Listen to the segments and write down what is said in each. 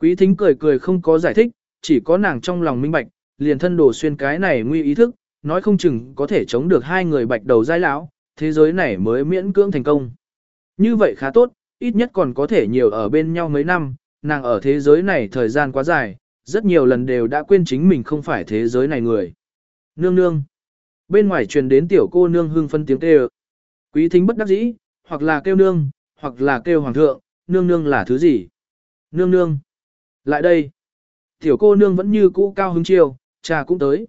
Quý thính cười cười không có giải thích, chỉ có nàng trong lòng minh bạch, liền thân đồ xuyên cái này nguy ý thức, nói không chừng có thể chống được hai người bạch đầu dai lão, thế giới này mới miễn cưỡng thành công. Như vậy khá tốt, ít nhất còn có thể nhiều ở bên nhau mấy năm, nàng ở thế giới này thời gian quá dài, rất nhiều lần đều đã quên chính mình không phải thế giới này người. Nương nương. Bên ngoài truyền đến tiểu cô nương hưng phân tiếng kêu. Quý thính bất đắc dĩ, hoặc là kêu nương, hoặc là kêu hoàng thượng, nương nương là thứ gì? Nương nương. Lại đây. Tiểu cô nương vẫn như cũ cao hứng chiều, cha cũng tới.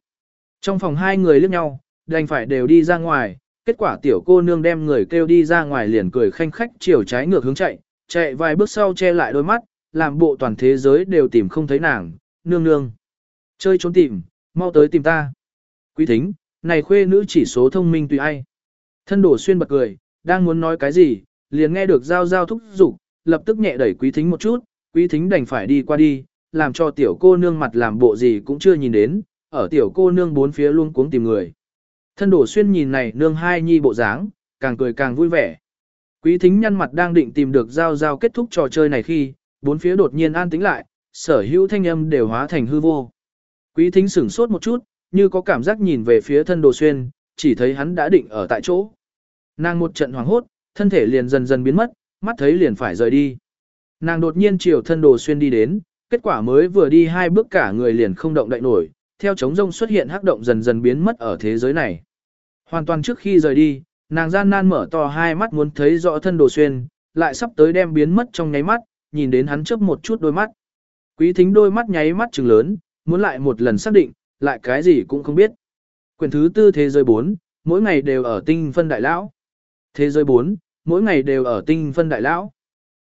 Trong phòng hai người liếc nhau, đành phải đều đi ra ngoài, kết quả tiểu cô nương đem người kêu đi ra ngoài liền cười khanh khách chiều trái ngược hướng chạy, chạy vài bước sau che lại đôi mắt, làm bộ toàn thế giới đều tìm không thấy nàng, nương nương. Chơi trốn tìm, mau tới tìm ta. Quý thính, này khuê nữ chỉ số thông minh tùy ai. Thân đổ xuyên bật cười, đang muốn nói cái gì, liền nghe được giao giao thúc giục, lập tức nhẹ đẩy quý thính một chút, quý thính đành phải đi qua đi, làm cho tiểu cô nương mặt làm bộ gì cũng chưa nhìn đến, ở tiểu cô nương bốn phía luôn cuống tìm người. Thân đổ xuyên nhìn này nương hai nhi bộ dáng, càng cười càng vui vẻ. Quý thính nhăn mặt đang định tìm được giao giao kết thúc trò chơi này khi, bốn phía đột nhiên an tĩnh lại, sở hữu thanh âm đều hóa thành hư vô. Quý thính sửng sốt một chút, như có cảm giác nhìn về phía thân đồ xuyên, chỉ thấy hắn đã định ở tại chỗ. Nàng một trận hoảng hốt, thân thể liền dần dần biến mất, mắt thấy liền phải rời đi. Nàng đột nhiên chiều thân đồ xuyên đi đến, kết quả mới vừa đi hai bước cả người liền không động đậy nổi, theo chống rông xuất hiện hắc động dần dần biến mất ở thế giới này. Hoàn toàn trước khi rời đi, nàng gian nan mở to hai mắt muốn thấy rõ thân đồ xuyên, lại sắp tới đem biến mất trong nháy mắt, nhìn đến hắn chớp một chút đôi mắt. Quý thính đôi mắt nháy mắt trừng lớn, muốn lại một lần xác định, lại cái gì cũng không biết. Quyển thứ tư thế giới 4, mỗi ngày đều ở tinh phân đại lão. Thế giới 4, mỗi ngày đều ở tinh phân đại lão.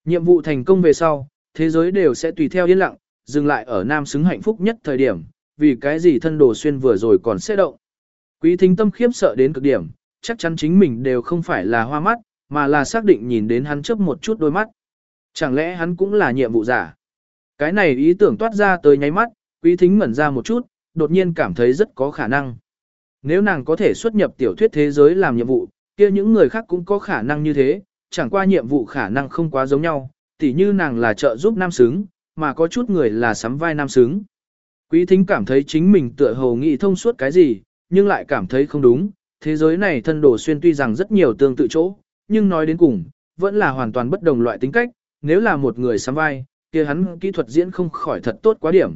Nhiệm vụ thành công về sau, thế giới đều sẽ tùy theo yên lặng, dừng lại ở nam xứng hạnh phúc nhất thời điểm, vì cái gì thân đồ xuyên vừa rồi còn sẽ động. Quý thính tâm khiếp sợ đến cực điểm, chắc chắn chính mình đều không phải là hoa mắt, mà là xác định nhìn đến hắn chớp một chút đôi mắt. Chẳng lẽ hắn cũng là nhiệm vụ giả? Cái này ý tưởng toát ra tới nháy mắt, quý thính ngẩn ra một chút, đột nhiên cảm thấy rất có khả năng. Nếu nàng có thể xuất nhập tiểu thuyết thế giới làm nhiệm vụ, kia những người khác cũng có khả năng như thế, chẳng qua nhiệm vụ khả năng không quá giống nhau, tỉ như nàng là trợ giúp nam xứng, mà có chút người là sắm vai nam xứng. Quý thính cảm thấy chính mình tựa hồ nghĩ thông suốt cái gì, nhưng lại cảm thấy không đúng, thế giới này thân đồ xuyên tuy rằng rất nhiều tương tự chỗ, nhưng nói đến cùng, vẫn là hoàn toàn bất đồng loại tính cách, nếu là một người sắm vai, kia hắn kỹ thuật diễn không khỏi thật tốt quá điểm.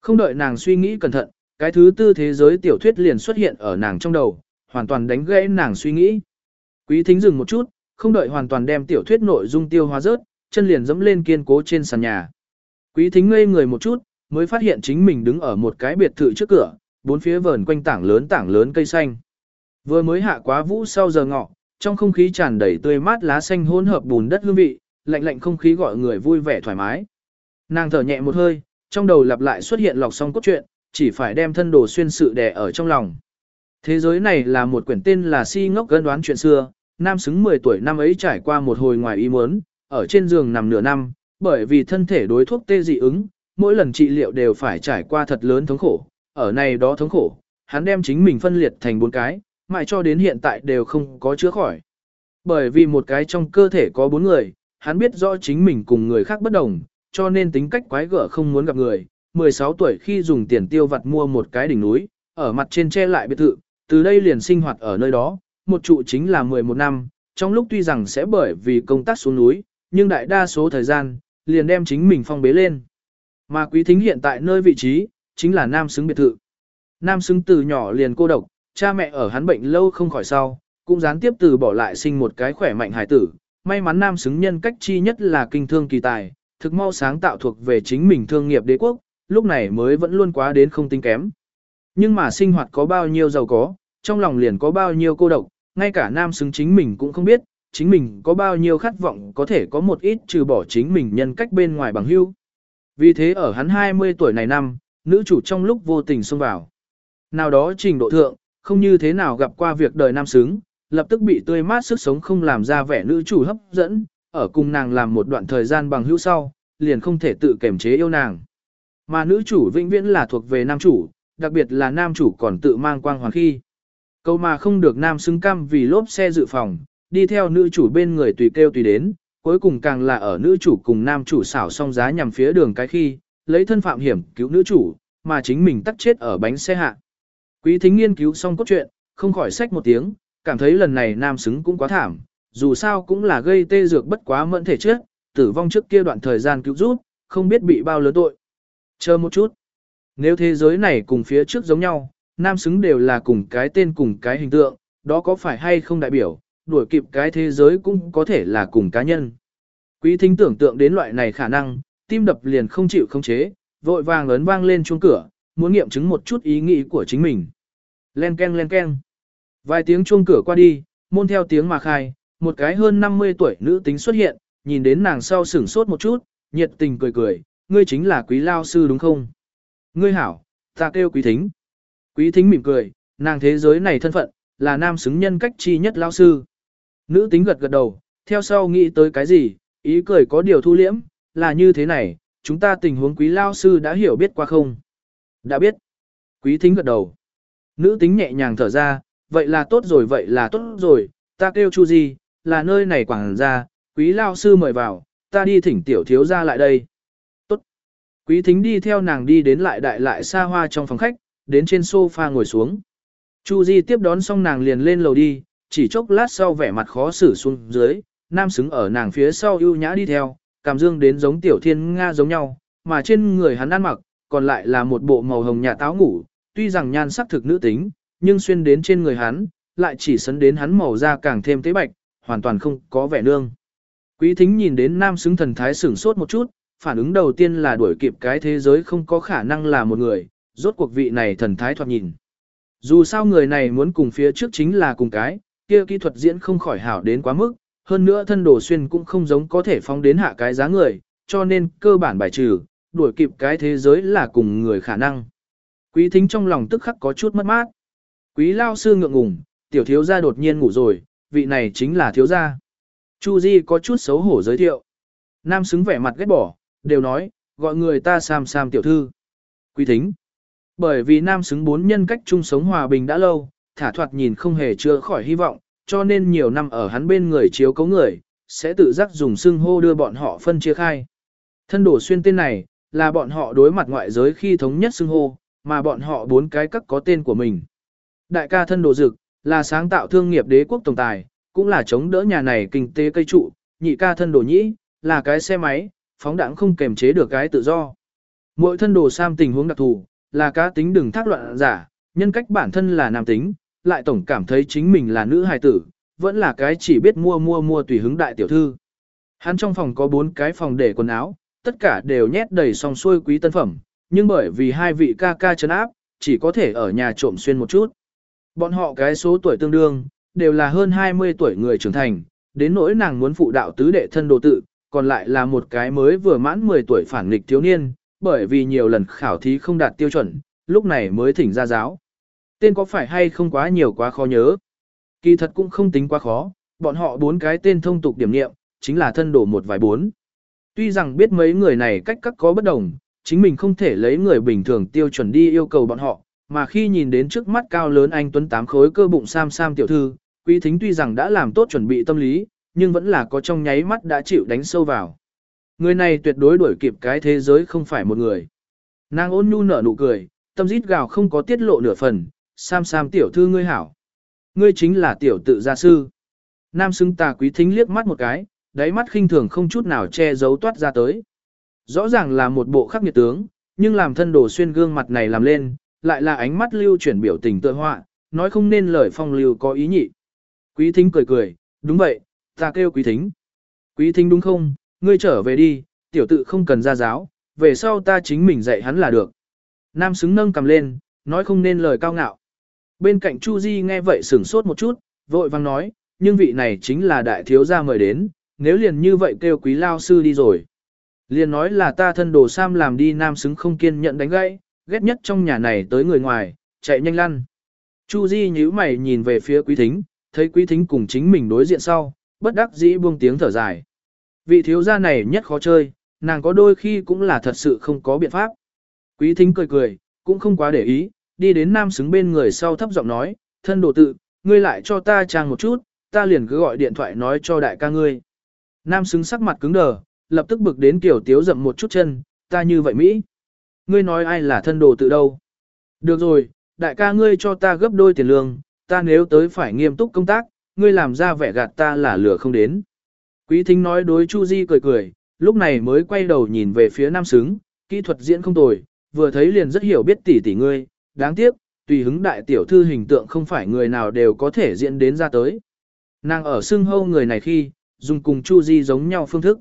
Không đợi nàng suy nghĩ cẩn thận, cái thứ tư thế giới tiểu thuyết liền xuất hiện ở nàng trong đầu, hoàn toàn đánh gãy nàng suy nghĩ. Quý thính dừng một chút, không đợi hoàn toàn đem tiểu thuyết nội dung tiêu hóa rớt, chân liền dẫm lên kiên cố trên sàn nhà. Quý thính ngây người một chút, mới phát hiện chính mình đứng ở một cái biệt thự trước cửa, bốn phía vờn quanh tảng lớn tảng lớn cây xanh. Vừa mới hạ quá vũ sau giờ ngọ, trong không khí tràn đầy tươi mát lá xanh hỗn hợp bùn đất hương vị, lạnh lạnh không khí gọi người vui vẻ thoải mái. Nàng thở nhẹ một hơi, trong đầu lặp lại xuất hiện lọc xong cốt truyện, chỉ phải đem thân đồ xuyên sự đè ở trong lòng. Thế giới này là một quyển tên là Si ngốc gân đoán chuyện xưa, nam xứng 10 tuổi năm ấy trải qua một hồi ngoài ý muốn, ở trên giường nằm nửa năm, bởi vì thân thể đối thuốc tê dị ứng, mỗi lần trị liệu đều phải trải qua thật lớn thống khổ, ở này đó thống khổ, hắn đem chính mình phân liệt thành bốn cái, mãi cho đến hiện tại đều không có chữa khỏi. Bởi vì một cái trong cơ thể có bốn người, hắn biết rõ chính mình cùng người khác bất đồng, cho nên tính cách quái gở không muốn gặp người. 16 tuổi khi dùng tiền tiêu vặt mua một cái đỉnh núi, ở mặt trên che lại biệt thự, từ đây liền sinh hoạt ở nơi đó, một trụ chính là 11 năm, trong lúc tuy rằng sẽ bởi vì công tác xuống núi, nhưng đại đa số thời gian, liền đem chính mình phong bế lên. Mà quý thính hiện tại nơi vị trí, chính là nam xứng biệt thự. Nam xứng từ nhỏ liền cô độc, cha mẹ ở hắn bệnh lâu không khỏi sau, cũng gián tiếp từ bỏ lại sinh một cái khỏe mạnh hải tử. May mắn nam xứng nhân cách chi nhất là kinh thương kỳ tài, thực mau sáng tạo thuộc về chính mình thương nghiệp đế quốc, lúc này mới vẫn luôn quá đến không tinh kém. Nhưng mà sinh hoạt có bao nhiêu giàu có, trong lòng liền có bao nhiêu cô độc, ngay cả nam xứng chính mình cũng không biết, chính mình có bao nhiêu khát vọng có thể có một ít trừ bỏ chính mình nhân cách bên ngoài bằng hưu. Vì thế ở hắn 20 tuổi này năm, nữ chủ trong lúc vô tình xông vào. Nào đó trình độ thượng, không như thế nào gặp qua việc đời nam xứng, lập tức bị tươi mát sức sống không làm ra vẻ nữ chủ hấp dẫn, ở cùng nàng làm một đoạn thời gian bằng hữu sau, liền không thể tự kềm chế yêu nàng. Mà nữ chủ vĩnh viễn là thuộc về nam chủ, đặc biệt là nam chủ còn tự mang quang hoàng khi. Câu mà không được nam xứng cam vì lốp xe dự phòng, đi theo nữ chủ bên người tùy kêu tùy đến, Cuối cùng càng là ở nữ chủ cùng nam chủ xảo song giá nhằm phía đường cái khi, lấy thân phạm hiểm cứu nữ chủ, mà chính mình tắt chết ở bánh xe hạ. Quý thính nghiên cứu xong cốt truyện, không khỏi sách một tiếng, cảm thấy lần này nam xứng cũng quá thảm, dù sao cũng là gây tê dược bất quá mẫn thể trước, tử vong trước kia đoạn thời gian cứu giúp, không biết bị bao lớn tội. Chờ một chút. Nếu thế giới này cùng phía trước giống nhau, nam xứng đều là cùng cái tên cùng cái hình tượng, đó có phải hay không đại biểu, đuổi kịp cái thế giới cũng có thể là cùng cá nhân. Quý thính tưởng tượng đến loại này khả năng, tim đập liền không chịu không chế, vội vàng ấn vang lên chuông cửa, muốn nghiệm chứng một chút ý nghĩ của chính mình. Len ken len ken. Vài tiếng chuông cửa qua đi, môn theo tiếng mà khai, một cái hơn 50 tuổi nữ tính xuất hiện, nhìn đến nàng sau sửng sốt một chút, nhiệt tình cười cười, ngươi chính là quý lao sư đúng không? Ngươi hảo, ta kêu quý thính. Quý thính mỉm cười, nàng thế giới này thân phận, là nam xứng nhân cách chi nhất lao sư. Nữ tính gật gật đầu, theo sau nghĩ tới cái gì, ý cười có điều thu liễm, là như thế này, chúng ta tình huống quý lao sư đã hiểu biết qua không? Đã biết. Quý thính gật đầu. Nữ tính nhẹ nhàng thở ra, vậy là tốt rồi vậy là tốt rồi, ta kêu Chu gì, là nơi này quảng ra, quý lao sư mời vào, ta đi thỉnh tiểu thiếu ra lại đây. Tốt. Quý thính đi theo nàng đi đến lại đại lại xa hoa trong phòng khách, đến trên sofa ngồi xuống. Chu Di tiếp đón xong nàng liền lên lầu đi, chỉ chốc lát sau vẻ mặt khó xử xuống dưới, nam xứng ở nàng phía sau ưu nhã đi theo, cảm dương đến giống tiểu thiên Nga giống nhau, mà trên người hắn ăn mặc, còn lại là một bộ màu hồng nhà táo ngủ, tuy rằng nhan sắc thực nữ tính, nhưng xuyên đến trên người hắn, lại chỉ sấn đến hắn màu da càng thêm tế bạch, hoàn toàn không có vẻ nương. Quý thính nhìn đến nam xứng thần thái sửng sốt một chút, phản ứng đầu tiên là đuổi kịp cái thế giới không có khả năng là một người, rốt cuộc vị này thần thái thoạt nhìn. Dù sao người này muốn cùng phía trước chính là cùng cái, kia kỹ thuật diễn không khỏi hảo đến quá mức, hơn nữa thân đồ xuyên cũng không giống có thể phóng đến hạ cái giá người, cho nên cơ bản bài trừ, đuổi kịp cái thế giới là cùng người khả năng. Quý thính trong lòng tức khắc có chút mất mát. Quý lao sư ngượng ngùng, tiểu thiếu gia đột nhiên ngủ rồi, vị này chính là thiếu gia. Chu Di có chút xấu hổ giới thiệu. Nam xứng vẻ mặt ghét bỏ, đều nói, gọi người ta Sam Sam tiểu thư. Quý thính. Bởi vì nam xứng bốn nhân cách chung sống hòa bình đã lâu, thả thoạt nhìn không hề chưa khỏi hy vọng, cho nên nhiều năm ở hắn bên người chiếu cấu người, sẽ tự giác dùng xưng hô đưa bọn họ phân chia khai. Thân đổ xuyên tên này, là bọn họ đối mặt ngoại giới khi thống nhất xưng hô, mà bọn họ bốn cái các có tên của mình. Đại ca thân đồ dực, là sáng tạo thương nghiệp đế quốc tổng tài, cũng là chống đỡ nhà này kinh tế cây trụ, nhị ca thân đồ nhĩ, là cái xe máy, phóng đẳng không kềm chế được cái tự do. Mỗi thân đồ sam tình huống đặc thù, là cá tính đừng thác loạn giả, nhân cách bản thân là nam tính, lại tổng cảm thấy chính mình là nữ hài tử, vẫn là cái chỉ biết mua mua mua tùy hứng đại tiểu thư. Hắn trong phòng có bốn cái phòng để quần áo, tất cả đều nhét đầy song xuôi quý tân phẩm, nhưng bởi vì hai vị ca ca chấn áp, chỉ có thể ở nhà trộm xuyên một chút. Bọn họ cái số tuổi tương đương, đều là hơn 20 tuổi người trưởng thành, đến nỗi nàng muốn phụ đạo tứ đệ thân đồ tự, còn lại là một cái mới vừa mãn 10 tuổi phản nghịch thiếu niên, bởi vì nhiều lần khảo thí không đạt tiêu chuẩn, lúc này mới thỉnh ra giáo. Tên có phải hay không quá nhiều quá khó nhớ? Kỳ thật cũng không tính quá khó, bọn họ bốn cái tên thông tục điểm nghiệm, chính là thân đổ một vài bốn. Tuy rằng biết mấy người này cách các có bất đồng, chính mình không thể lấy người bình thường tiêu chuẩn đi yêu cầu bọn họ, mà khi nhìn đến trước mắt cao lớn anh Tuấn tám khối cơ bụng sam sam tiểu thư, quý thính tuy rằng đã làm tốt chuẩn bị tâm lý, nhưng vẫn là có trong nháy mắt đã chịu đánh sâu vào. Người này tuyệt đối đuổi kịp cái thế giới không phải một người. Nàng ôn nhu nở nụ cười, tâm rít gào không có tiết lộ nửa phần, sam sam tiểu thư ngươi hảo. Ngươi chính là tiểu tự gia sư. Nam xứng tà quý thính liếc mắt một cái, đáy mắt khinh thường không chút nào che giấu toát ra tới. Rõ ràng là một bộ khắc nghiệt tướng, nhưng làm thân đồ xuyên gương mặt này làm lên, lại là ánh mắt lưu chuyển biểu tình tự họa, nói không nên lời phong lưu có ý nhị. Quý thính cười cười, đúng vậy, ta kêu quý thính. Quý thính đúng không, ngươi trở về đi, tiểu tự không cần ra giáo, về sau ta chính mình dạy hắn là được. Nam xứng nâng cầm lên, nói không nên lời cao ngạo. Bên cạnh Chu Di nghe vậy sửng sốt một chút, vội vang nói, nhưng vị này chính là đại thiếu gia mời đến, nếu liền như vậy kêu quý lao sư đi rồi. Liền nói là ta thân đồ Sam làm đi nam xứng không kiên nhận đánh gãy, ghét nhất trong nhà này tới người ngoài, chạy nhanh lăn. Chu Di nhíu mày nhìn về phía quý thính, thấy quý thính cùng chính mình đối diện sau, bất đắc dĩ buông tiếng thở dài. Vị thiếu gia này nhất khó chơi, nàng có đôi khi cũng là thật sự không có biện pháp. Quý thính cười cười, cũng không quá để ý, đi đến nam xứng bên người sau thấp giọng nói, thân đồ tự, ngươi lại cho ta trang một chút, ta liền cứ gọi điện thoại nói cho đại ca ngươi. Nam xứng sắc mặt cứng đờ, lập tức bực đến kiểu tiếu dậm một chút chân, ta như vậy Mỹ. Ngươi nói ai là thân đồ tự đâu? Được rồi, đại ca ngươi cho ta gấp đôi tiền lương, ta nếu tới phải nghiêm túc công tác, ngươi làm ra vẻ gạt ta là lửa không đến. Quý thính nói đối Chu Di cười cười, lúc này mới quay đầu nhìn về phía nam xứng, kỹ thuật diễn không tồi, vừa thấy liền rất hiểu biết tỷ tỷ ngươi, đáng tiếc, tùy hứng đại tiểu thư hình tượng không phải người nào đều có thể diễn đến ra tới. Nàng ở xưng hâu người này khi, dùng cùng Chu Di giống nhau phương thức.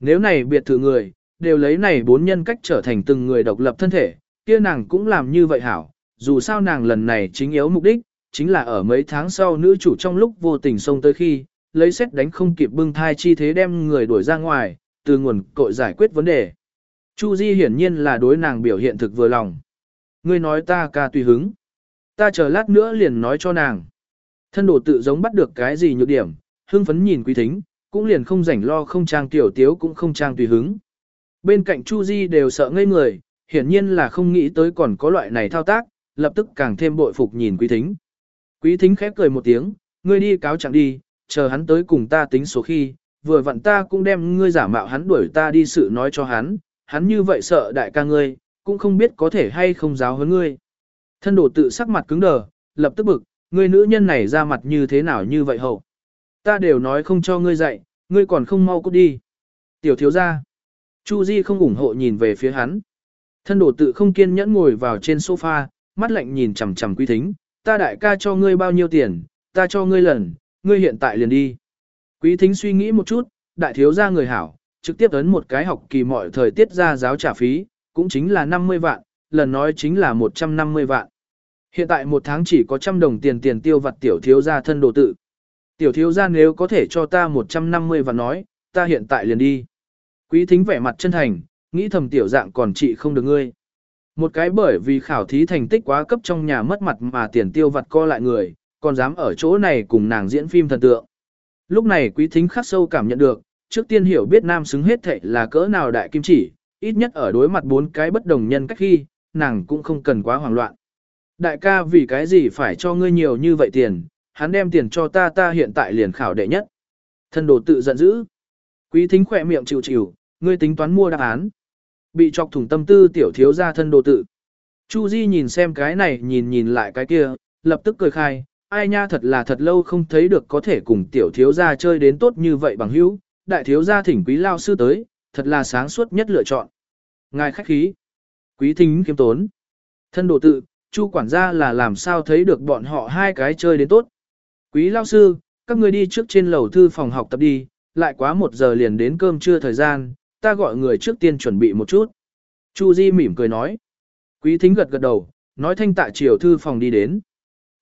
Nếu này biệt thự người, đều lấy này bốn nhân cách trở thành từng người độc lập thân thể, kia nàng cũng làm như vậy hảo, dù sao nàng lần này chính yếu mục đích, chính là ở mấy tháng sau nữ chủ trong lúc vô tình xông tới khi, lấy xét đánh không kịp bưng thai chi thế đem người đuổi ra ngoài, từ nguồn cội giải quyết vấn đề. Chu Di hiển nhiên là đối nàng biểu hiện thực vừa lòng. Ngươi nói ta ca tùy hứng. Ta chờ lát nữa liền nói cho nàng. Thân đồ tự giống bắt được cái gì nhược điểm, hưng phấn nhìn quý thính, cũng liền không rảnh lo không trang tiểu tiếu cũng không trang tùy hứng. Bên cạnh Chu Di đều sợ ngây người, hiển nhiên là không nghĩ tới còn có loại này thao tác, lập tức càng thêm bội phục nhìn quý thính. Quý thính khép cười một tiếng, ngươi đi cáo chẳng đi, chờ hắn tới cùng ta tính số khi, vừa vặn ta cũng đem ngươi giả mạo hắn đuổi ta đi sự nói cho hắn, hắn như vậy sợ đại ca ngươi, cũng không biết có thể hay không giáo hơn ngươi. Thân đồ tự sắc mặt cứng đờ, lập tức bực, ngươi nữ nhân này ra mặt như thế nào như vậy hậu. Ta đều nói không cho ngươi dạy, ngươi còn không mau cút đi. Tiểu thiếu gia. Chu Di không ủng hộ nhìn về phía hắn. Thân đồ tự không kiên nhẫn ngồi vào trên sofa, mắt lạnh nhìn chằm chằm quý thính, ta đại ca cho ngươi bao nhiêu tiền, ta cho ngươi lần, ngươi hiện tại liền đi. Quý thính suy nghĩ một chút, đại thiếu gia người hảo, trực tiếp ấn một cái học kỳ mọi thời tiết ra giáo trả phí, cũng chính là 50 vạn, lần nói chính là 150 vạn. Hiện tại một tháng chỉ có trăm đồng tiền tiền tiêu vặt tiểu thiếu gia thân đồ tự. Tiểu thiếu gia nếu có thể cho ta 150 vạn nói, ta hiện tại liền đi. Quý thính vẻ mặt chân thành, nghĩ thầm tiểu dạng còn trị không được ngươi. Một cái bởi vì khảo thí thành tích quá cấp trong nhà mất mặt mà tiền tiêu vặt co lại người, còn dám ở chỗ này cùng nàng diễn phim thần tượng. Lúc này quý thính khắc sâu cảm nhận được, trước tiên hiểu biết nam xứng hết thệ là cỡ nào đại kim chỉ, ít nhất ở đối mặt bốn cái bất đồng nhân cách khi, nàng cũng không cần quá hoảng loạn. Đại ca vì cái gì phải cho ngươi nhiều như vậy tiền, hắn đem tiền cho ta ta hiện tại liền khảo đệ nhất. Thân đồ tự giận dữ. Quý thính khỏe miệng chịu chịu, ngươi tính toán mua đáp án. Bị chọc thủng tâm tư tiểu thiếu ra thân đồ tự. Chu Di nhìn xem cái này nhìn nhìn lại cái kia, lập tức cười khai, ai nha thật là thật lâu không thấy được có thể cùng tiểu thiếu gia chơi đến tốt như vậy bằng hữu, đại thiếu gia thỉnh quý lao sư tới, thật là sáng suốt nhất lựa chọn. Ngài khách khí, quý thính kiếm tốn, thân đồ tự, chu quản gia là làm sao thấy được bọn họ hai cái chơi đến tốt. Quý lao sư, các người đi trước trên lầu thư phòng học tập đi, lại quá một giờ liền đến cơm trưa thời gian, ta gọi người trước tiên chuẩn bị một chút. Chu Di mỉm cười nói. Quý thính gật gật đầu, nói thanh tạ chiều thư phòng đi đến.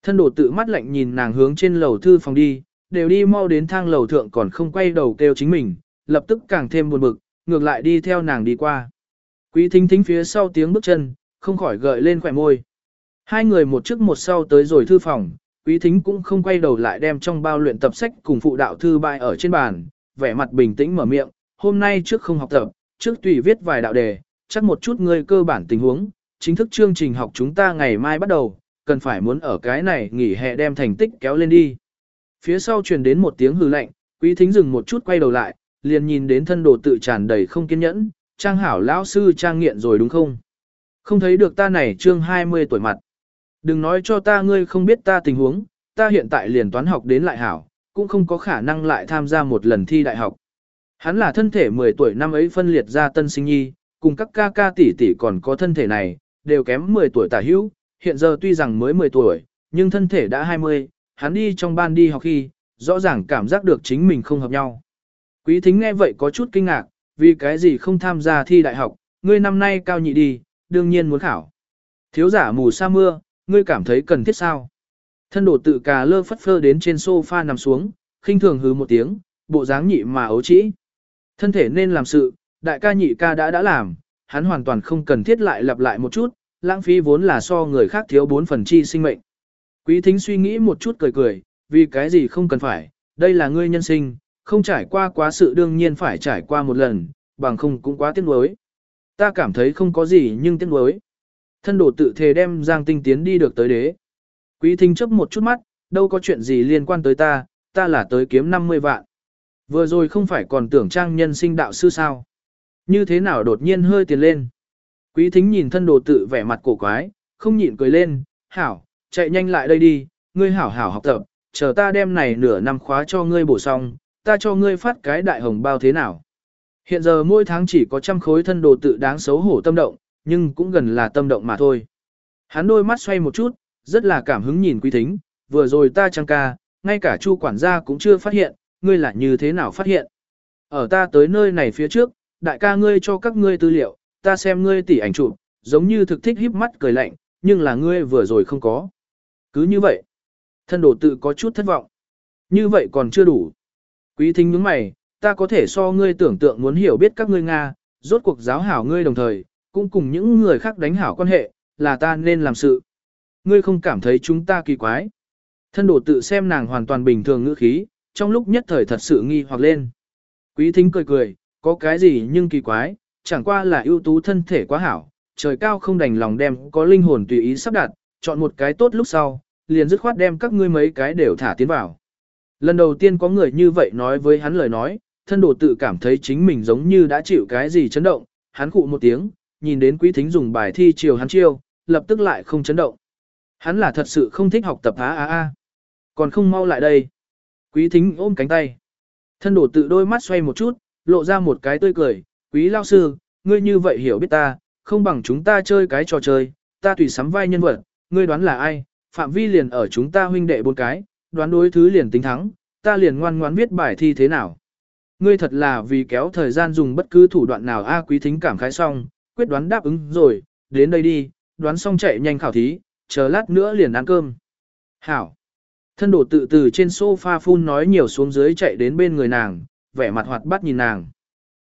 Thân đồ tự mắt lạnh nhìn nàng hướng trên lầu thư phòng đi, đều đi mau đến thang lầu thượng còn không quay đầu kêu chính mình, lập tức càng thêm buồn bực, ngược lại đi theo nàng đi qua. Quý thính thính phía sau tiếng bước chân, không khỏi gợi lên khỏe môi. Hai người một trước một sau tới rồi thư phòng, quý thính cũng không quay đầu lại đem trong bao luyện tập sách cùng phụ đạo thư bại ở trên bàn, vẻ mặt bình tĩnh mở miệng, hôm nay trước không học tập, trước tùy viết vài đạo đề, chắc một chút ngươi cơ bản tình huống, chính thức chương trình học chúng ta ngày mai bắt đầu, cần phải muốn ở cái này nghỉ hè đem thành tích kéo lên đi. Phía sau truyền đến một tiếng hừ lạnh, quý thính dừng một chút quay đầu lại, liền nhìn đến thân đồ tự tràn đầy không kiên nhẫn, trang hảo lão sư trang nghiện rồi đúng không? Không thấy được ta này trương 20 tuổi mặt. Đừng nói cho ta ngươi không biết ta tình huống, ta hiện tại liền toán học đến lại hảo, cũng không có khả năng lại tham gia một lần thi đại học. Hắn là thân thể 10 tuổi năm ấy phân liệt ra tân sinh nhi, cùng các ca ca tỷ tỷ còn có thân thể này, đều kém 10 tuổi tả hữu, hiện giờ tuy rằng mới 10 tuổi, nhưng thân thể đã 20, hắn đi trong ban đi học khi, rõ ràng cảm giác được chính mình không hợp nhau. Quý thính nghe vậy có chút kinh ngạc, vì cái gì không tham gia thi đại học, ngươi năm nay cao nhị đi, đương nhiên muốn khảo. Thiếu giả mù sa mưa, ngươi cảm thấy cần thiết sao? Thân đổ tự cà lơ phất phơ đến trên sofa nằm xuống, khinh thường hứ một tiếng, bộ dáng nhị mà ấu trĩ. Thân thể nên làm sự, đại ca nhị ca đã đã làm, hắn hoàn toàn không cần thiết lại lặp lại một chút, lãng phí vốn là so người khác thiếu bốn phần chi sinh mệnh. Quý thính suy nghĩ một chút cười cười, vì cái gì không cần phải, đây là ngươi nhân sinh, không trải qua quá sự đương nhiên phải trải qua một lần, bằng không cũng quá tiếc nuối. Ta cảm thấy không có gì nhưng tiếc nuối. Thân đồ tự thề đem Giang Tinh tiến đi được tới đế. Quý thính chấp một chút mắt, đâu có chuyện gì liên quan tới ta, ta là tới kiếm 50 vạn. Vừa rồi không phải còn tưởng trang nhân sinh đạo sư sao. Như thế nào đột nhiên hơi tiền lên. Quý thính nhìn thân đồ tự vẻ mặt cổ quái, không nhịn cười lên, hảo, chạy nhanh lại đây đi, ngươi hảo hảo học tập, chờ ta đem này nửa năm khóa cho ngươi bổ xong, ta cho ngươi phát cái đại hồng bao thế nào. Hiện giờ mỗi tháng chỉ có trăm khối thân đồ tự đáng xấu hổ tâm động, nhưng cũng gần là tâm động mà thôi. Hắn đôi mắt xoay một chút, rất là cảm hứng nhìn quý thính, vừa rồi ta trăng ca, ngay cả chu quản gia cũng chưa phát hiện, ngươi là như thế nào phát hiện. Ở ta tới nơi này phía trước, đại ca ngươi cho các ngươi tư liệu, ta xem ngươi tỉ ảnh chụp, giống như thực thích híp mắt cười lạnh, nhưng là ngươi vừa rồi không có. Cứ như vậy, thân đồ tự có chút thất vọng. Như vậy còn chưa đủ. Quý thính nhướng mày, ta có thể so ngươi tưởng tượng muốn hiểu biết các ngươi Nga, rốt cuộc giáo hảo ngươi đồng thời, cũng cùng những người khác đánh hảo quan hệ, là ta nên làm sự. Ngươi không cảm thấy chúng ta kỳ quái. Thân đồ tự xem nàng hoàn toàn bình thường ngữ khí, trong lúc nhất thời thật sự nghi hoặc lên. Quý thính cười cười, có cái gì nhưng kỳ quái, chẳng qua là ưu tú thân thể quá hảo, trời cao không đành lòng đem có linh hồn tùy ý sắp đặt, chọn một cái tốt lúc sau, liền dứt khoát đem các ngươi mấy cái đều thả tiến vào. Lần đầu tiên có người như vậy nói với hắn lời nói, thân đồ tự cảm thấy chính mình giống như đã chịu cái gì chấn động, hắn cụ một tiếng, nhìn đến quý thính dùng bài thi chiều hắn chiêu, lập tức lại không chấn động. Hắn là thật sự không thích học tập á á á. Còn không mau lại đây. Quý thính ôm cánh tay. Thân đổ tự đôi mắt xoay một chút, lộ ra một cái tươi cười. Quý lao sư, ngươi như vậy hiểu biết ta, không bằng chúng ta chơi cái trò chơi, ta tùy sắm vai nhân vật, ngươi đoán là ai, phạm vi liền ở chúng ta huynh đệ bốn cái, đoán đối thứ liền tính thắng, ta liền ngoan ngoãn viết bài thi thế nào. Ngươi thật là vì kéo thời gian dùng bất cứ thủ đoạn nào a quý thính cảm khái xong, quyết đoán đáp ứng rồi, đến đây đi, đoán xong chạy nhanh khảo thí, chờ lát nữa liền ăn cơm. Hảo. Thân đổ tự từ trên sofa phun nói nhiều xuống dưới chạy đến bên người nàng, vẻ mặt hoạt bát nhìn nàng.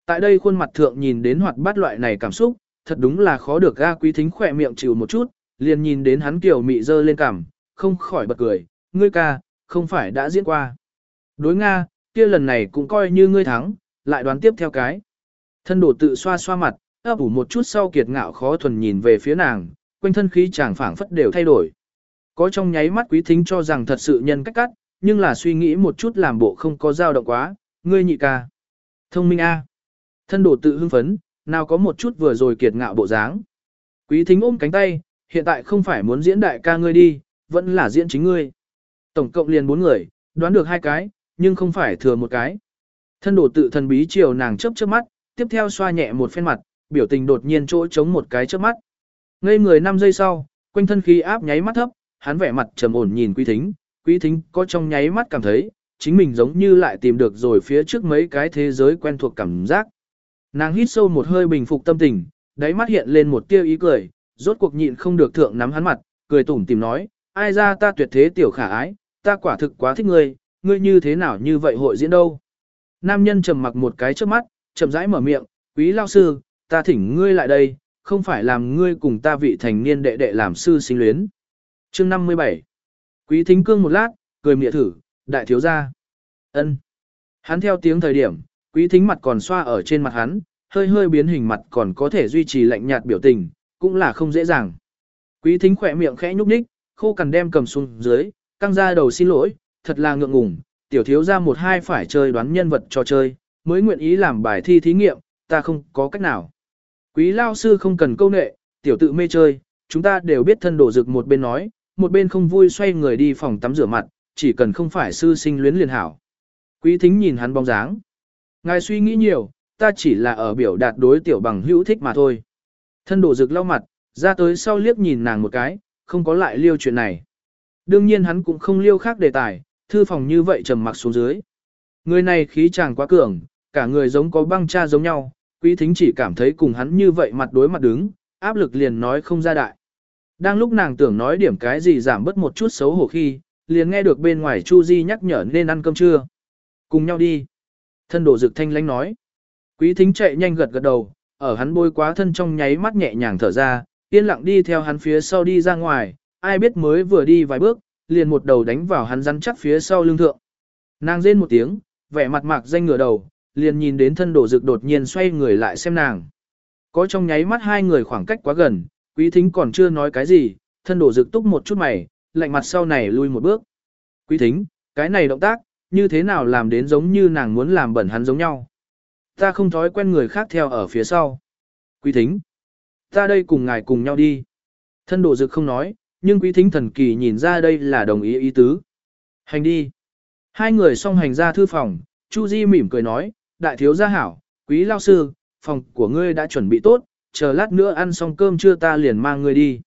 Tại đây khuôn mặt thượng nhìn đến hoạt bát loại này cảm xúc, thật đúng là khó được ga quý thính khỏe miệng chịu một chút, liền nhìn đến hắn kiểu mị dơ lên cảm không khỏi bật cười, ngươi ca, không phải đã diễn qua. Đối Nga, kia lần này cũng coi như ngươi thắng, lại đoán tiếp theo cái. Thân đổ tự xoa xoa mặt, ấp ủ một chút sau kiệt ngạo khó thuần nhìn về phía nàng, quanh thân khí chàng phảng phất đều thay đổi. Có trong nháy mắt quý thính cho rằng thật sự nhân cách cắt, nhưng là suy nghĩ một chút làm bộ không có dao động quá, ngươi nhị ca. Thông minh A. Thân đồ tự hưng phấn, nào có một chút vừa rồi kiệt ngạo bộ dáng. Quý thính ôm cánh tay, hiện tại không phải muốn diễn đại ca ngươi đi, vẫn là diễn chính ngươi. Tổng cộng liền bốn người, đoán được hai cái, nhưng không phải thừa một cái. Thân đồ tự thần bí chiều nàng chớp chớp mắt, tiếp theo xoa nhẹ một phen mặt, biểu tình đột nhiên chỗ chống một cái chớp mắt. Ngây người 5 giây sau, quanh thân khí áp nháy mắt thấp, hắn vẻ mặt trầm ổn nhìn quý thính, quý thính có trong nháy mắt cảm thấy, chính mình giống như lại tìm được rồi phía trước mấy cái thế giới quen thuộc cảm giác. Nàng hít sâu một hơi bình phục tâm tình, đáy mắt hiện lên một tia ý cười, rốt cuộc nhịn không được thượng nắm hắn mặt, cười tủm tìm nói, ai ra ta tuyệt thế tiểu khả ái, ta quả thực quá thích ngươi, ngươi như thế nào như vậy hội diễn đâu. Nam nhân trầm mặc một cái trước mắt, chậm rãi mở miệng, quý lao sư, ta thỉnh ngươi lại đây, không phải làm ngươi cùng ta vị thành niên đệ đệ làm sư sinh luyến. Chương 57 Quý thính cương một lát, cười mịa thử, đại thiếu gia. ân Hắn theo tiếng thời điểm, quý thính mặt còn xoa ở trên mặt hắn, hơi hơi biến hình mặt còn có thể duy trì lạnh nhạt biểu tình, cũng là không dễ dàng. Quý thính khỏe miệng khẽ nhúc nhích, khô cằn đem cầm xuống dưới, căng ra đầu xin lỗi, thật là ngượng ngùng, tiểu thiếu gia một hai phải chơi đoán nhân vật cho chơi, mới nguyện ý làm bài thi thí nghiệm, ta không có cách nào. Quý lao sư không cần câu nệ, tiểu tự mê chơi, chúng ta đều biết thân đổ rực một bên nói, một bên không vui xoay người đi phòng tắm rửa mặt, chỉ cần không phải sư sinh luyến liền hảo. Quý thính nhìn hắn bóng dáng. Ngài suy nghĩ nhiều, ta chỉ là ở biểu đạt đối tiểu bằng hữu thích mà thôi. Thân đổ rực lau mặt, ra tới sau liếc nhìn nàng một cái, không có lại liêu chuyện này. Đương nhiên hắn cũng không liêu khác đề tài, thư phòng như vậy trầm mặc xuống dưới. Người này khí chàng quá cường, cả người giống có băng cha giống nhau, quý thính chỉ cảm thấy cùng hắn như vậy mặt đối mặt đứng, áp lực liền nói không ra đại. Đang lúc nàng tưởng nói điểm cái gì giảm bớt một chút xấu hổ khi, liền nghe được bên ngoài Chu Di nhắc nhở nên ăn cơm trưa. Cùng nhau đi. Thân đổ dực thanh lánh nói. Quý thính chạy nhanh gật gật đầu, ở hắn bôi quá thân trong nháy mắt nhẹ nhàng thở ra, yên lặng đi theo hắn phía sau đi ra ngoài, ai biết mới vừa đi vài bước, liền một đầu đánh vào hắn rắn chắc phía sau lưng thượng. Nàng rên một tiếng, vẻ mặt mạc danh ngửa đầu, liền nhìn đến thân đổ dực đột nhiên xoay người lại xem nàng. Có trong nháy mắt hai người khoảng cách quá gần, quý thính còn chưa nói cái gì, thân đổ dực túc một chút mày, lạnh mặt sau này lui một bước. Quý thính, cái này động tác, như thế nào làm đến giống như nàng muốn làm bẩn hắn giống nhau. Ta không thói quen người khác theo ở phía sau. Quý thính. Ta đây cùng ngài cùng nhau đi. Thân độ dực không nói, nhưng quý thính thần kỳ nhìn ra đây là đồng ý ý tứ. Hành đi. Hai người song hành ra thư phòng, Chu Di mỉm cười nói, đại thiếu gia hảo, quý lao sư, phòng của ngươi đã chuẩn bị tốt, chờ lát nữa ăn xong cơm trưa ta liền mang ngươi đi.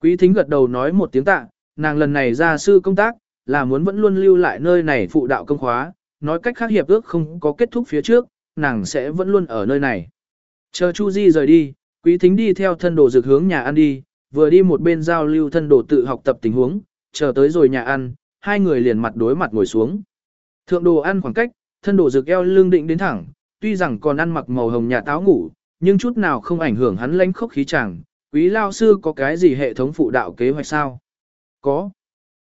Quý thính gật đầu nói một tiếng tạ, nàng lần này ra sư công tác, là muốn vẫn luôn lưu lại nơi này phụ đạo công khóa, nói cách khác hiệp ước không có kết thúc phía trước, nàng sẽ vẫn luôn ở nơi này. Chờ Chu Di rời đi, quý thính đi theo thân đồ dược hướng nhà ăn đi, vừa đi một bên giao lưu thân đồ tự học tập tình huống, chờ tới rồi nhà ăn, hai người liền mặt đối mặt ngồi xuống. Thượng đồ ăn khoảng cách, thân đồ dược eo lưng định đến thẳng, tuy rằng còn ăn mặc màu hồng nhà táo ngủ, nhưng chút nào không ảnh hưởng hắn lãnh khốc khí chàng. Quý lao sư có cái gì hệ thống phụ đạo kế hoạch sao? Có.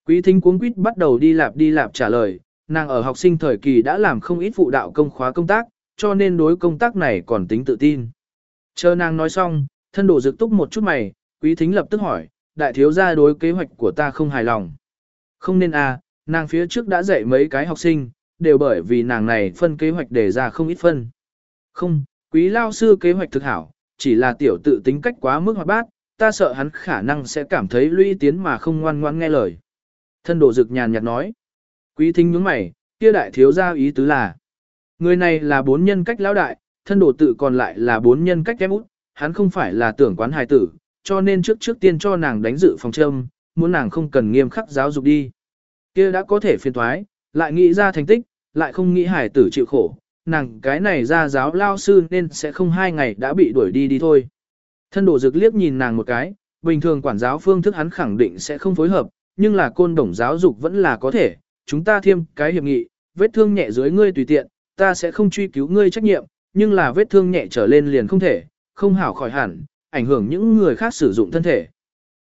Quý thính cuống quýt bắt đầu đi lạp đi lạp trả lời, nàng ở học sinh thời kỳ đã làm không ít phụ đạo công khóa công tác, cho nên đối công tác này còn tính tự tin. Chờ nàng nói xong, thân đồ dực túc một chút mày, quý thính lập tức hỏi, đại thiếu gia đối kế hoạch của ta không hài lòng. Không nên à, nàng phía trước đã dạy mấy cái học sinh, đều bởi vì nàng này phân kế hoạch để ra không ít phân. Không, quý lao sư kế hoạch thực hảo, chỉ là tiểu tự tính cách quá mức hoạt bát, ta sợ hắn khả năng sẽ cảm thấy lũy tiến mà không ngoan ngoãn nghe lời. Thân đồ dực nhàn nhạt nói. Quý thính nhướng mày, kia đại thiếu gia ý tứ là. Người này là bốn nhân cách lão đại, thân đồ tự còn lại là bốn nhân cách em út, hắn không phải là tưởng quán hài tử, cho nên trước trước tiên cho nàng đánh dự phòng châm, muốn nàng không cần nghiêm khắc giáo dục đi. Kia đã có thể phiền thoái, lại nghĩ ra thành tích, lại không nghĩ hài tử chịu khổ, nàng cái này ra giáo lao sư nên sẽ không hai ngày đã bị đuổi đi đi thôi. Thân đồ dực liếc nhìn nàng một cái, bình thường quản giáo phương thức hắn khẳng định sẽ không phối hợp, nhưng là côn đồng giáo dục vẫn là có thể, chúng ta thêm cái hiệp nghị, vết thương nhẹ dưới ngươi tùy tiện, ta sẽ không truy cứu ngươi trách nhiệm, nhưng là vết thương nhẹ trở lên liền không thể, không hảo khỏi hẳn, ảnh hưởng những người khác sử dụng thân thể.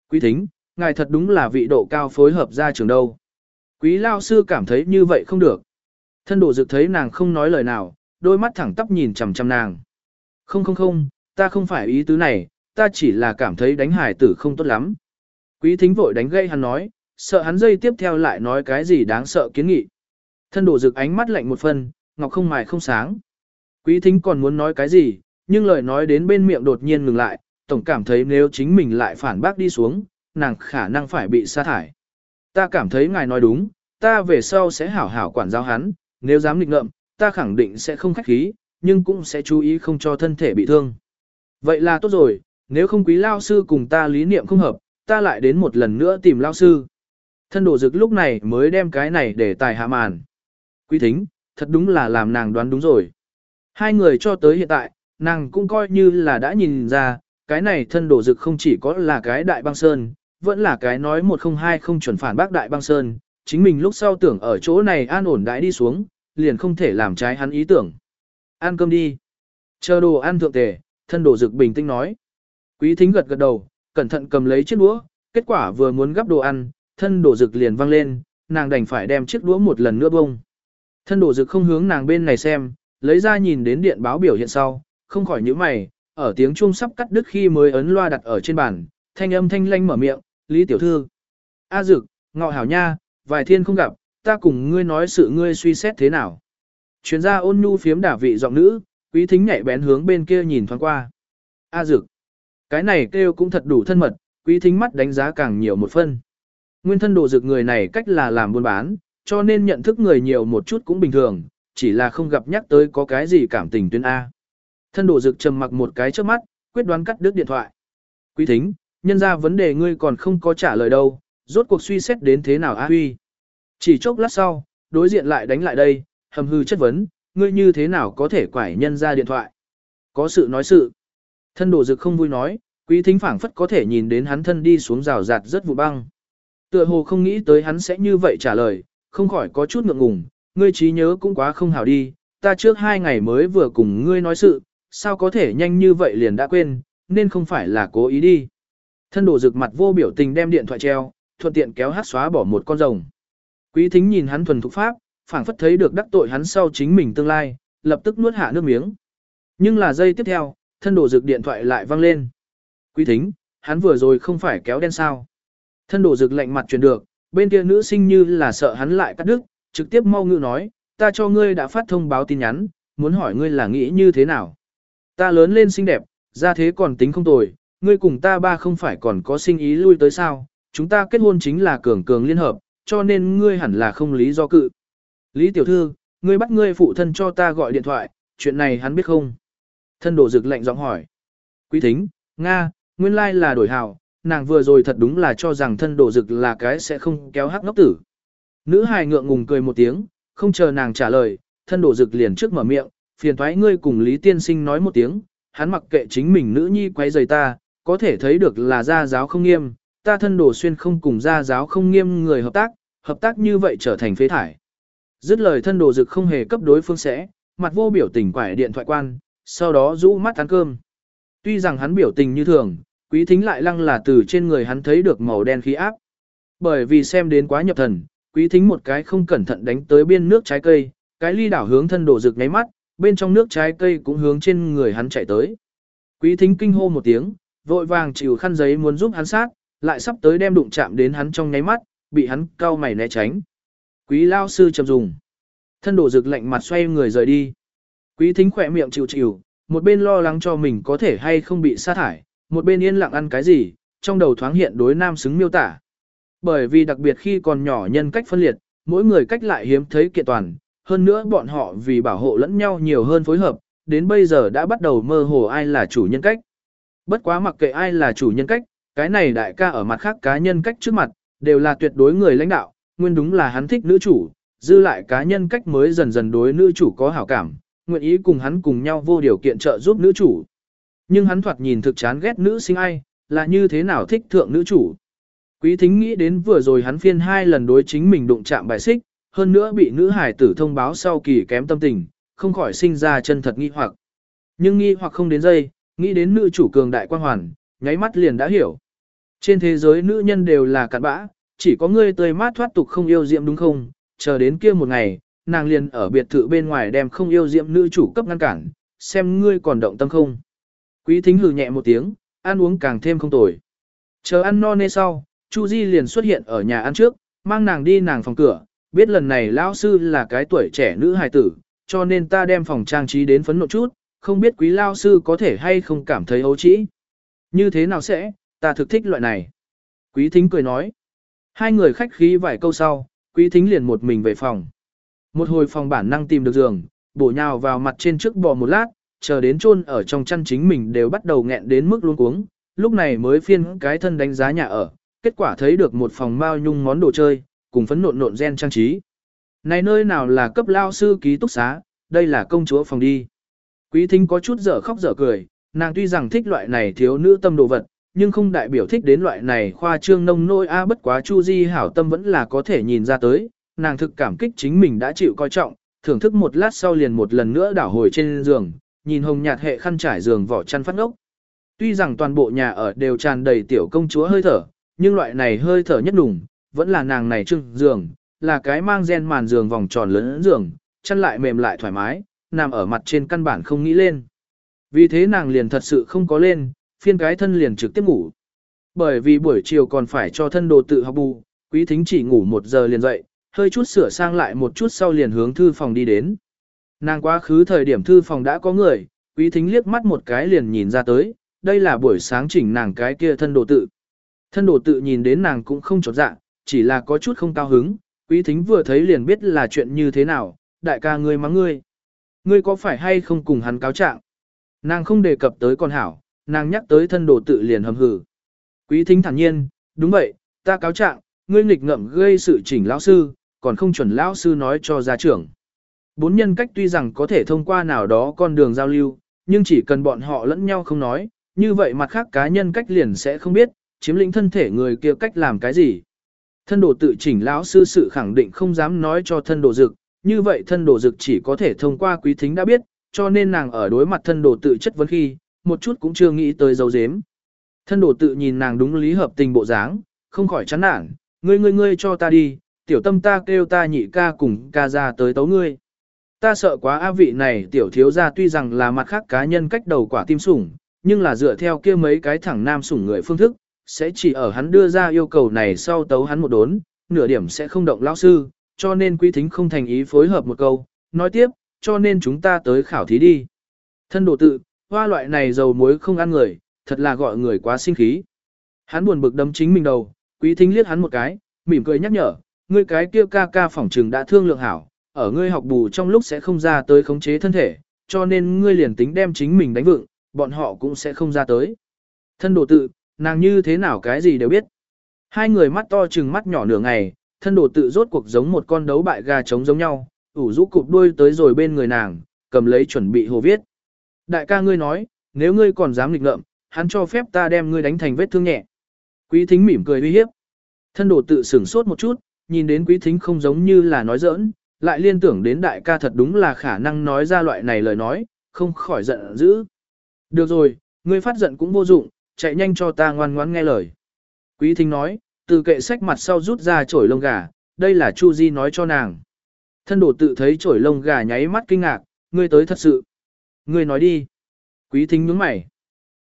Quý thính, ngài thật đúng là vị độ cao phối hợp ra trường đâu. Quý lao sư cảm thấy như vậy không được. Thân đồ dực thấy nàng không nói lời nào, đôi mắt thẳng tắp nhìn chằm chằm nàng. Không không không, ta không phải ý tứ này, ta chỉ là cảm thấy đánh hải tử không tốt lắm. Quý thính vội đánh gây hắn nói, sợ hắn dây tiếp theo lại nói cái gì đáng sợ kiến nghị. Thân đổ rực ánh mắt lạnh một phần, ngọc không mài không sáng. Quý thính còn muốn nói cái gì, nhưng lời nói đến bên miệng đột nhiên ngừng lại, tổng cảm thấy nếu chính mình lại phản bác đi xuống, nàng khả năng phải bị sa thải. Ta cảm thấy ngài nói đúng, ta về sau sẽ hảo hảo quản giáo hắn, nếu dám nghịch ngợm, ta khẳng định sẽ không khách khí, nhưng cũng sẽ chú ý không cho thân thể bị thương. Vậy là tốt rồi, nếu không quý lao sư cùng ta lý niệm không hợp, ta lại đến một lần nữa tìm lao sư. Thân đồ dực lúc này mới đem cái này để tài hạ màn. Quý thính, thật đúng là làm nàng đoán đúng rồi. Hai người cho tới hiện tại, nàng cũng coi như là đã nhìn ra, cái này thân đồ dực không chỉ có là cái đại băng sơn, vẫn là cái nói một không hai không chuẩn phản bác đại băng sơn, chính mình lúc sau tưởng ở chỗ này an ổn đãi đi xuống, liền không thể làm trái hắn ý tưởng. Ăn cơm đi. Chờ đồ ăn thượng tề, thân đồ dực bình tĩnh nói. Quý thính gật gật đầu, cẩn thận cầm lấy chiếc đũa, kết quả vừa muốn gắp đồ ăn, thân đổ dực liền văng lên, nàng đành phải đem chiếc đũa một lần nữa bông. Thân đổ dực không hướng nàng bên này xem, lấy ra nhìn đến điện báo biểu hiện sau, không khỏi nhíu mày, ở tiếng chuông sắp cắt đứt khi mới ấn loa đặt ở trên bàn, thanh âm thanh lanh mở miệng, Lý tiểu thư. A dực, ngọ hảo nha, vài thiên không gặp, ta cùng ngươi nói sự ngươi suy xét thế nào. Chuyên gia ôn nhu phiếm đả vị giọng nữ, quý thính nhạy bén hướng bên kia nhìn thoáng qua. A dực. Cái này kêu cũng thật đủ thân mật, quý thính mắt đánh giá càng nhiều một phân. Nguyên thân đồ dược người này cách là làm buôn bán, cho nên nhận thức người nhiều một chút cũng bình thường, chỉ là không gặp nhắc tới có cái gì cảm tình tuyến A. Thân đồ dược trầm mặc một cái trước mắt, quyết đoán cắt đứt điện thoại. Quý thính, nhân ra vấn đề ngươi còn không có trả lời đâu, rốt cuộc suy xét đến thế nào A huy. Chỉ chốc lát sau, đối diện lại đánh lại đây, hầm hư chất vấn, ngươi như thế nào có thể quải nhân ra điện thoại. Có sự nói sự. Thân đồ dực không vui nói, quý thính phảng phất có thể nhìn đến hắn thân đi xuống rào rạt rất vụ băng. Tựa hồ không nghĩ tới hắn sẽ như vậy trả lời, không khỏi có chút ngượng ngùng, ngươi trí nhớ cũng quá không hảo đi, ta trước hai ngày mới vừa cùng ngươi nói sự, sao có thể nhanh như vậy liền đã quên, nên không phải là cố ý đi. Thân đồ rực mặt vô biểu tình đem điện thoại treo, thuận tiện kéo hát xóa bỏ một con rồng. Quý thính nhìn hắn thuần thục pháp, phảng phất thấy được đắc tội hắn sau chính mình tương lai, lập tức nuốt hạ nước miếng. Nhưng là giây tiếp theo, thân đồ rực điện thoại lại vang lên. Quý thính, hắn vừa rồi không phải kéo đen sao. Thân đổ rực lạnh mặt truyền được, bên kia nữ sinh như là sợ hắn lại cắt đứt, trực tiếp mau ngữ nói, ta cho ngươi đã phát thông báo tin nhắn, muốn hỏi ngươi là nghĩ như thế nào. Ta lớn lên xinh đẹp, ra thế còn tính không tồi, ngươi cùng ta ba không phải còn có sinh ý lui tới sao, chúng ta kết hôn chính là cường cường liên hợp, cho nên ngươi hẳn là không lý do cự. Lý tiểu thư, ngươi bắt ngươi phụ thân cho ta gọi điện thoại, chuyện này hắn biết không? Thân đổ rực lạnh giọng hỏi. Quý thính, Nga, nguyên lai là đổi hào, nàng vừa rồi thật đúng là cho rằng thân đồ dực là cái sẽ không kéo hắc ngốc tử. Nữ hài ngượng ngùng cười một tiếng, không chờ nàng trả lời, thân đồ dực liền trước mở miệng, phiền thoái ngươi cùng Lý Tiên Sinh nói một tiếng, hắn mặc kệ chính mình nữ nhi quấy rầy ta, có thể thấy được là gia giáo không nghiêm, ta thân đồ xuyên không cùng gia giáo không nghiêm người hợp tác, hợp tác như vậy trở thành phế thải. Dứt lời thân đồ dực không hề cấp đối phương sẽ, mặt vô biểu tình quải điện thoại quan, sau đó rũ mắt ăn cơm. Tuy rằng hắn biểu tình như thường, quý thính lại lăng là từ trên người hắn thấy được màu đen khí áp. Bởi vì xem đến quá nhập thần, quý thính một cái không cẩn thận đánh tới biên nước trái cây, cái ly đảo hướng thân đổ rực ngáy mắt, bên trong nước trái cây cũng hướng trên người hắn chạy tới. Quý thính kinh hô một tiếng, vội vàng chịu khăn giấy muốn giúp hắn sát, lại sắp tới đem đụng chạm đến hắn trong nháy mắt, bị hắn cau mày né tránh. Quý lao sư chậm dùng. Thân đổ rực lạnh mặt xoay người rời đi. Quý thính khỏe miệng chịu chịu, một bên lo lắng cho mình có thể hay không bị sát thải, một bên yên lặng ăn cái gì, trong đầu thoáng hiện đối nam xứng miêu tả. Bởi vì đặc biệt khi còn nhỏ nhân cách phân liệt, mỗi người cách lại hiếm thấy kiện toàn, hơn nữa bọn họ vì bảo hộ lẫn nhau nhiều hơn phối hợp, đến bây giờ đã bắt đầu mơ hồ ai là chủ nhân cách. Bất quá mặc kệ ai là chủ nhân cách, cái này đại ca ở mặt khác cá nhân cách trước mặt, đều là tuyệt đối người lãnh đạo, nguyên đúng là hắn thích nữ chủ, dư lại cá nhân cách mới dần dần đối nữ chủ có hảo cảm, nguyện ý cùng hắn cùng nhau vô điều kiện trợ giúp nữ chủ. Nhưng hắn thoạt nhìn thực chán ghét nữ sinh ai, là như thế nào thích thượng nữ chủ. Quý thính nghĩ đến vừa rồi hắn phiên hai lần đối chính mình đụng chạm bài xích, hơn nữa bị nữ hải tử thông báo sau kỳ kém tâm tình, không khỏi sinh ra chân thật nghi hoặc. Nhưng nghi hoặc không đến giây, nghĩ đến nữ chủ cường đại quan hoàn, nháy mắt liền đã hiểu. Trên thế giới nữ nhân đều là cặn bã, chỉ có ngươi tươi mát thoát tục không yêu diệm đúng không, chờ đến kia một ngày, nàng liền ở biệt thự bên ngoài đem không yêu diệm nữ chủ cấp ngăn cản, xem ngươi còn động tâm không. Quý thính hừ nhẹ một tiếng, ăn uống càng thêm không tồi. Chờ ăn no nê sau, Chu Di liền xuất hiện ở nhà ăn trước, mang nàng đi nàng phòng cửa, biết lần này lão sư là cái tuổi trẻ nữ hài tử, cho nên ta đem phòng trang trí đến phấn nộ chút, không biết quý lão sư có thể hay không cảm thấy ấu trĩ. Như thế nào sẽ, ta thực thích loại này. Quý thính cười nói. Hai người khách khí vài câu sau, quý thính liền một mình về phòng. Một hồi phòng bản năng tìm được giường, bổ nhào vào mặt trên trước bò một lát, chờ đến chôn ở trong chăn chính mình đều bắt đầu nghẹn đến mức luống cuống, lúc này mới phiên cái thân đánh giá nhà ở, kết quả thấy được một phòng mao nhung món đồ chơi, cùng phấn nộn nộn gen trang trí. Này nơi nào là cấp lao sư ký túc xá, đây là công chúa phòng đi. Quý thính có chút dở khóc dở cười, nàng tuy rằng thích loại này thiếu nữ tâm đồ vật, nhưng không đại biểu thích đến loại này khoa trương nông nôi a bất quá Chu Di hảo tâm vẫn là có thể nhìn ra tới, nàng thực cảm kích chính mình đã chịu coi trọng, thưởng thức một lát sau liền một lần nữa đảo hồi trên giường, nhìn hồng nhạt hệ khăn trải giường vỏ chăn phát ngốc. Tuy rằng toàn bộ nhà ở đều tràn đầy tiểu công chúa hơi thở, nhưng loại này hơi thở nhất đủng, vẫn là nàng này trưng giường, là cái mang gen màn giường vòng tròn lớn giường, chăn lại mềm lại thoải mái, nằm ở mặt trên căn bản không nghĩ lên. Vì thế nàng liền thật sự không có lên, phiên cái thân liền trực tiếp ngủ. Bởi vì buổi chiều còn phải cho thân đồ tự học bù, quý thính chỉ ngủ một giờ liền dậy, hơi chút sửa sang lại một chút sau liền hướng thư phòng đi đến. Nàng quá khứ thời điểm thư phòng đã có người, quý thính liếc mắt một cái liền nhìn ra tới, đây là buổi sáng chỉnh nàng cái kia thân đồ tự. Thân đồ tự nhìn đến nàng cũng không chột dạ, chỉ là có chút không cao hứng, quý thính vừa thấy liền biết là chuyện như thế nào, đại ca ngươi mắng ngươi. Ngươi có phải hay không cùng hắn cáo trạng? Nàng không đề cập tới con hảo, nàng nhắc tới thân đồ tự liền hầm hử. Quý thính thản nhiên, đúng vậy, ta cáo trạng, ngươi nghịch ngợm gây sự chỉnh lão sư, còn không chuẩn lão sư nói cho gia trưởng. Bốn nhân cách tuy rằng có thể thông qua nào đó con đường giao lưu, nhưng chỉ cần bọn họ lẫn nhau không nói, như vậy mặt khác cá nhân cách liền sẽ không biết, chiếm lĩnh thân thể người kia cách làm cái gì. Thân đồ tự chỉnh lão sư sự khẳng định không dám nói cho thân đồ dực, như vậy thân đồ dực chỉ có thể thông qua quý thính đã biết, cho nên nàng ở đối mặt thân đồ tự chất vấn khi, một chút cũng chưa nghĩ tới dấu dếm. Thân đồ tự nhìn nàng đúng lý hợp tình bộ dáng, không khỏi chán nản, ngươi ngươi ngươi cho ta đi, tiểu tâm ta kêu ta nhị ca cùng ca ra tới tấu ngươi. Ta sợ quá a vị này tiểu thiếu gia tuy rằng là mặt khác cá nhân cách đầu quả tim sủng, nhưng là dựa theo kia mấy cái thẳng nam sủng người phương thức, sẽ chỉ ở hắn đưa ra yêu cầu này sau tấu hắn một đốn, nửa điểm sẽ không động lão sư, cho nên quý thính không thành ý phối hợp một câu, nói tiếp, cho nên chúng ta tới khảo thí đi. Thân đồ tự, hoa loại này dầu muối không ăn người, thật là gọi người quá sinh khí. Hắn buồn bực đấm chính mình đầu, quý thính liếc hắn một cái, mỉm cười nhắc nhở, ngươi cái kia ca ca phỏng trừng đã thương lượng hảo, ở ngươi học bù trong lúc sẽ không ra tới khống chế thân thể, cho nên ngươi liền tính đem chính mình đánh vựng, bọn họ cũng sẽ không ra tới. Thân đồ tự, nàng như thế nào cái gì đều biết. Hai người mắt to chừng mắt nhỏ nửa ngày, thân đồ tự rốt cuộc giống một con đấu bại gà trống giống nhau, ủ rũ cụp đuôi tới rồi bên người nàng, cầm lấy chuẩn bị hồ viết. Đại ca ngươi nói, nếu ngươi còn dám nghịch ngợm, hắn cho phép ta đem ngươi đánh thành vết thương nhẹ. Quý thính mỉm cười uy hiếp. Thân đồ tự sửng sốt một chút, nhìn đến quý thính không giống như là nói giỡn, lại liên tưởng đến đại ca thật đúng là khả năng nói ra loại này lời nói, không khỏi giận dữ. Được rồi, ngươi phát giận cũng vô dụng, chạy nhanh cho ta ngoan ngoãn nghe lời. Quý thính nói, từ kệ sách mặt sau rút ra chổi lông gà, đây là Chu Di nói cho nàng. Thân đồ tự thấy chổi lông gà nháy mắt kinh ngạc, ngươi tới thật sự. Ngươi nói đi. Quý thính nhướng mày.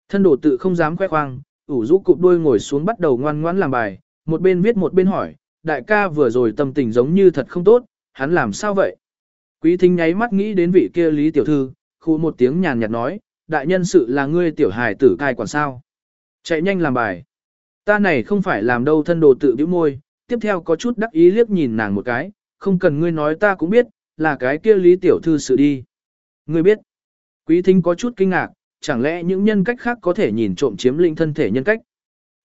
Thân đồ tự không dám khoe khoang, ủ rũ cụp đôi ngồi xuống bắt đầu ngoan ngoãn làm bài, một bên viết một bên hỏi, đại ca vừa rồi tâm tình giống như thật không tốt, hắn làm sao vậy? Quý thính nháy mắt nghĩ đến vị kia lý tiểu thư, khu một tiếng nhàn nhạt nói, đại nhân sự là ngươi tiểu hài tử cai quản sao. Chạy nhanh làm bài. Ta này không phải làm đâu thân đồ tự bĩu môi, tiếp theo có chút đắc ý liếc nhìn nàng một cái, không cần ngươi nói ta cũng biết, là cái kia lý tiểu thư sự đi. Ngươi biết. Quý thính có chút kinh ngạc, chẳng lẽ những nhân cách khác có thể nhìn trộm chiếm linh thân thể nhân cách.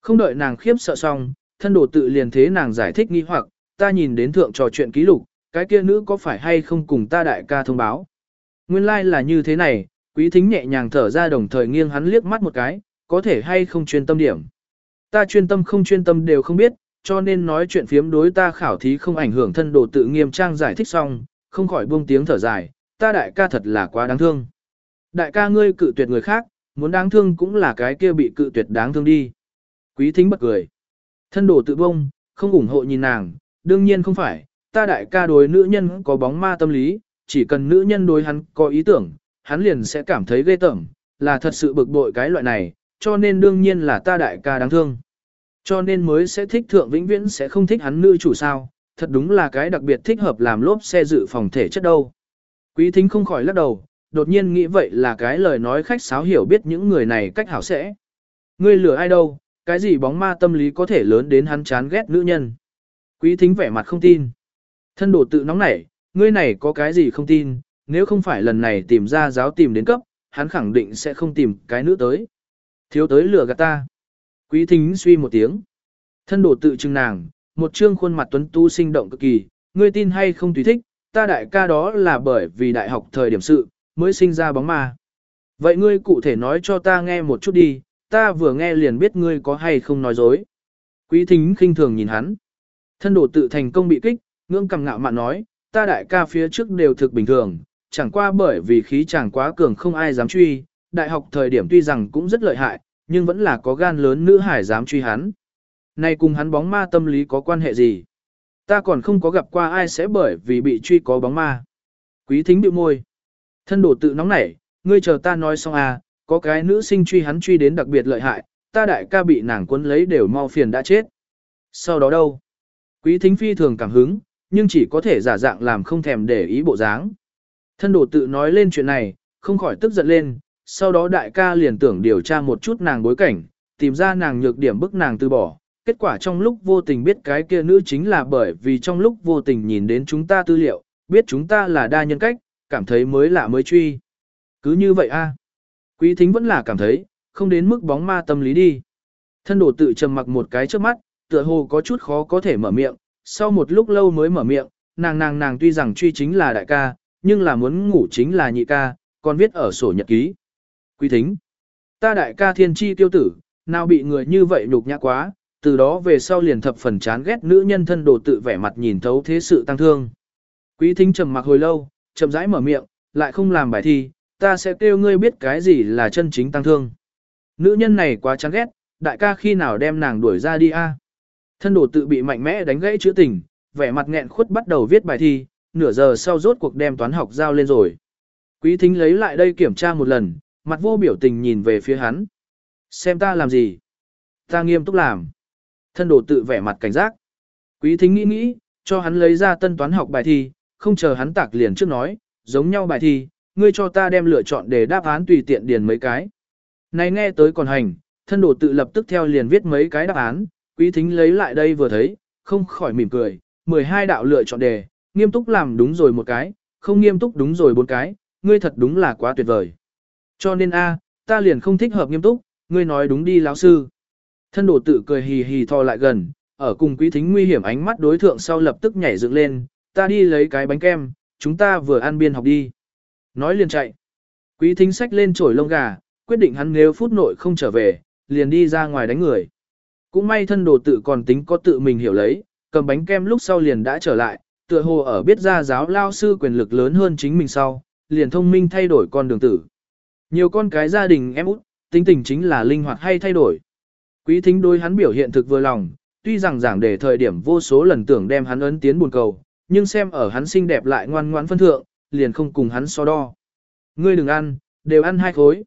Không đợi nàng khiếp sợ xong, thân đồ tự liền thế nàng giải thích nghi hoặc, ta nhìn đến thượng trò chuyện ký lục, cái kia nữ có phải hay không cùng ta đại ca thông báo. Nguyên lai like là như thế này, quý thính nhẹ nhàng thở ra đồng thời nghiêng hắn liếc mắt một cái, có thể hay không chuyên tâm điểm. Ta chuyên tâm không chuyên tâm đều không biết, cho nên nói chuyện phiếm đối ta khảo thí không ảnh hưởng thân đồ tự nghiêm trang giải thích xong, không khỏi buông tiếng thở dài, ta đại ca thật là quá đáng thương. Đại ca ngươi cự tuyệt người khác, muốn đáng thương cũng là cái kia bị cự tuyệt đáng thương đi. Quý thính bật cười. Thân đồ tự bông, không ủng hộ nhìn nàng, đương nhiên không phải, ta đại ca đối nữ nhân có bóng ma tâm lý, chỉ cần nữ nhân đối hắn có ý tưởng, hắn liền sẽ cảm thấy ghê tởm, là thật sự bực bội cái loại này, cho nên đương nhiên là ta đại ca đáng thương. Cho nên mới sẽ thích thượng vĩnh viễn sẽ không thích hắn nữ chủ sao, thật đúng là cái đặc biệt thích hợp làm lốp xe dự phòng thể chất đâu. Quý thính không khỏi lắc đầu, đột nhiên nghĩ vậy là cái lời nói khách sáo hiểu biết những người này cách hảo sẽ. Ngươi lừa ai đâu, cái gì bóng ma tâm lý có thể lớn đến hắn chán ghét nữ nhân. Quý thính vẻ mặt không tin. Thân đồ tự nóng nảy, ngươi này có cái gì không tin, nếu không phải lần này tìm ra giáo tìm đến cấp, hắn khẳng định sẽ không tìm cái nữ tới. Thiếu tới lừa gạt ta. Quý thính suy một tiếng. Thân đồ tự trưng nàng, một trương khuôn mặt tuấn tu sinh động cực kỳ, ngươi tin hay không tùy thích, ta đại ca đó là bởi vì đại học thời điểm sự, mới sinh ra bóng ma. Vậy ngươi cụ thể nói cho ta nghe một chút đi, ta vừa nghe liền biết ngươi có hay không nói dối. Quý thính khinh thường nhìn hắn. Thân đồ tự thành công bị kích, ngưỡng cầm ngạo mạn nói, ta đại ca phía trước đều thực bình thường, chẳng qua bởi vì khí chàng quá cường không ai dám truy, đại học thời điểm tuy rằng cũng rất lợi hại, nhưng vẫn là có gan lớn nữ hải dám truy hắn. Này cùng hắn bóng ma tâm lý có quan hệ gì? Ta còn không có gặp qua ai sẽ bởi vì bị truy có bóng ma. Quý thính bĩu môi. Thân đổ tự nóng nảy, ngươi chờ ta nói xong à, có cái nữ sinh truy hắn truy đến đặc biệt lợi hại, ta đại ca bị nàng cuốn lấy đều mau phiền đã chết. Sau đó đâu? Quý thính phi thường cảm hứng, nhưng chỉ có thể giả dạng làm không thèm để ý bộ dáng. Thân đồ tự nói lên chuyện này, không khỏi tức giận lên, sau đó đại ca liền tưởng điều tra một chút nàng bối cảnh, tìm ra nàng nhược điểm bức nàng từ bỏ. Kết quả trong lúc vô tình biết cái kia nữ chính là bởi vì trong lúc vô tình nhìn đến chúng ta tư liệu, biết chúng ta là đa nhân cách, cảm thấy mới lạ mới truy. Cứ như vậy a Quý thính vẫn là cảm thấy, không đến mức bóng ma tâm lý đi. Thân đồ tự trầm mặc một cái trước mắt, tựa hồ có chút khó có thể mở miệng, sau một lúc lâu mới mở miệng, nàng nàng nàng tuy rằng truy chính là đại ca, nhưng là muốn ngủ chính là nhị ca, còn viết ở sổ nhật ký. Quý thính, ta đại ca thiên chi tiêu tử, nào bị người như vậy nhục nhã quá, từ đó về sau liền thập phần chán ghét nữ nhân thân đồ tự vẻ mặt nhìn thấu thế sự tăng thương. Quý thính trầm mặc hồi lâu, chậm rãi mở miệng, lại không làm bài thi, ta sẽ kêu ngươi biết cái gì là chân chính tăng thương. Nữ nhân này quá chán ghét, đại ca khi nào đem nàng đuổi ra đi a? Thân đồ tự bị mạnh mẽ đánh gãy chữ tình, vẻ mặt nghẹn khuất bắt đầu viết bài thi, nửa giờ sau rốt cuộc đem toán học giao lên rồi. Quý thính lấy lại đây kiểm tra một lần, mặt vô biểu tình nhìn về phía hắn. Xem ta làm gì? Ta nghiêm túc làm. Thân đồ tự vẻ mặt cảnh giác. Quý thính nghĩ nghĩ, cho hắn lấy ra tân toán học bài thi, không chờ hắn tạc liền trước nói, giống nhau bài thi, ngươi cho ta đem lựa chọn để đáp án tùy tiện điền mấy cái. Này nghe tới còn hành, thân đồ tự lập tức theo liền viết mấy cái đáp án, quý thính lấy lại đây vừa thấy, không khỏi mỉm cười, 12 đạo lựa chọn đề, nghiêm túc làm đúng rồi một cái, không nghiêm túc đúng rồi bốn cái, ngươi thật đúng là quá tuyệt vời. Cho nên a, ta liền không thích hợp nghiêm túc, ngươi nói đúng đi lão sư. Thân đồ tự cười hì hì thò lại gần, ở cùng quý thính nguy hiểm ánh mắt đối thượng sau lập tức nhảy dựng lên, ta đi lấy cái bánh kem, chúng ta vừa ăn biên học đi. Nói liền chạy. Quý thính sách lên chổi lông gà, quyết định hắn nếu phút nội không trở về, liền đi ra ngoài đánh người. Cũng may thân đồ tự còn tính có tự mình hiểu lấy, cầm bánh kem lúc sau liền đã trở lại, tựa hồ ở biết ra giáo lao sư quyền lực lớn hơn chính mình sau, liền thông minh thay đổi con đường tử. Nhiều con cái gia đình em út, tính tình chính là linh hoạt hay thay đổi. Quý thính đối hắn biểu hiện thực vừa lòng, tuy rằng giảng để thời điểm vô số lần tưởng đem hắn ấn tiến buồn cầu, nhưng xem ở hắn xinh đẹp lại ngoan ngoãn phân thượng, liền không cùng hắn so đo. Ngươi đừng ăn, đều ăn hai khối.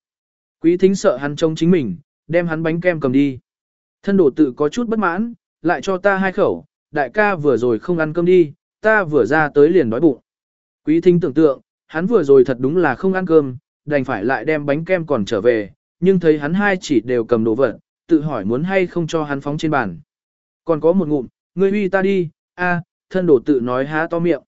Quý thính sợ hắn trông chính mình, đem hắn bánh kem cầm đi. Thân đồ tự có chút bất mãn, lại cho ta hai khẩu, đại ca vừa rồi không ăn cơm đi, ta vừa ra tới liền đói bụng. Quý thính tưởng tượng, hắn vừa rồi thật đúng là không ăn cơm, đành phải lại đem bánh kem còn trở về, nhưng thấy hắn hai chỉ đều cầm đồ vật, tự hỏi muốn hay không cho hắn phóng trên bàn. Còn có một ngụm, ngươi huy ta đi, a, thân đồ tự nói há to miệng.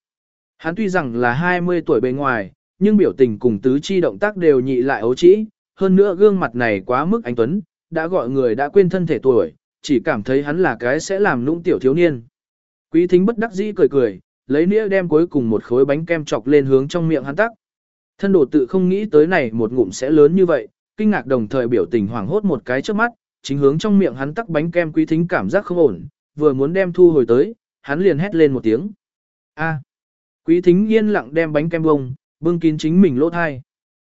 Hắn tuy rằng là 20 tuổi bề ngoài, nhưng biểu tình cùng tứ chi động tác đều nhị lại ấu trĩ, hơn nữa gương mặt này quá mức anh tuấn, đã gọi người đã quên thân thể tuổi, chỉ cảm thấy hắn là cái sẽ làm nũng tiểu thiếu niên. Quý thính bất đắc dĩ cười cười, lấy nĩa đem cuối cùng một khối bánh kem chọc lên hướng trong miệng hắn tắc. Thân đồ tự không nghĩ tới này một ngụm sẽ lớn như vậy, kinh ngạc đồng thời biểu tình hoảng hốt một cái trước mắt, chính hướng trong miệng hắn tắc bánh kem quý thính cảm giác không ổn, vừa muốn đem thu hồi tới, hắn liền hét lên một tiếng. A. Quý thính yên lặng đem bánh kem bông, bưng kín chính mình lỗ thai.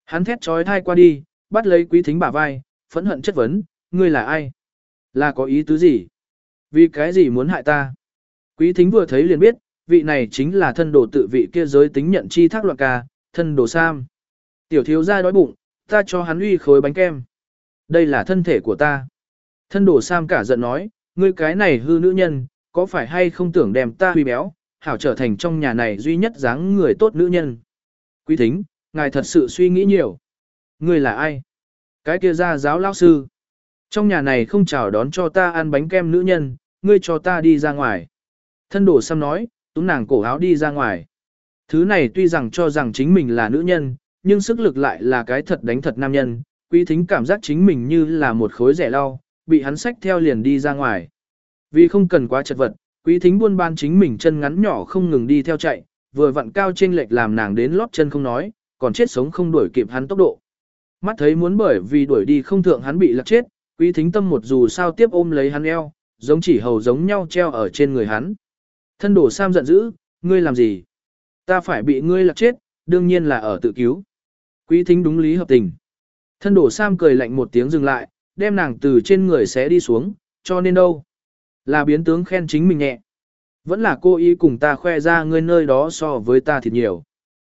Hắn thét trói thai qua đi, bắt lấy quý thính bả vai, phẫn hận chất vấn, ngươi là ai? Là có ý tứ gì? Vì cái gì muốn hại ta? Quý thính vừa thấy liền biết, vị này chính là thân đồ tự vị kia giới tính nhận chi thác loạn ca, thân đồ sam. Tiểu thiếu ra đói bụng, ta cho hắn uy khối bánh kem. Đây là thân thể của ta. Thân đồ sam cả giận nói, ngươi cái này hư nữ nhân, có phải hay không tưởng đem ta huy béo, hảo trở thành trong nhà này duy nhất dáng người tốt nữ nhân. Quý thính, ngài thật sự suy nghĩ nhiều. Ngươi là ai? Cái kia ra giáo lão sư. Trong nhà này không chào đón cho ta ăn bánh kem nữ nhân, ngươi cho ta đi ra ngoài. Thân đổ xăm nói, túm nàng cổ áo đi ra ngoài. Thứ này tuy rằng cho rằng chính mình là nữ nhân, nhưng sức lực lại là cái thật đánh thật nam nhân. Quý thính cảm giác chính mình như là một khối rẻ lau, bị hắn xách theo liền đi ra ngoài. Vì không cần quá chật vật, quý thính buôn ban chính mình chân ngắn nhỏ không ngừng đi theo chạy, vừa vặn cao trên lệch làm nàng đến lót chân không nói, còn chết sống không đuổi kịp hắn tốc độ. Mắt thấy muốn bởi vì đuổi đi không thượng hắn bị lạc chết, quý thính tâm một dù sao tiếp ôm lấy hắn eo, giống chỉ hầu giống nhau treo ở trên người hắn. Thân đổ Sam giận dữ, ngươi làm gì? Ta phải bị ngươi lạc chết, đương nhiên là ở tự cứu. Quý thính đúng lý hợp tình. Thân đổ Sam cười lạnh một tiếng dừng lại, đem nàng từ trên người sẽ đi xuống, cho nên đâu? Là biến tướng khen chính mình nhẹ. Vẫn là cô ý cùng ta khoe ra ngươi nơi đó so với ta thiệt nhiều.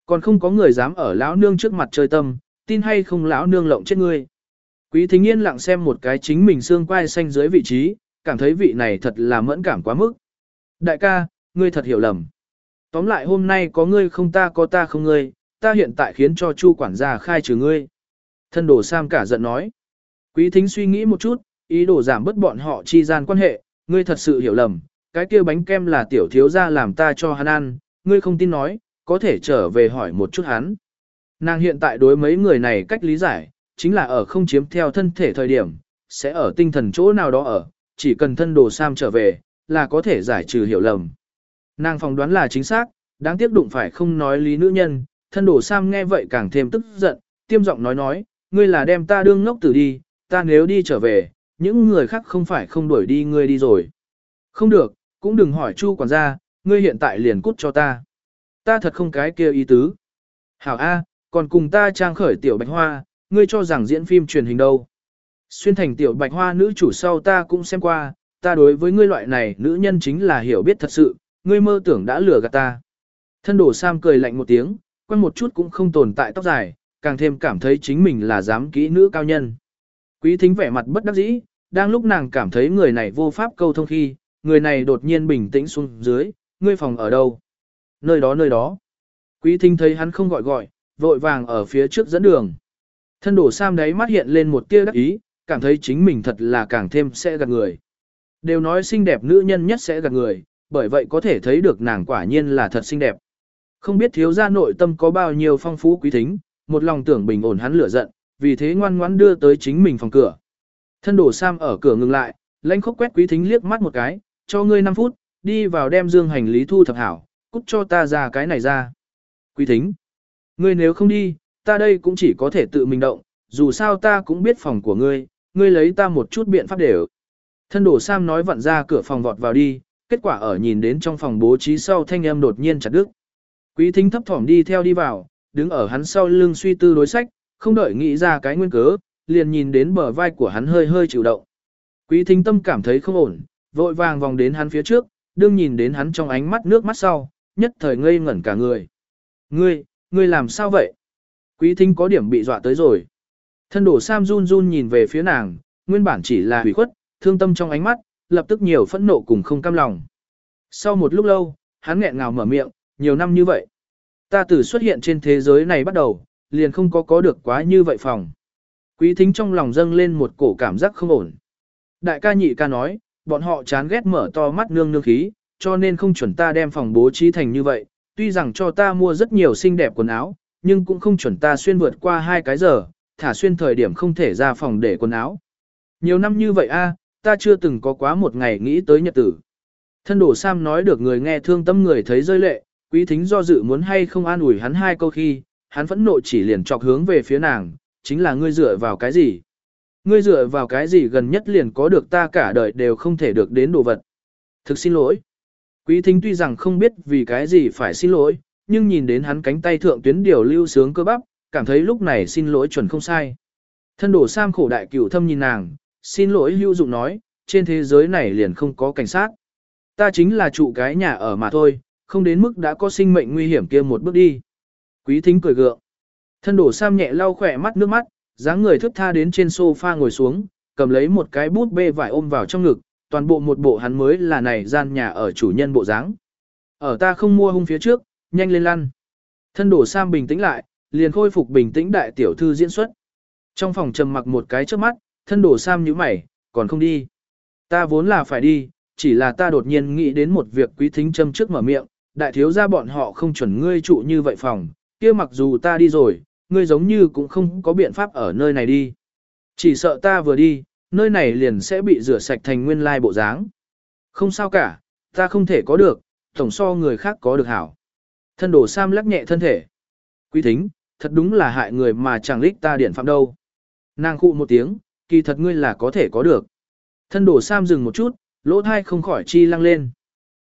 Còn không có người dám ở lão nương trước mặt chơi tâm, tin hay không lão nương lộng chết ngươi. Quý thính yên lặng xem một cái chính mình xương quai xanh dưới vị trí, cảm thấy vị này thật là mẫn cảm quá mức. Đại ca, ngươi thật hiểu lầm. Tóm lại hôm nay có ngươi không ta có ta không ngươi, ta hiện tại khiến cho chu quản gia khai trừ ngươi. Thân đồ Sam cả giận nói. Quý thính suy nghĩ một chút, ý đồ giảm bớt bọn họ chi gian quan hệ, ngươi thật sự hiểu lầm, cái kia bánh kem là tiểu thiếu gia làm ta cho hắn ăn, ngươi không tin nói, có thể trở về hỏi một chút hắn. Nàng hiện tại đối mấy người này cách lý giải, chính là ở không chiếm theo thân thể thời điểm, sẽ ở tinh thần chỗ nào đó ở, chỉ cần thân đồ Sam trở về, là có thể giải trừ hiểu lầm. Nàng phỏng đoán là chính xác, đáng tiếc đụng phải không nói lý nữ nhân, thân đồ Sam nghe vậy càng thêm tức giận, tiêm giọng nói nói, ngươi là đem ta đương ngốc tử đi, ta nếu đi trở về, những người khác không phải không đuổi đi ngươi đi rồi. Không được, cũng đừng hỏi chu quản gia, ngươi hiện tại liền cút cho ta. Ta thật không cái kia ý tứ. Hảo A, còn cùng ta trang khởi tiểu bạch hoa, ngươi cho rằng diễn phim truyền hình đâu. Xuyên thành tiểu bạch hoa nữ chủ sau ta cũng xem qua, ta đối với ngươi loại này nữ nhân chính là hiểu biết thật sự, ngươi mơ tưởng đã lừa gạt ta. Thân đổ Sam cười lạnh một tiếng, quen một chút cũng không tồn tại tóc dài, càng thêm cảm thấy chính mình là dám kỹ nữ cao nhân. Quý thính vẻ mặt bất đắc dĩ, đang lúc nàng cảm thấy người này vô pháp câu thông khi, người này đột nhiên bình tĩnh xuống dưới, ngươi phòng ở đâu? Nơi đó nơi đó. Quý thính thấy hắn không gọi gọi, vội vàng ở phía trước dẫn đường. Thân đổ Sam đấy mắt hiện lên một tia đắc ý, cảm thấy chính mình thật là càng thêm sẽ gạt người. Đều nói xinh đẹp nữ nhân nhất sẽ gạt người, bởi vậy có thể thấy được nàng quả nhiên là thật xinh đẹp. Không biết thiếu gia nội tâm có bao nhiêu phong phú quý thính, một lòng tưởng bình ổn hắn lửa giận, vì thế ngoan ngoãn đưa tới chính mình phòng cửa. Thân đổ Sam ở cửa ngừng lại, lãnh khốc quét quý thính liếc mắt một cái, cho ngươi 5 phút, đi vào đem dương hành lý thu thập hảo, cút cho ta ra cái này ra. Quý thính, ngươi nếu không đi, ta đây cũng chỉ có thể tự mình động, dù sao ta cũng biết phòng của ngươi, ngươi lấy ta một chút biện pháp để ở. Thân đổ Sam nói vặn ra cửa phòng vọt vào đi, kết quả ở nhìn đến trong phòng bố trí sau thanh âm đột nhiên chặt đứt. Quý thính thấp thỏm đi theo đi vào, đứng ở hắn sau lưng suy tư đối sách, không đợi nghĩ ra cái nguyên cớ, liền nhìn đến bờ vai của hắn hơi hơi chịu động. Quý thính tâm cảm thấy không ổn, vội vàng vòng đến hắn phía trước, đương nhìn đến hắn trong ánh mắt nước mắt sau, nhất thời ngây ngẩn cả người. Ngươi, ngươi làm sao vậy? Quý thính có điểm bị dọa tới rồi. Thân đổ Sam run run nhìn về phía nàng, nguyên bản chỉ là hủy khuất, thương tâm trong ánh mắt, lập tức nhiều phẫn nộ cùng không cam lòng. Sau một lúc lâu, hắn nghẹn ngào mở miệng, nhiều năm như vậy. Ta từ xuất hiện trên thế giới này bắt đầu, liền không có có được quá như vậy phòng. Quý thính trong lòng dâng lên một cổ cảm giác không ổn. Đại ca nhị ca nói, bọn họ chán ghét mở to mắt nương nương khí, cho nên không chuẩn ta đem phòng bố trí thành như vậy. Tuy rằng cho ta mua rất nhiều xinh đẹp quần áo, nhưng cũng không chuẩn ta xuyên vượt qua hai cái giờ, thả xuyên thời điểm không thể ra phòng để quần áo. Nhiều năm như vậy a, ta chưa từng có quá một ngày nghĩ tới nhật tử. Thân đổ Sam nói được người nghe thương tâm người thấy rơi lệ, quý thính do dự muốn hay không an ủi hắn hai câu khi, hắn phẫn nộ chỉ liền chọc hướng về phía nàng, chính là ngươi dựa vào cái gì? Ngươi dựa vào cái gì gần nhất liền có được ta cả đời đều không thể được đến đồ vật. Thực xin lỗi. Quý thính tuy rằng không biết vì cái gì phải xin lỗi, nhưng nhìn đến hắn cánh tay thượng tuyến điều lưu sướng cơ bắp, cảm thấy lúc này xin lỗi chuẩn không sai. Thân đổ Sam khổ đại cửu thâm nhìn nàng, xin lỗi hữu dụng nói, trên thế giới này liền không có cảnh sát. Ta chính là trụ cái nhà ở mà thôi, không đến mức đã có sinh mệnh nguy hiểm kia một bước đi. Quý thính cười gượng. Thân đổ Sam nhẹ lau khỏe mắt nước mắt, dáng người thức tha đến trên sofa ngồi xuống, cầm lấy một cái bút bê vải ôm vào trong ngực, toàn bộ một bộ hắn mới là này gian nhà ở chủ nhân bộ dáng. Ở ta không mua hung phía trước, nhanh lên lăn. Thân đổ Sam bình tĩnh lại, liền khôi phục bình tĩnh đại tiểu thư diễn xuất. Trong phòng trầm mặc một cái trước mắt, thân đổ Sam như mày, còn không đi. Ta vốn là phải đi, chỉ là ta đột nhiên nghĩ đến một việc quý thính châm trước mở miệng, đại thiếu gia bọn họ không chuẩn ngươi trụ như vậy phòng, kia mặc dù ta đi rồi, ngươi giống như cũng không có biện pháp ở nơi này đi. Chỉ sợ ta vừa đi, nơi này liền sẽ bị rửa sạch thành nguyên lai bộ dáng. Không sao cả, ta không thể có được, tổng so người khác có được hảo. Thân đổ Sam lắc nhẹ thân thể. Quý thính, thật đúng là hại người mà chẳng lích ta điển phạm đâu. Nàng khụ một tiếng, kỳ thật ngươi là có thể có được. Thân đổ Sam dừng một chút, lỗ thai không khỏi chi lăng lên.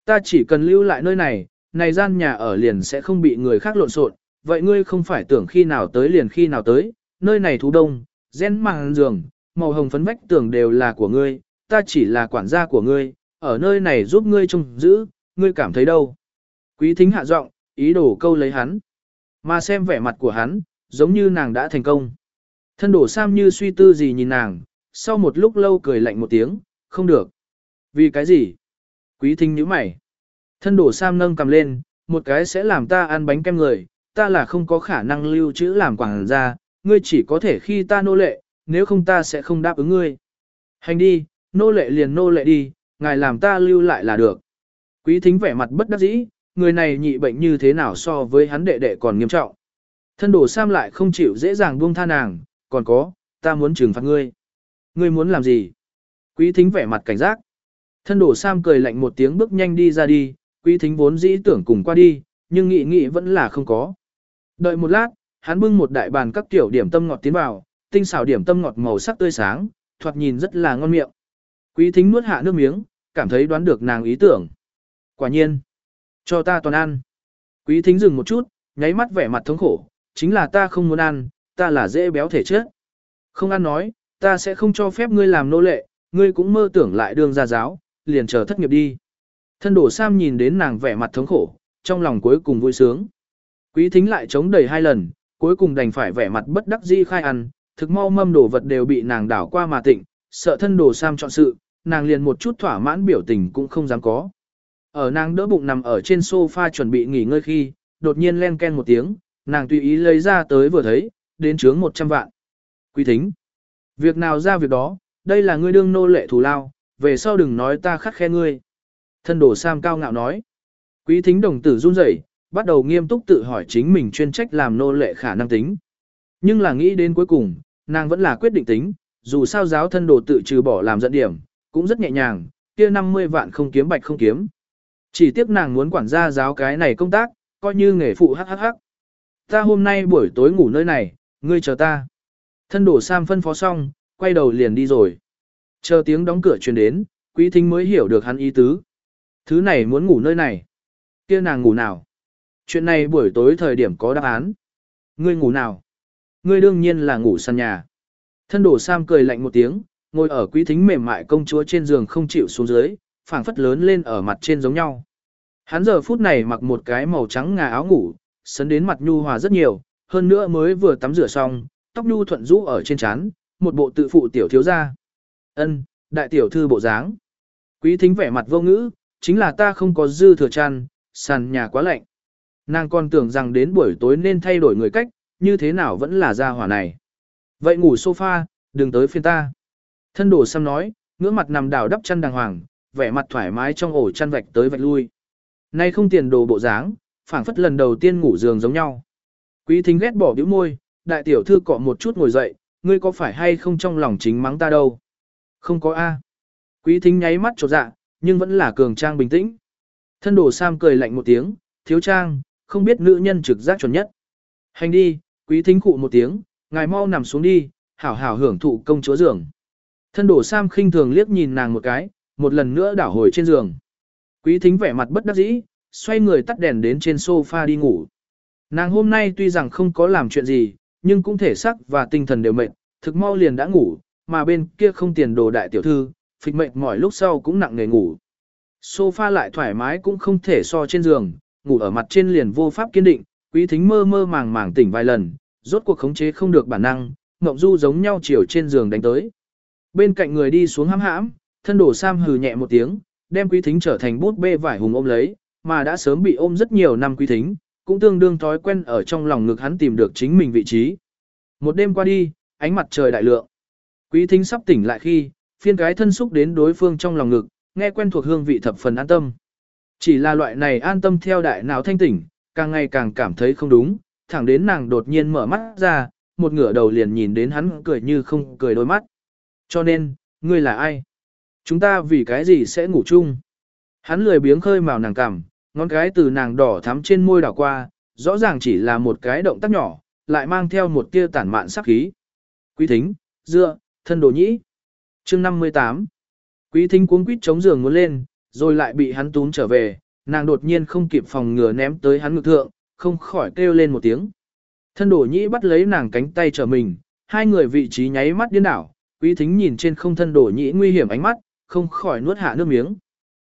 Ta chỉ cần lưu lại nơi này, này gian nhà ở liền sẽ không bị người khác lộn xộn. vậy ngươi không phải tưởng khi nào tới liền khi nào tới, nơi này thú đông, gen màng giường, màu hồng phấn vách tường đều là của ngươi, ta chỉ là quản gia của ngươi, ở nơi này giúp ngươi trông giữ, ngươi cảm thấy đâu. Quý thính hạ giọng, ý đồ câu lấy hắn. Mà xem vẻ mặt của hắn, giống như nàng đã thành công. Thân đổ Sam như suy tư gì nhìn nàng, sau một lúc lâu cười lạnh một tiếng, không được. Vì cái gì? Quý thính nhíu mày. Thân đổ Sam nâng cầm lên, một cái sẽ làm ta ăn bánh kem người, ta là không có khả năng lưu trữ làm quảng ra, ngươi chỉ có thể khi ta nô lệ, nếu không ta sẽ không đáp ứng ngươi. Hành đi, nô lệ liền nô lệ đi, ngài làm ta lưu lại là được. Quý thính vẻ mặt bất đắc dĩ, người này nhị bệnh như thế nào so với hắn đệ đệ còn nghiêm trọng. Thân đổ Sam lại không chịu dễ dàng buông tha nàng, còn có, ta muốn trừng phạt ngươi. Ngươi muốn làm gì? Quý thính vẻ mặt cảnh giác. Thân đổ Sam cười lạnh một tiếng bước nhanh đi ra đi, quý thính vốn dĩ tưởng cùng qua đi, nhưng nghĩ nghĩ vẫn là không có. Đợi một lát, hắn bưng một đại bàn các tiểu điểm tâm ngọt tiến vào, tinh xảo điểm tâm ngọt màu sắc tươi sáng, thoạt nhìn rất là ngon miệng. Quý thính nuốt hạ nước miếng, cảm thấy đoán được nàng ý tưởng. Quả nhiên, cho ta toàn ăn. Quý thính dừng một chút, nháy mắt vẻ mặt thống khổ, chính là ta không muốn ăn, ta là dễ béo thể chết. Không ăn nói, ta sẽ không cho phép ngươi làm nô lệ, ngươi cũng mơ tưởng lại đường ra giáo, liền chờ thất nghiệp đi. Thân đổ Sam nhìn đến nàng vẻ mặt thống khổ, trong lòng cuối cùng vui sướng. Quý thính lại chống đẩy hai lần, cuối cùng đành phải vẻ mặt bất đắc dĩ khai ăn, thực mau mâm đồ vật đều bị nàng đảo qua mà tịnh, sợ thân đồ Sam chọn sự, nàng liền một chút thỏa mãn biểu tình cũng không dám có. Ở nàng đỡ bụng nằm ở trên sofa chuẩn bị nghỉ ngơi khi, đột nhiên len ken một tiếng, nàng tùy ý lấy ra tới vừa thấy, đến chướng 100 vạn. Quý thính. Việc nào ra việc đó, đây là ngươi đương nô lệ thù lao, về sau đừng nói ta khắc khe ngươi. Thân đổ Sam cao ngạo nói. Quý thính đồng tử run rẩy, bắt đầu nghiêm túc tự hỏi chính mình chuyên trách làm nô lệ khả năng tính. Nhưng là nghĩ đến cuối cùng, nàng vẫn là quyết định tính, dù sao giáo thân đồ tự trừ bỏ làm dẫn điểm, cũng rất nhẹ nhàng, kia 50 vạn không kiếm bạch không kiếm. Chỉ tiếc nàng muốn quản gia giáo cái này công tác, coi như nghề phụ hắc hắc hắc. Ta hôm nay buổi tối ngủ nơi này, ngươi chờ ta. Thân đổ Sam phân phó xong, quay đầu liền đi rồi. Chờ tiếng đóng cửa truyền đến, quý thính mới hiểu được hắn ý tứ. Thứ này muốn ngủ nơi này. kia nàng ngủ nào? Chuyện này buổi tối thời điểm có đáp án. Ngươi ngủ nào? Ngươi đương nhiên là ngủ sàn nhà. Thân đổ Sam cười lạnh một tiếng, ngồi ở quý thính mềm mại công chúa trên giường không chịu xuống dưới, phảng phất lớn lên ở mặt trên giống nhau. Hắn giờ phút này mặc một cái màu trắng ngà áo ngủ, sấn đến mặt nhu hòa rất nhiều, hơn nữa mới vừa tắm rửa xong, tóc nhu thuận rũ ở trên trán, một bộ tự phụ tiểu thiếu gia. Ân, đại tiểu thư bộ dáng. Quý thính vẻ mặt vô ngữ, chính là ta không có dư thừa chăn, sàn nhà quá lạnh. Nàng còn tưởng rằng đến buổi tối nên thay đổi người cách, như thế nào vẫn là ra hỏa này. Vậy ngủ sofa, đừng tới phiên ta. Thân đồ xăm nói, ngưỡng mặt nằm đảo đắp chăn đàng hoàng, vẻ mặt thoải mái trong ổ chăn vạch tới vạch lui. Nay không tiền đồ bộ dáng, phảng phất lần đầu tiên ngủ giường giống nhau. Quý thính ghét bỏ bĩu môi, đại tiểu thư cọ một chút ngồi dậy, ngươi có phải hay không trong lòng chính mắng ta đâu? Không có A. Quý thính nháy mắt trột dạ, nhưng vẫn là cường trang bình tĩnh. Thân đồ Sam cười lạnh một tiếng, thiếu trang, không biết nữ nhân trực giác chuẩn nhất. Hành đi, quý thính cụ một tiếng, ngài mau nằm xuống đi, hảo hảo hưởng thụ công chúa giường. Thân đổ Sam khinh thường liếc nhìn nàng một cái, một lần nữa đảo hồi trên giường. Quý thính vẻ mặt bất đắc dĩ, xoay người tắt đèn đến trên sofa đi ngủ. Nàng hôm nay tuy rằng không có làm chuyện gì, nhưng cũng thể sắc và tinh thần đều mệt, thực mau liền đã ngủ, mà bên kia không tiền đồ đại tiểu thư, phịch mệt mỏi lúc sau cũng nặng nề ngủ. Sofa lại thoải mái cũng không thể so trên giường, ngủ ở mặt trên liền vô pháp kiên định, quý thính mơ mơ màng màng tỉnh vài lần, rốt cuộc khống chế không được bản năng, Ngọc du giống nhau chiều trên giường đánh tới. Bên cạnh người đi xuống hãm hãm, thân đổ Sam hừ nhẹ một tiếng, đem quý thính trở thành bút bê vải hùng ôm lấy, mà đã sớm bị ôm rất nhiều năm quý thính, cũng tương đương thói quen ở trong lòng ngực hắn tìm được chính mình vị trí. Một đêm qua đi, ánh mặt trời đại lượng. Quý thính sắp tỉnh lại khi, phiên cái thân xúc đến đối phương trong lòng ngực, nghe quen thuộc hương vị thập phần an tâm. Chỉ là loại này an tâm theo đại nào thanh tỉnh, càng ngày càng cảm thấy không đúng, thẳng đến nàng đột nhiên mở mắt ra, một ngửa đầu liền nhìn đến hắn cười như không cười đôi mắt. Cho nên, ngươi là ai? Chúng ta vì cái gì sẽ ngủ chung? Hắn lười biếng khơi màu nàng cằm, ngón cái từ nàng đỏ thắm trên môi đảo qua, rõ ràng chỉ là một cái động tác nhỏ, lại mang theo một tia tản mạn sắc khí. Quý thính, dựa, thân đồ nhĩ. chương 58. Quý thính cuống quýt chống giường muốn lên, rồi lại bị hắn túm trở về, nàng đột nhiên không kịp phòng ngừa ném tới hắn ngực thượng, không khỏi kêu lên một tiếng. Thân đổ nhĩ bắt lấy nàng cánh tay trở mình, hai người vị trí nháy mắt điên đảo, quý thính nhìn trên không thân đổ nhĩ nguy hiểm ánh mắt, không khỏi nuốt hạ nước miếng.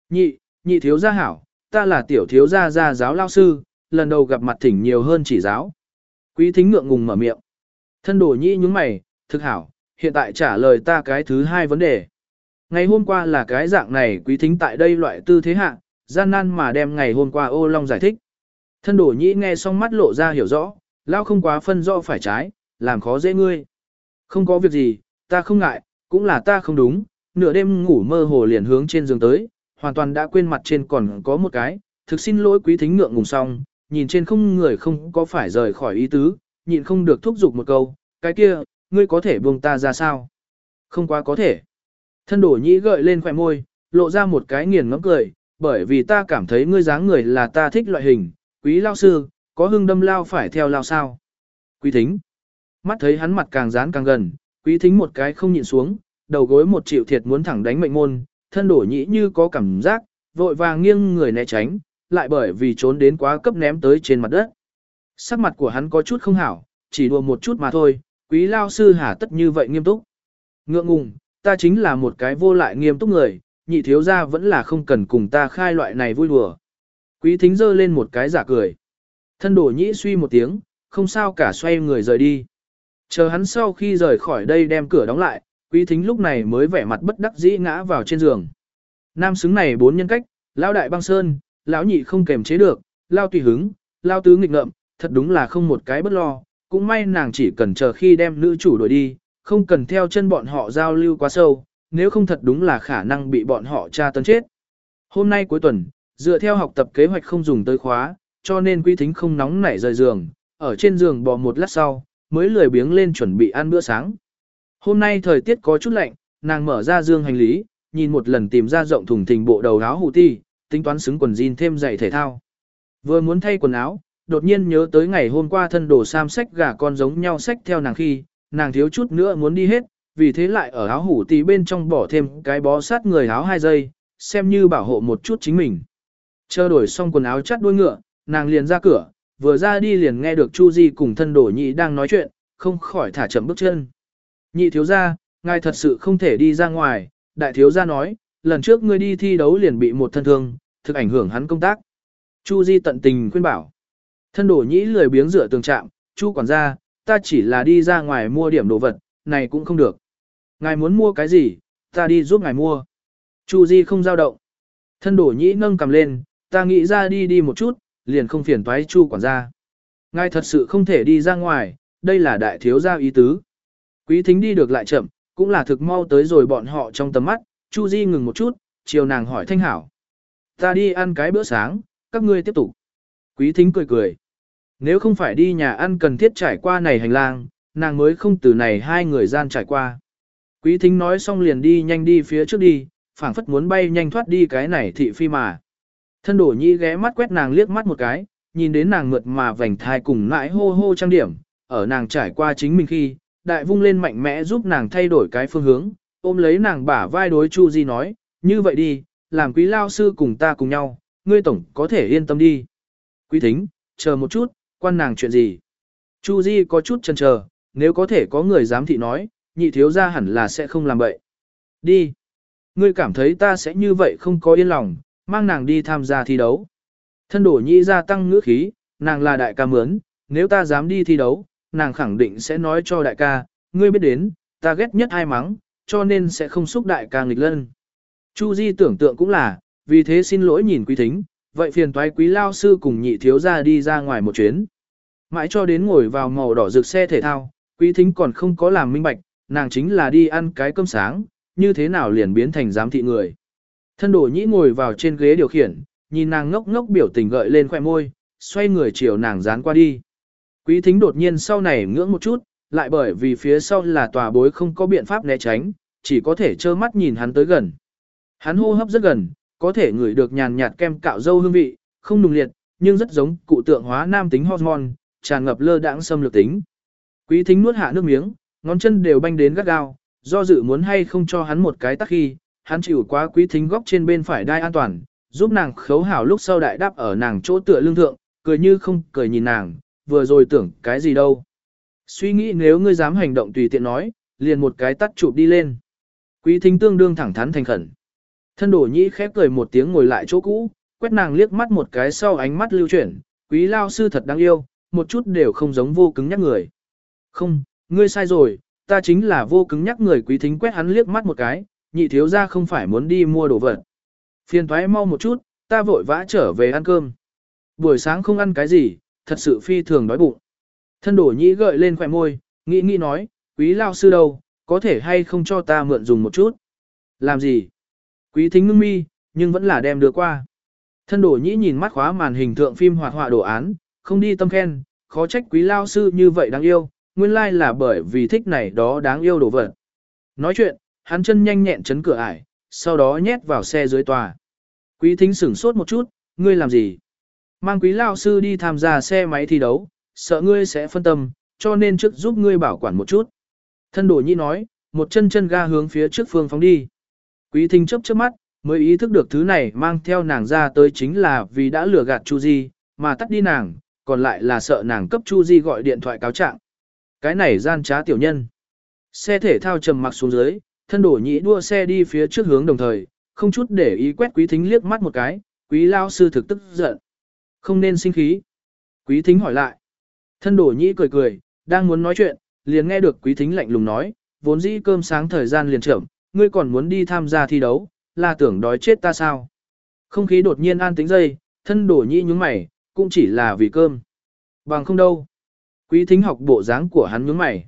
Nhị, nhị thiếu gia hảo, ta là tiểu thiếu gia gia giáo lao sư, lần đầu gặp mặt thỉnh nhiều hơn chỉ giáo. Quý thính ngượng ngùng mở miệng. Thân đổ nhĩ nhúng mày, thực hảo, hiện tại trả lời ta cái thứ hai vấn đề. Ngày hôm qua là cái dạng này quý thính tại đây loại tư thế hạ, gian nan mà đem ngày hôm qua ô long giải thích. Thân đổ nhĩ nghe xong mắt lộ ra hiểu rõ, lao không quá phân rõ phải trái, làm khó dễ ngươi. Không có việc gì, ta không ngại, cũng là ta không đúng, nửa đêm ngủ mơ hồ liền hướng trên giường tới, hoàn toàn đã quên mặt trên còn có một cái, thực xin lỗi quý thính ngượng ngùng xong, nhìn trên không người không có phải rời khỏi ý tứ, nhịn không được thúc giục một câu, cái kia, ngươi có thể buông ta ra sao? Không quá có thể. Thân đổ nhĩ gợi lên khỏe môi, lộ ra một cái nghiền ngẫm cười, bởi vì ta cảm thấy ngươi dáng người là ta thích loại hình, quý lao sư, có hưng đâm lao phải theo lao sao. Quý thính. Mắt thấy hắn mặt càng dán càng gần, quý thính một cái không nhịn xuống, đầu gối một triệu thiệt muốn thẳng đánh mệnh môn, thân đổ nhĩ như có cảm giác, vội vàng nghiêng người né tránh, lại bởi vì trốn đến quá cấp ném tới trên mặt đất. Sắc mặt của hắn có chút không hảo, chỉ đùa một chút mà thôi, quý lao sư hả tất như vậy nghiêm túc. Ngượng ngùng, ta chính là một cái vô lại nghiêm túc người, nhị thiếu gia vẫn là không cần cùng ta khai loại này vui đùa. Quý thính giơ lên một cái giả cười. Thân đổ nhĩ suy một tiếng, không sao cả xoay người rời đi. Chờ hắn sau khi rời khỏi đây đem cửa đóng lại, quý thính lúc này mới vẻ mặt bất đắc dĩ ngã vào trên giường. Nam xứng này bốn nhân cách, lão đại băng sơn, lão nhị không kềm chế được, lao tùy hứng, lao tứ nghịch ngợm, thật đúng là không một cái bất lo, cũng may nàng chỉ cần chờ khi đem nữ chủ đuổi đi, không cần theo chân bọn họ giao lưu quá sâu, nếu không thật đúng là khả năng bị bọn họ tra tấn chết. Hôm nay cuối tuần, dựa theo học tập kế hoạch không dùng tới khóa, cho nên quý thính không nóng nảy rời giường, ở trên giường bò một lát sau, mới lười biếng lên chuẩn bị ăn bữa sáng. Hôm nay thời tiết có chút lạnh, nàng mở ra dương hành lý, nhìn một lần tìm ra rộng thùng thình bộ đầu áo hủ ti, tính toán xứng quần jean thêm giày thể thao. Vừa muốn thay quần áo, đột nhiên nhớ tới ngày hôm qua thân đồ sam sách gà con giống nhau sách theo nàng khi, nàng thiếu chút nữa muốn đi hết, vì thế lại ở áo hủ tì bên trong bỏ thêm cái bó sát người áo hai giây, xem như bảo hộ một chút chính mình. Chờ đổi xong quần áo chắt đuôi ngựa, nàng liền ra cửa, vừa ra đi liền nghe được Chu Di cùng thân đổ nhị đang nói chuyện, không khỏi thả chậm bước chân. Nhị thiếu gia, ngài thật sự không thể đi ra ngoài, đại thiếu gia nói, lần trước ngươi đi thi đấu liền bị một thân thương, thực ảnh hưởng hắn công tác. Chu Di tận tình khuyên bảo. Thân đổ nhĩ lười biếng dựa tường trạm, Chu quản gia, ta chỉ là đi ra ngoài mua điểm đồ vật, này cũng không được. Ngài muốn mua cái gì, ta đi giúp ngài mua. Chu Di không giao động. Thân đổ nhĩ nâng cầm lên, ta nghĩ ra đi đi một chút, liền không phiền toái Chu quản gia. Ngài thật sự không thể đi ra ngoài, đây là đại thiếu gia ý tứ. Quý thính đi được lại chậm, cũng là thực mau tới rồi bọn họ trong tầm mắt, Chu Di ngừng một chút, chiều nàng hỏi thanh hảo. Ta đi ăn cái bữa sáng, các ngươi tiếp tục. Quý thính cười cười. Nếu không phải đi nhà ăn cần thiết trải qua này hành lang, nàng mới không từ này hai người gian trải qua. Quý thính nói xong liền đi nhanh đi phía trước đi, phảng phất muốn bay nhanh thoát đi cái này thị phi mà. Thân đổ nhi ghé mắt quét nàng liếc mắt một cái, nhìn đến nàng mượt mà vành thai cùng nãi hô hô trang điểm, ở nàng trải qua chính mình khi, đại vung lên mạnh mẽ giúp nàng thay đổi cái phương hướng, ôm lấy nàng bả vai đối Chu Di nói, như vậy đi, làm quý lao sư cùng ta cùng nhau, ngươi tổng có thể yên tâm đi. Quý thính, chờ một chút, quan nàng chuyện gì? Chu Di có chút chần chờ, nếu có thể có người dám thị nói, nhị thiếu gia hẳn là sẽ không làm vậy. Đi. Ngươi cảm thấy ta sẽ như vậy không có yên lòng, mang nàng đi tham gia thi đấu. Thân đổ nhị gia tăng ngữ khí, nàng là đại ca mướn, nếu ta dám đi thi đấu, nàng khẳng định sẽ nói cho đại ca, ngươi biết đến, ta ghét nhất ai mắng, cho nên sẽ không xúc đại ca nghịch lân. Chu Di tưởng tượng cũng là, vì thế xin lỗi nhìn quý thính, vậy phiền toái quý lao sư cùng nhị thiếu gia đi ra ngoài một chuyến. Mãi cho đến ngồi vào màu đỏ rực xe thể thao, quý thính còn không có làm minh bạch, nàng chính là đi ăn cái cơm sáng, như thế nào liền biến thành giám thị người. Thân đổ nhĩ ngồi vào trên ghế điều khiển, nhìn nàng ngốc ngốc biểu tình gợi lên khoẻ môi, xoay người chiều nàng dán qua đi. Quý thính đột nhiên sau này ngưỡng một chút, lại bởi vì phía sau là tòa bối không có biện pháp né tránh, chỉ có thể trơ mắt nhìn hắn tới gần. Hắn hô hấp rất gần, có thể ngửi được nhàn nhạt kem cạo dâu hương vị, không nùng liệt, nhưng rất giống cụ tượng hóa nam tính hormone, tràn ngập lơ đãng xâm lược tính. Quý thính nuốt hạ nước miếng, ngón chân đều banh đến gắt gao, do dự muốn hay không cho hắn một cái tắc khi, hắn chịu quá quý thính góc trên bên phải đai an toàn, giúp nàng khấu hảo lúc sau đại đáp ở nàng chỗ tựa lương thượng, cười như không cười nhìn nàng, vừa rồi tưởng cái gì đâu. Suy nghĩ nếu ngươi dám hành động tùy tiện nói, liền một cái tắt chụp đi lên. Quý thính tương đương thẳng thắn thành khẩn. Thân đổ nhĩ khép cười một tiếng ngồi lại chỗ cũ, quét nàng liếc mắt một cái sau ánh mắt lưu chuyển, quý lao sư thật đáng yêu, một chút đều không giống vô cứng nhắc người. Không, ngươi sai rồi, ta chính là vô cứng nhắc người quý thính quét hắn liếc mắt một cái, nhị thiếu ra không phải muốn đi mua đồ vật. Phiền thoái mau một chút, ta vội vã trở về ăn cơm. Buổi sáng không ăn cái gì, thật sự phi thường đói bụng. Thân đổ nhĩ gợi lên khỏe môi, nghĩ nghĩ nói, quý lao sư đâu, có thể hay không cho ta mượn dùng một chút. Làm gì? Quý thính ngưng mi, nhưng vẫn là đem đưa qua. Thân đổ nhĩ nhìn mắt khóa màn hình thượng phim hoạt họa đồ án, không đi tâm khen, khó trách quý lao sư như vậy đáng yêu, nguyên lai là bởi vì thích này đó đáng yêu đồ vật. Nói chuyện, hắn chân nhanh nhẹn chấn cửa ải, sau đó nhét vào xe dưới tòa. Quý thính sửng sốt một chút, ngươi làm gì? Mang quý lao sư đi tham gia xe máy thi đấu, sợ ngươi sẽ phân tâm, cho nên trước giúp ngươi bảo quản một chút. Thân đổ nhĩ nói, một chân chân ga hướng phía trước phương phóng đi. Quý thính chấp chớp mắt, mới ý thức được thứ này mang theo nàng ra tới chính là vì đã lừa gạt Chu Di, mà tắt đi nàng, còn lại là sợ nàng cấp Chu Di gọi điện thoại cáo trạng. Cái này gian trá tiểu nhân. Xe thể thao trầm mặc xuống dưới, thân đổ nhĩ đua xe đi phía trước hướng đồng thời, không chút để ý quét quý thính liếc mắt một cái, quý lao sư thực tức giận. Không nên sinh khí. Quý thính hỏi lại. Thân đổ nhĩ cười cười, đang muốn nói chuyện, liền nghe được quý thính lạnh lùng nói, vốn dĩ cơm sáng thời gian liền trưởng ngươi còn muốn đi tham gia thi đấu, là tưởng đói chết ta sao? Không khí đột nhiên an tĩnh dây, thân đổ nhĩ nhúng mày, cũng chỉ là vì cơm. Bằng không đâu. Quý thính học bộ dáng của hắn nhướng mày.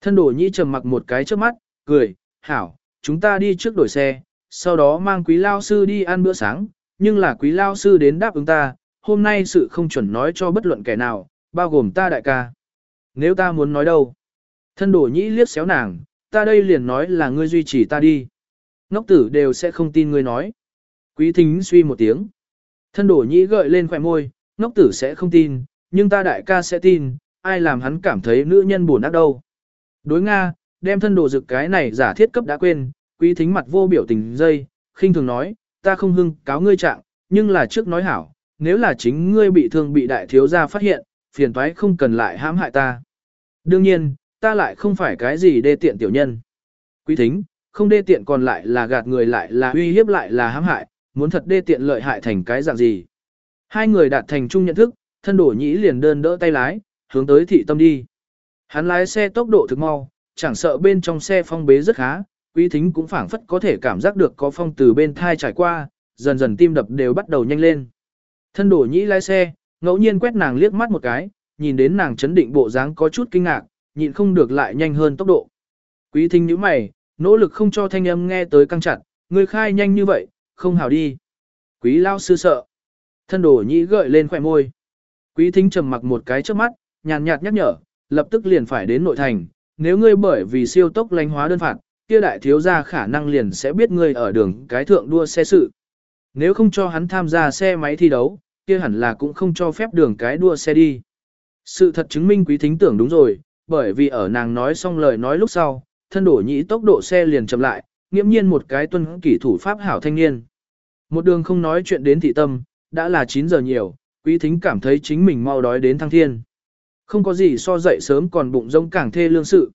Thân đổ nhĩ trầm mặc một cái trước mắt, cười, hảo, chúng ta đi trước đổi xe, sau đó mang quý lao sư đi ăn bữa sáng, nhưng là quý lao sư đến đáp ứng ta, hôm nay sự không chuẩn nói cho bất luận kẻ nào, bao gồm ta đại ca. Nếu ta muốn nói đâu? Thân đổ nhĩ liếc xéo nàng, ta đây liền nói là ngươi duy trì ta đi. Ngốc tử đều sẽ không tin ngươi nói. Quý thính suy một tiếng. Thân đổ nhĩ gợi lên khỏe môi, ngốc tử sẽ không tin, nhưng ta đại ca sẽ tin, ai làm hắn cảm thấy nữ nhân buồn ác đâu. Đối Nga, đem thân đồ dực cái này giả thiết cấp đã quên, quý thính mặt vô biểu tình dây, khinh thường nói, ta không hưng cáo ngươi trạng, nhưng là trước nói hảo, nếu là chính ngươi bị thương bị đại thiếu gia phát hiện, phiền toái không cần lại hãm hại ta. Đương nhiên, ta lại không phải cái gì đê tiện tiểu nhân. Quý thính, không đê tiện còn lại là gạt người lại là uy hiếp lại là hãm hại, muốn thật đê tiện lợi hại thành cái dạng gì. Hai người đạt thành chung nhận thức, thân đổ nhĩ liền đơn đỡ tay lái, hướng tới thị tâm đi. Hắn lái xe tốc độ thực mau, chẳng sợ bên trong xe phong bế rất khá, quý thính cũng phảng phất có thể cảm giác được có phong từ bên thai trải qua, dần dần tim đập đều bắt đầu nhanh lên. Thân đổ nhĩ lái xe, ngẫu nhiên quét nàng liếc mắt một cái, nhìn đến nàng chấn định bộ dáng có chút kinh ngạc, nhịn không được lại nhanh hơn tốc độ. Quý thính nhíu mày, nỗ lực không cho thanh âm nghe tới căng chặt, người khai nhanh như vậy, không hảo đi. Quý lao sư sợ. Thân đổ nhĩ gợi lên khỏe môi. Quý thính trầm mặc một cái trước mắt, nhàn nhạt nhắc nhở, lập tức liền phải đến nội thành. Nếu ngươi bởi vì siêu tốc lánh hóa đơn phạt, kia đại thiếu gia khả năng liền sẽ biết ngươi ở đường cái thượng đua xe sự. Nếu không cho hắn tham gia xe máy thi đấu, kia hẳn là cũng không cho phép đường cái đua xe đi. Sự thật chứng minh quý thính tưởng đúng rồi, bởi vì ở nàng nói xong lời nói lúc sau, thân đổ nhĩ tốc độ xe liền chậm lại, nghiễm nhiên một cái tuân kỷ thủ pháp hảo thanh niên. Một đường không nói chuyện đến thị tâm, đã là 9 giờ nhiều, quý thính cảm thấy chính mình mau đói đến thăng thiên. Không có gì so dậy sớm còn bụng rông càng thê lương sự.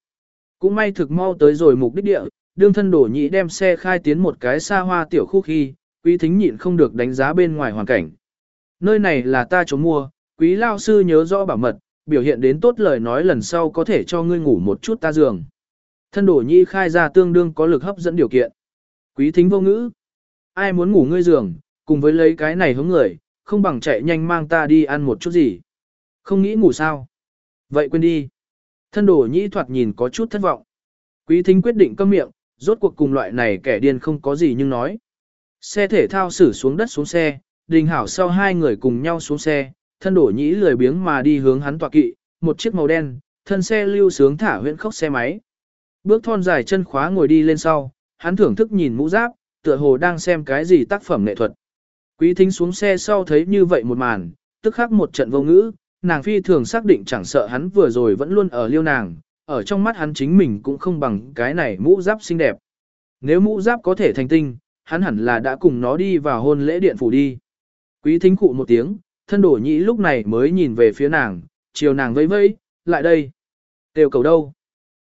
Cũng may thực mau tới rồi mục đích địa, đương thân đổ nhị đem xe khai tiến một cái xa hoa tiểu khu khi, quý thính nhịn không được đánh giá bên ngoài hoàn cảnh. Nơi này là ta chống mua, quý lao sư nhớ rõ bảo mật, biểu hiện đến tốt lời nói lần sau có thể cho ngươi ngủ một chút ta giường. Thân đổ nhị khai ra tương đương có lực hấp dẫn điều kiện. Quý thính vô ngữ. Ai muốn ngủ ngươi giường, cùng với lấy cái này hướng người, không bằng chạy nhanh mang ta đi ăn một chút gì. Không nghĩ ngủ sao? Vậy quên đi. Thân đổ nhĩ thoạt nhìn có chút thất vọng. Quý thính quyết định câm miệng, rốt cuộc cùng loại này kẻ điên không có gì nhưng nói. Xe thể thao xử xuống đất xuống xe, đình hảo sau hai người cùng nhau xuống xe, thân đổ nhĩ lười biếng mà đi hướng hắn tọa kỵ, một chiếc màu đen, thân xe lưu sướng thả huyện khốc xe máy. Bước thon dài chân khóa ngồi đi lên sau, hắn thưởng thức nhìn mũ giáp, tựa hồ đang xem cái gì tác phẩm nghệ thuật. Quý thính xuống xe sau thấy như vậy một màn, tức khắc một trận vô ngữ, nàng phi thường xác định chẳng sợ hắn vừa rồi vẫn luôn ở liêu nàng, ở trong mắt hắn chính mình cũng không bằng cái này mũ giáp xinh đẹp. Nếu mũ giáp có thể thành tinh, hắn hẳn là đã cùng nó đi vào hôn lễ điện phủ đi. Quý thính cụ một tiếng, thân đổ nhĩ lúc này mới nhìn về phía nàng, chiều nàng vẫy vẫy, lại đây. Tiêu cầu đâu?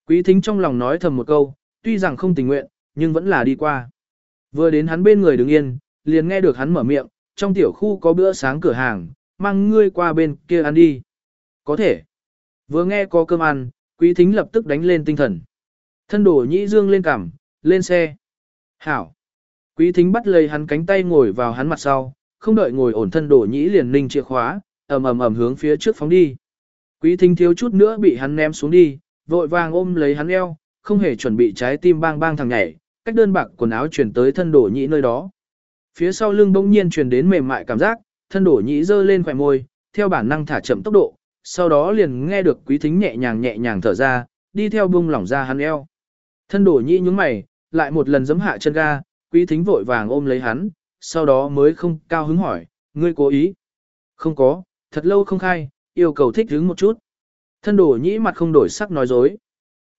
Quý thính trong lòng nói thầm một câu, tuy rằng không tình nguyện, nhưng vẫn là đi qua. Vừa đến hắn bên người đứng yên, liền nghe được hắn mở miệng, trong tiểu khu có bữa sáng cửa hàng, mang ngươi qua bên kia ăn đi. Có thể. Vừa nghe có cơm ăn, quý thính lập tức đánh lên tinh thần. Thân đổ nhĩ dương lên cằm, lên xe. Hảo. Quý thính bắt lấy hắn cánh tay ngồi vào hắn mặt sau, không đợi ngồi ổn thân đổ nhĩ liền ninh chìa khóa, ầm ầm ầm hướng phía trước phóng đi. Quý thính thiếu chút nữa bị hắn ném xuống đi, vội vàng ôm lấy hắn eo, không hề chuẩn bị trái tim bang bang thằng nhảy, cách đơn bạc quần áo chuyển tới thân đổ nhĩ nơi đó. Phía sau lưng bỗng nhiên truyền đến mềm mại cảm giác, thân đổ nhĩ dơ lên khỏe môi, theo bản năng thả chậm tốc độ, sau đó liền nghe được quý thính nhẹ nhàng nhẹ nhàng thở ra, đi theo bung lỏng ra hắn eo. Thân đổ nhĩ nhúng mày, lại một lần giấm hạ chân ga, quý thính vội vàng ôm lấy hắn, sau đó mới không cao hứng hỏi, ngươi cố ý. Không có, thật lâu không khai, yêu cầu thích hứng một chút. Thân đổ nhĩ mặt không đổi sắc nói dối.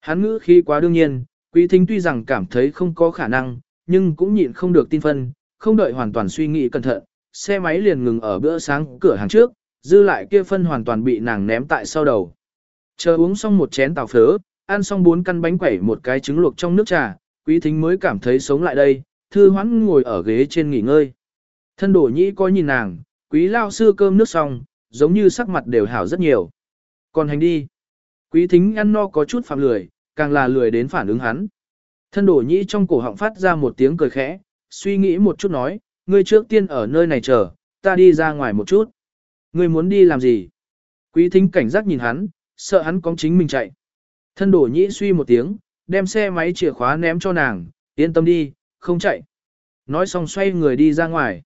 Hắn ngữ khi quá đương nhiên, quý thính tuy rằng cảm thấy không có khả năng, nhưng cũng nhịn không được tin phân, không đợi hoàn toàn suy nghĩ cẩn thận, xe máy liền ngừng ở bữa sáng cửa hàng trước, dư lại kia phân hoàn toàn bị nàng ném tại sau đầu. Chờ uống xong một chén tàu phớ, ăn xong bốn căn bánh quẩy một cái trứng luộc trong nước trà, quý thính mới cảm thấy sống lại đây, thư hoãn ngồi ở ghế trên nghỉ ngơi. Thân đổ nhĩ coi nhìn nàng, quý lao sư cơm nước xong, giống như sắc mặt đều hảo rất nhiều. Còn hành đi. Quý thính ăn no có chút phạm lười, càng là lười đến phản ứng hắn. Thân đổ nhĩ trong cổ họng phát ra một tiếng cười khẽ, suy nghĩ một chút nói, ngươi trước tiên ở nơi này chờ, ta đi ra ngoài một chút. Ngươi muốn đi làm gì? Quý thính cảnh giác nhìn hắn, sợ hắn có chính mình chạy. Thân đổ nhĩ suy một tiếng, đem xe máy chìa khóa ném cho nàng, yên tâm đi, không chạy. Nói xong xoay người đi ra ngoài.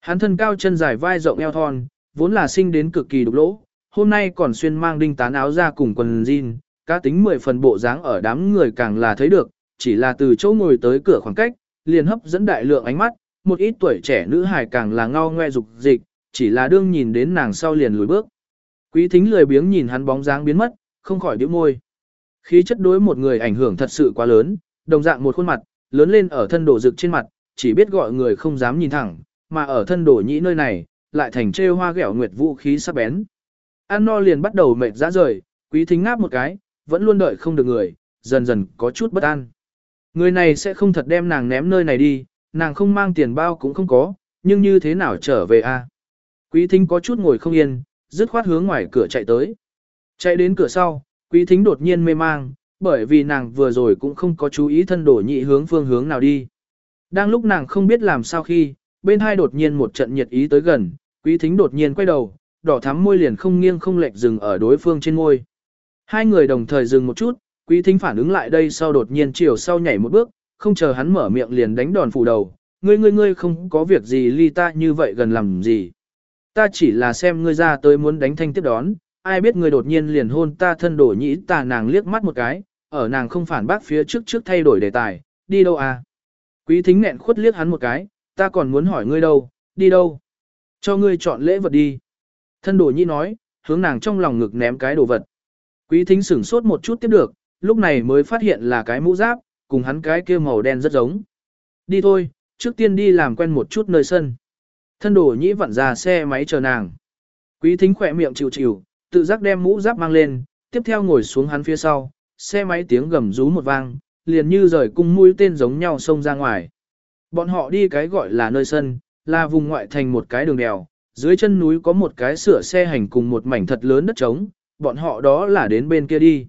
Hắn thân cao chân dài vai rộng eo thon, vốn là sinh đến cực kỳ đục lỗ, hôm nay còn xuyên mang đinh tán áo ra cùng quần jean, cá tính mười phần bộ dáng ở đám người càng là thấy được, chỉ là từ chỗ ngồi tới cửa khoảng cách, liền hấp dẫn đại lượng ánh mắt, một ít tuổi trẻ nữ hài càng là ngao ngoe dục dịch, chỉ là đương nhìn đến nàng sau liền lùi bước. Quý thính lười biếng nhìn hắn bóng dáng biến mất, không khỏi điểm môi. Khí chất đối một người ảnh hưởng thật sự quá lớn, đồng dạng một khuôn mặt, lớn lên ở thân đổ rực trên mặt, chỉ biết gọi người không dám nhìn thẳng, mà ở thân đổ nhĩ nơi này, lại thành trêu hoa ghẹo nguyệt vũ khí sắc bén. An no liền bắt đầu mệt ra rời, quý thính ngáp một cái, vẫn luôn đợi không được người, dần dần có chút bất an. Người này sẽ không thật đem nàng ném nơi này đi, nàng không mang tiền bao cũng không có, nhưng như thế nào trở về a? Quý thính có chút ngồi không yên, dứt khoát hướng ngoài cửa chạy tới. Chạy đến cửa sau, quý thính đột nhiên mê mang, bởi vì nàng vừa rồi cũng không có chú ý thân đổ nhị hướng phương hướng nào đi. Đang lúc nàng không biết làm sao khi, bên hai đột nhiên một trận nhiệt ý tới gần, quý thính đột nhiên quay đầu, đỏ thắm môi liền không nghiêng không lệch dừng ở đối phương trên môi. Hai người đồng thời dừng một chút, quý thính phản ứng lại đây sau đột nhiên chiều sau nhảy một bước, không chờ hắn mở miệng liền đánh đòn phủ đầu, ngươi ngươi ngươi không có việc gì ly ta như vậy gần làm gì. Ta chỉ là xem ngươi ra tới muốn đánh thanh tiếp đón, ai biết ngươi đột nhiên liền hôn ta thân đổ nhĩ tà nàng liếc mắt một cái, ở nàng không phản bác phía trước trước thay đổi đề tài, đi đâu à? Quý thính nẹn khuất liếc hắn một cái, ta còn muốn hỏi ngươi đâu, đi đâu? Cho ngươi chọn lễ vật đi. Thân đổ nhĩ nói, hướng nàng trong lòng ngực ném cái đồ vật. Quý thính sửng sốt một chút tiếp được, lúc này mới phát hiện là cái mũ giáp, cùng hắn cái kia màu đen rất giống. Đi thôi, trước tiên đi làm quen một chút nơi sân. Thân đổ nhĩ vặn ra xe máy chờ nàng. Quý thính khỏe miệng chịu chịu, tự giác đem mũ giáp mang lên, tiếp theo ngồi xuống hắn phía sau, xe máy tiếng gầm rú một vang, liền như rời cung mũi tên giống nhau xông ra ngoài. Bọn họ đi cái gọi là nơi sân, là vùng ngoại thành một cái đường đèo, dưới chân núi có một cái sửa xe hành cùng một mảnh thật lớn đất trống, bọn họ đó là đến bên kia đi.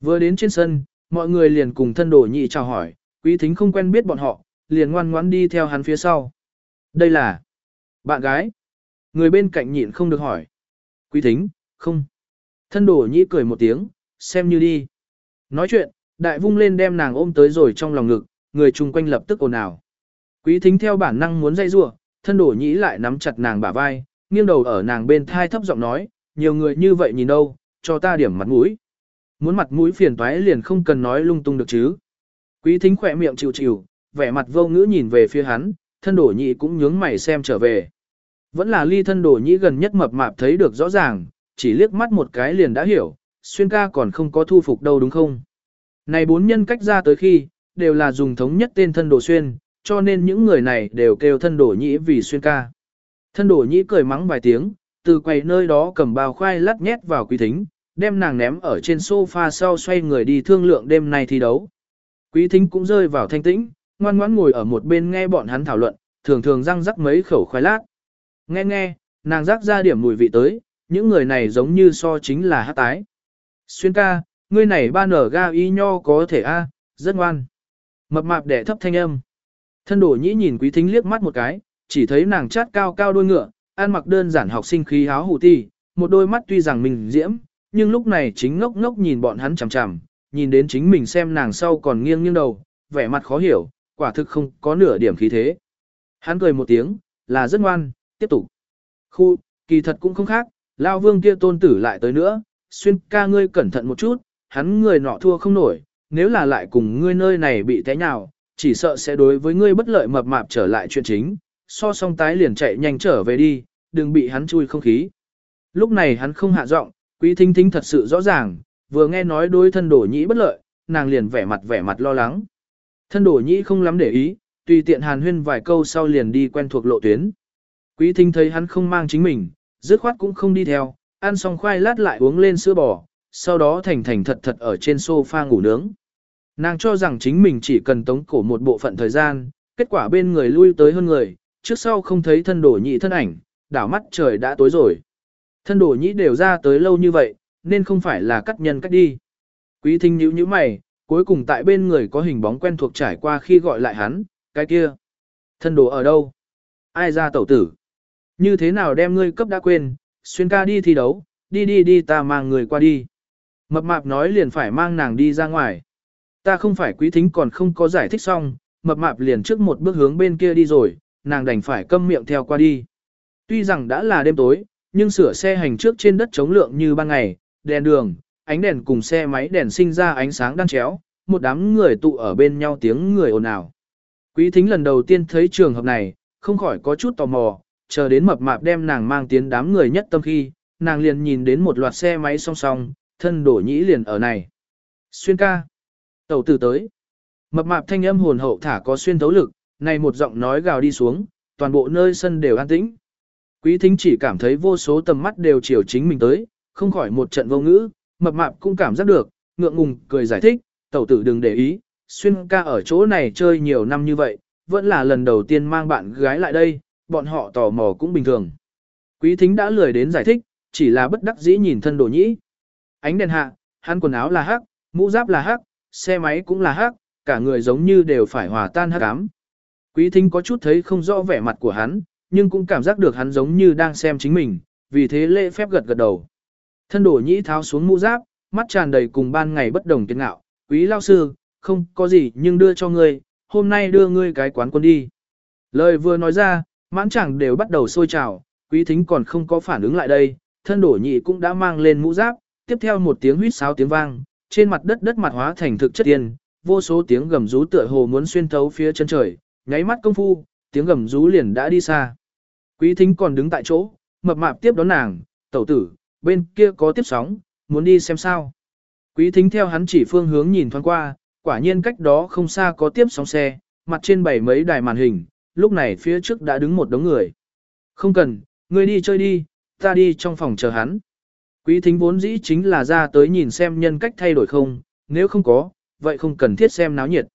Vừa đến trên sân, mọi người liền cùng thân đồ nhị chào hỏi, quý thính không quen biết bọn họ, liền ngoan ngoãn đi theo hắn phía sau. Đây là bạn gái. Người bên cạnh nhịn không được hỏi. Quý thính, không. Thân đồ nhị cười một tiếng, xem như đi. Nói chuyện, đại vung lên đem nàng ôm tới rồi trong lòng ngực, người chung quanh lập tức ồn ào. Quý thính theo bản năng muốn dây rua, thân đổ nhĩ lại nắm chặt nàng bả vai, nghiêng đầu ở nàng bên thai thấp giọng nói, nhiều người như vậy nhìn đâu, cho ta điểm mặt mũi. Muốn mặt mũi phiền toái liền không cần nói lung tung được chứ. Quý thính khỏe miệng chịu chịu, vẻ mặt vô ngữ nhìn về phía hắn, thân đổ nhị cũng nhướng mày xem trở về. Vẫn là ly thân đổ nhị gần nhất mập mạp thấy được rõ ràng, chỉ liếc mắt một cái liền đã hiểu, xuyên ca còn không có thu phục đâu đúng không? Này bốn nhân cách ra tới khi, đều là dùng thống nhất tên thân đổ xuyên, cho nên những người này đều kêu thân đổ nhị vì xuyên ca. Thân đổ nhị cười mắng vài tiếng, từ quầy nơi đó cầm bao khoai lát nhét vào quý thính, đem nàng ném ở trên sofa sau xoay người đi thương lượng đêm nay thi đấu. Quý thính cũng rơi vào thanh tĩnh, ngoan ngoãn ngồi ở một bên nghe bọn hắn thảo luận, thường thường răng rắc mấy khẩu khoai lát. Nghe nghe, nàng rắc ra điểm mùi vị tới, những người này giống như so chính là hát tái. Xuyên ca, ngươi này ba nở ga y nho có thể a, rất ngoan. Mập mạp đẻ thấp thanh âm. Thân đổ nhĩ nhìn quý thính liếc mắt một cái, chỉ thấy nàng chát cao cao đôi ngựa, ăn mặc đơn giản học sinh khí háo hủ ti, một đôi mắt tuy rằng mình diễm, nhưng lúc này chính ngốc ngốc nhìn bọn hắn chằm chằm, nhìn đến chính mình xem nàng sau còn nghiêng nghiêng đầu, vẻ mặt khó hiểu, quả thực không có nửa điểm khí thế. Hắn cười một tiếng, là rất ngoan, tiếp tục. Khu, kỳ thật cũng không khác, lao vương kia tôn tử lại tới nữa, xuyên ca ngươi cẩn thận một chút, hắn người nọ thua không nổi, nếu là lại cùng ngươi nơi này bị té nhào, chỉ sợ sẽ đối với ngươi bất lợi mập mạp trở lại chuyện chính, so song tái liền chạy nhanh trở về đi, đừng bị hắn chui không khí. Lúc này hắn không hạ giọng, quý thính thính thật sự rõ ràng, vừa nghe nói đối thân đổ nhĩ bất lợi, nàng liền vẻ mặt vẻ mặt lo lắng. Thân đổ nhĩ không lắm để ý, tùy tiện hàn huyên vài câu sau liền đi quen thuộc lộ tuyến. Quý thính thấy hắn không mang chính mình, dứt khoát cũng không đi theo, ăn xong khoai lát lại uống lên sữa bò, sau đó thành thành thật thật ở trên sofa ngủ nướng. Nàng cho rằng chính mình chỉ cần tống cổ một bộ phận thời gian, kết quả bên người lui tới hơn người, trước sau không thấy thân đổ nhị thân ảnh, đảo mắt trời đã tối rồi. Thân đổ nhĩ đều ra tới lâu như vậy, nên không phải là cắt nhân cắt đi. Quý thính nhíu nhíu mày, cuối cùng tại bên người có hình bóng quen thuộc trải qua khi gọi lại hắn, cái kia. Thân đồ ở đâu? Ai ra tẩu tử? Như thế nào đem ngươi cấp đã quên, xuyên ca đi thi đấu, đi đi đi ta mang người qua đi. Mập mạp nói liền phải mang nàng đi ra ngoài. Ta không phải quý thính còn không có giải thích xong, mập mạp liền trước một bước hướng bên kia đi rồi, nàng đành phải câm miệng theo qua đi. Tuy rằng đã là đêm tối, nhưng sửa xe hành trước trên đất chống lượng như ban ngày, đèn đường, ánh đèn cùng xe máy đèn sinh ra ánh sáng đan chéo, một đám người tụ ở bên nhau tiếng người ồn ào. Quý thính lần đầu tiên thấy trường hợp này, không khỏi có chút tò mò, chờ đến mập mạp đem nàng mang tiến đám người nhất tâm khi, nàng liền nhìn đến một loạt xe máy song song, thân đổ nhĩ liền ở này. Xuyên ca. Tẩu tử tới. Mập mạp thanh âm hồn hậu thả có xuyên thấu lực, này một giọng nói gào đi xuống, toàn bộ nơi sân đều an tĩnh. Quý thính chỉ cảm thấy vô số tầm mắt đều chiều chính mình tới, không khỏi một trận vô ngữ, mập mạp cũng cảm giác được, ngượng ngùng, cười giải thích, tẩu tử đừng để ý, xuyên ca ở chỗ này chơi nhiều năm như vậy, vẫn là lần đầu tiên mang bạn gái lại đây, bọn họ tò mò cũng bình thường. Quý thính đã lười đến giải thích, chỉ là bất đắc dĩ nhìn thân đồ nhĩ. Ánh đèn hạ, hắn quần áo là hắc, mũ giáp là hắc, xe máy cũng là hắc, cả người giống như đều phải hòa tan hắc ám. Quý thính có chút thấy không rõ vẻ mặt của hắn, nhưng cũng cảm giác được hắn giống như đang xem chính mình, vì thế lễ phép gật gật đầu. Thân đổ nhĩ tháo xuống mũ giáp, mắt tràn đầy cùng ban ngày bất đồng kiên ngạo, quý lao sư, không có gì nhưng đưa cho ngươi, hôm nay đưa ngươi cái quán quân đi. Lời vừa nói ra, mãn chẳng đều bắt đầu sôi trào, quý thính còn không có phản ứng lại đây, thân đổ nhị cũng đã mang lên mũ giáp, tiếp theo một tiếng huýt sáo tiếng vang, trên mặt đất đất mặt hóa thành thực chất tiền, vô số tiếng gầm rú tựa hồ muốn xuyên thấu phía chân trời, nháy mắt công phu, tiếng gầm rú liền đã đi xa. Quý thính còn đứng tại chỗ, mập mạp tiếp đón nàng, tẩu tử, bên kia có tiếp sóng, muốn đi xem sao. Quý thính theo hắn chỉ phương hướng nhìn thoáng qua, quả nhiên cách đó không xa có tiếp sóng xe, mặt trên bảy mấy đài màn hình, lúc này phía trước đã đứng một đống người. Không cần, ngươi đi chơi đi, ta đi trong phòng chờ hắn. Quý thính vốn dĩ chính là ra tới nhìn xem nhân cách thay đổi không, nếu không có, vậy không cần thiết xem náo nhiệt.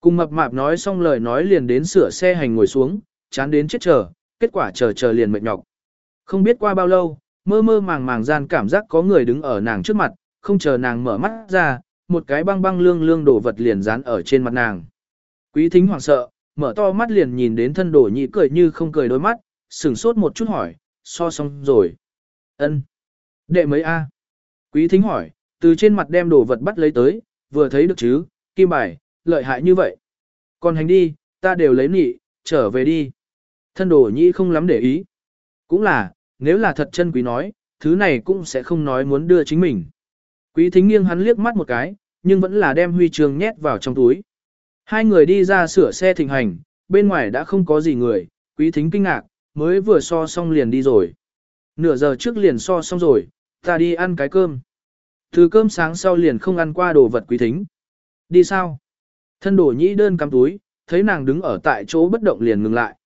Cùng mập mạp nói xong lời nói liền đến sửa xe hành ngồi xuống, chán đến chết chờ, kết quả chờ chờ liền mệt nhọc. Không biết qua bao lâu, mơ mơ màng màng gian cảm giác có người đứng ở nàng trước mặt, không chờ nàng mở mắt ra, một cái băng băng lương lương đổ vật liền dán ở trên mặt nàng. Quý thính hoảng sợ, mở to mắt liền nhìn đến thân đổ nhị cười như không cười đôi mắt, sửng sốt một chút hỏi, so xong rồi. ân Đệ mấy A? Quý thính hỏi, từ trên mặt đem đồ vật bắt lấy tới, vừa thấy được chứ, kim bài, lợi hại như vậy. Còn hành đi, ta đều lấy nị, trở về đi. Thân đồ nhị không lắm để ý. Cũng là, nếu là thật chân quý nói, thứ này cũng sẽ không nói muốn đưa chính mình. Quý thính nghiêng hắn liếc mắt một cái, nhưng vẫn là đem huy chương nhét vào trong túi. Hai người đi ra sửa xe thịnh hành, bên ngoài đã không có gì người, quý thính kinh ngạc, mới vừa so xong liền đi rồi. Nửa giờ trước liền so xong rồi, ta đi ăn cái cơm. Từ cơm sáng sau liền không ăn qua đồ vật quý thính. Đi sao? Thân đổ nhĩ đơn cắm túi, thấy nàng đứng ở tại chỗ bất động liền ngừng lại.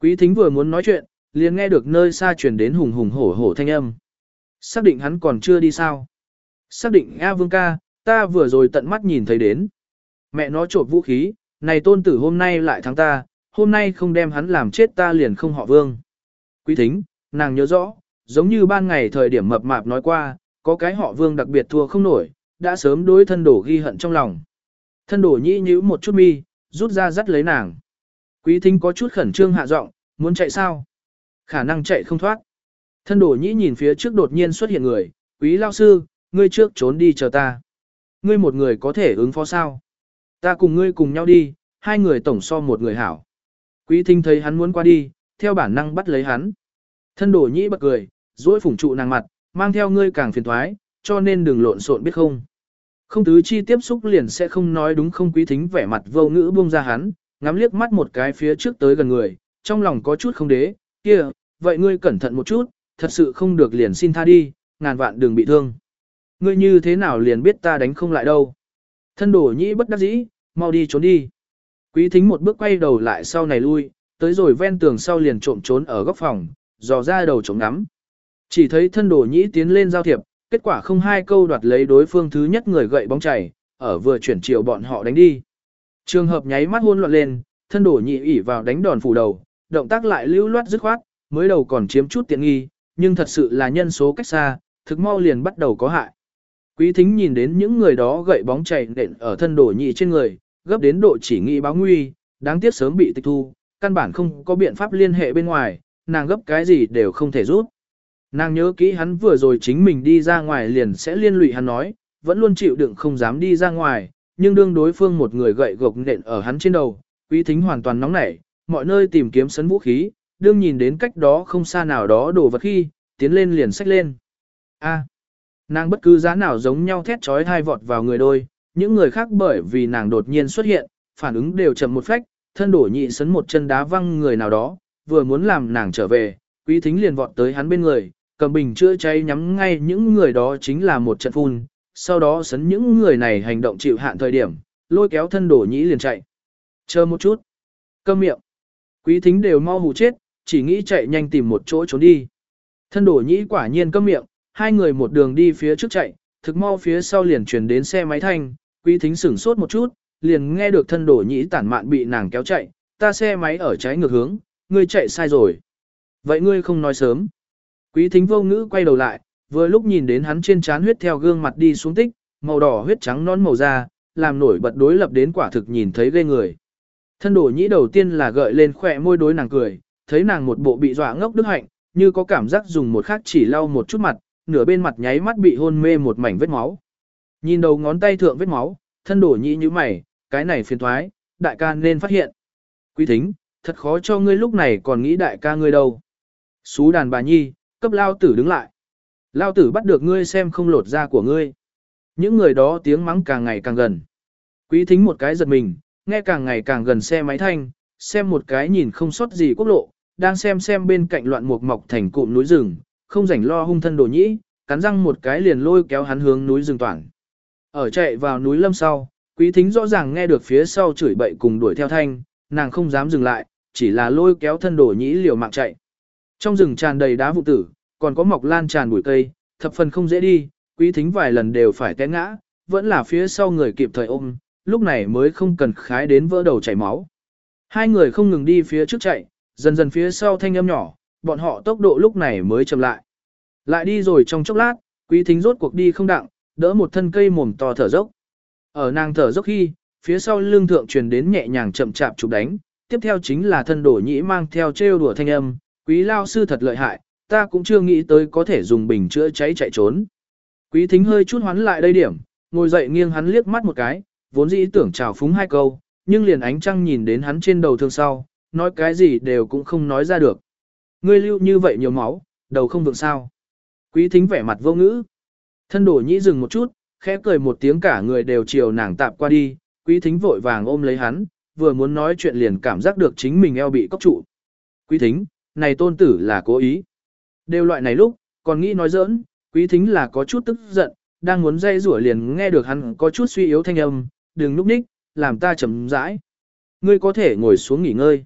Quý thính vừa muốn nói chuyện, liền nghe được nơi xa truyền đến hùng hùng hổ hổ thanh âm. Xác định hắn còn chưa đi sao? Xác định A Vương ca, ta vừa rồi tận mắt nhìn thấy đến. Mẹ nó trộm vũ khí, này tôn tử hôm nay lại thắng ta, hôm nay không đem hắn làm chết ta liền không họ Vương. Quý thính, nàng nhớ rõ, giống như ban ngày thời điểm mập mạp nói qua, có cái họ Vương đặc biệt thua không nổi, đã sớm đối thân đổ ghi hận trong lòng. Thân đổ nhĩ nhíu một chút mi, rút ra dắt lấy nàng. Quý thính có chút khẩn trương hạ giọng, muốn chạy sao? Khả năng chạy không thoát. Thân đổ nhĩ nhìn phía trước đột nhiên xuất hiện người, quý lao sư, ngươi trước trốn đi chờ ta. Ngươi một người có thể ứng phó sao? Ta cùng ngươi cùng nhau đi, hai người tổng so một người hảo. Quý thính thấy hắn muốn qua đi, theo bản năng bắt lấy hắn. Thân đổ nhĩ bật cười, duỗi phủng trụ nàng mặt, mang theo ngươi càng phiền thoái, cho nên đừng lộn xộn biết không. Không tứ chi tiếp xúc liền sẽ không nói đúng không quý thính vẻ mặt vô ngữ buông ra hắn, ngắm liếc mắt một cái phía trước tới gần người, trong lòng có chút không đế, kia, vậy ngươi cẩn thận một chút, thật sự không được liền xin tha đi, ngàn vạn đừng bị thương. Ngươi như thế nào liền biết ta đánh không lại đâu. Thân đổ nhĩ bất đắc dĩ, mau đi trốn đi. Quý thính một bước quay đầu lại sau này lui, tới rồi ven tường sau liền trộm trốn ở góc phòng, dò ra đầu trống ngắm. Chỉ thấy thân đổ nhĩ tiến lên giao thiệp, kết quả không hai câu đoạt lấy đối phương thứ nhất người gậy bóng chảy, ở vừa chuyển chiều bọn họ đánh đi. Trường hợp nháy mắt hôn loạn lên, thân đổ nhị ỉ vào đánh đòn phủ đầu, động tác lại lưu loát dứt khoát, mới đầu còn chiếm chút tiện nghi, nhưng thật sự là nhân số cách xa, thực mau liền bắt đầu có hại. Quý thính nhìn đến những người đó gậy bóng chảy nện ở thân đổ nhị trên người, gấp đến độ chỉ nghĩ báo nguy, đáng tiếc sớm bị tịch thu, căn bản không có biện pháp liên hệ bên ngoài, nàng gấp cái gì đều không thể rút. Nàng nhớ kỹ hắn vừa rồi chính mình đi ra ngoài liền sẽ liên lụy hắn nói, vẫn luôn chịu đựng không dám đi ra ngoài, nhưng đương đối phương một người gậy gộc nện ở hắn trên đầu, quý thính hoàn toàn nóng nảy, mọi nơi tìm kiếm sấn vũ khí, đương nhìn đến cách đó không xa nào đó đổ vật khi, tiến lên liền xách lên. A. nàng bất cứ giá nào giống nhau thét trói hai vọt vào người đôi, những người khác bởi vì nàng đột nhiên xuất hiện, phản ứng đều chậm một phách, thân đổ nhị sấn một chân đá văng người nào đó, vừa muốn làm nàng trở về, quý thính liền vọt tới hắn bên người, cầm bình chữa cháy nhắm ngay những người đó chính là một trận phun, sau đó sấn những người này hành động chịu hạn thời điểm, lôi kéo thân đổ nhĩ liền chạy. Chờ một chút. Câm miệng. Quý thính đều mau hù chết, chỉ nghĩ chạy nhanh tìm một chỗ trốn đi. Thân đổ nhĩ quả nhiên câm miệng, hai người một đường đi phía trước chạy, thực mau phía sau liền chuyển đến xe máy thanh, quý thính sửng sốt một chút, liền nghe được thân đổ nhĩ tản mạn bị nàng kéo chạy, ta xe máy ở trái ngược hướng, ngươi chạy sai rồi. Vậy ngươi không nói sớm. Quý thính vô ngữ quay đầu lại, vừa lúc nhìn đến hắn trên trán huyết theo gương mặt đi xuống tích, màu đỏ huyết trắng non màu da, làm nổi bật đối lập đến quả thực nhìn thấy ghê người. Thân đổ nhĩ đầu tiên là gợi lên khỏe môi đối nàng cười, thấy nàng một bộ bị dọa ngốc đức hạnh, như có cảm giác dùng một khắc chỉ lau một chút mặt, nửa bên mặt nháy mắt bị hôn mê một mảnh vết máu. Nhìn đầu ngón tay thượng vết máu, thân đổ nhĩ như mày, cái này phiền thoái, đại ca nên phát hiện. Quý thính, thật khó cho ngươi lúc này còn nghĩ đại ca ngươi đâu. Xú đàn bà nhi, cấp lao tử đứng lại. Lao tử bắt được ngươi xem không lột da của ngươi. Những người đó tiếng mắng càng ngày càng gần. Quý thính một cái giật mình, nghe càng ngày càng gần xe máy thanh, xem một cái nhìn không sót gì quốc lộ, đang xem xem bên cạnh loạn mục mọc thành cụm núi rừng, không rảnh lo hung thân đồ nhĩ, cắn răng một cái liền lôi kéo hắn hướng núi rừng toàn. Ở chạy vào núi lâm sau, quý thính rõ ràng nghe được phía sau chửi bậy cùng đuổi theo thanh, nàng không dám dừng lại, chỉ là lôi kéo thân đồ nhĩ liều mạng chạy. Trong rừng tràn đầy đá vụ tử, còn có mọc lan tràn bụi cây, thập phần không dễ đi, quý thính vài lần đều phải té ngã, vẫn là phía sau người kịp thời ôm, lúc này mới không cần khái đến vỡ đầu chảy máu. Hai người không ngừng đi phía trước chạy, dần dần phía sau thanh âm nhỏ, bọn họ tốc độ lúc này mới chậm lại. Lại đi rồi trong chốc lát, quý thính rốt cuộc đi không đặng, đỡ một thân cây mồm to thở dốc. Ở nàng thở dốc khi, phía sau lưng thượng truyền đến nhẹ nhàng chậm chạp chụp đánh, tiếp theo chính là thân đổ nhĩ mang theo trêu đùa thanh âm, quý lao sư thật lợi hại, ta cũng chưa nghĩ tới có thể dùng bình chữa cháy chạy trốn. Quý thính hơi chút hoán lại đây điểm, ngồi dậy nghiêng hắn liếc mắt một cái, vốn dĩ tưởng chào phúng hai câu, nhưng liền ánh trăng nhìn đến hắn trên đầu thương sau, nói cái gì đều cũng không nói ra được. Ngươi lưu như vậy nhiều máu, đầu không vượng sao. Quý thính vẻ mặt vô ngữ. Thân đổ nhĩ dừng một chút, khẽ cười một tiếng cả người đều chiều nàng tạp qua đi, quý thính vội vàng ôm lấy hắn, vừa muốn nói chuyện liền cảm giác được chính mình eo bị cốc trụ. Quý thính, này tôn tử là cố ý. Đều loại này lúc, còn nghĩ nói giỡn, quý thính là có chút tức giận, đang muốn dây rủa liền nghe được hắn có chút suy yếu thanh âm, đừng núp ních, làm ta chậm rãi. Ngươi có thể ngồi xuống nghỉ ngơi.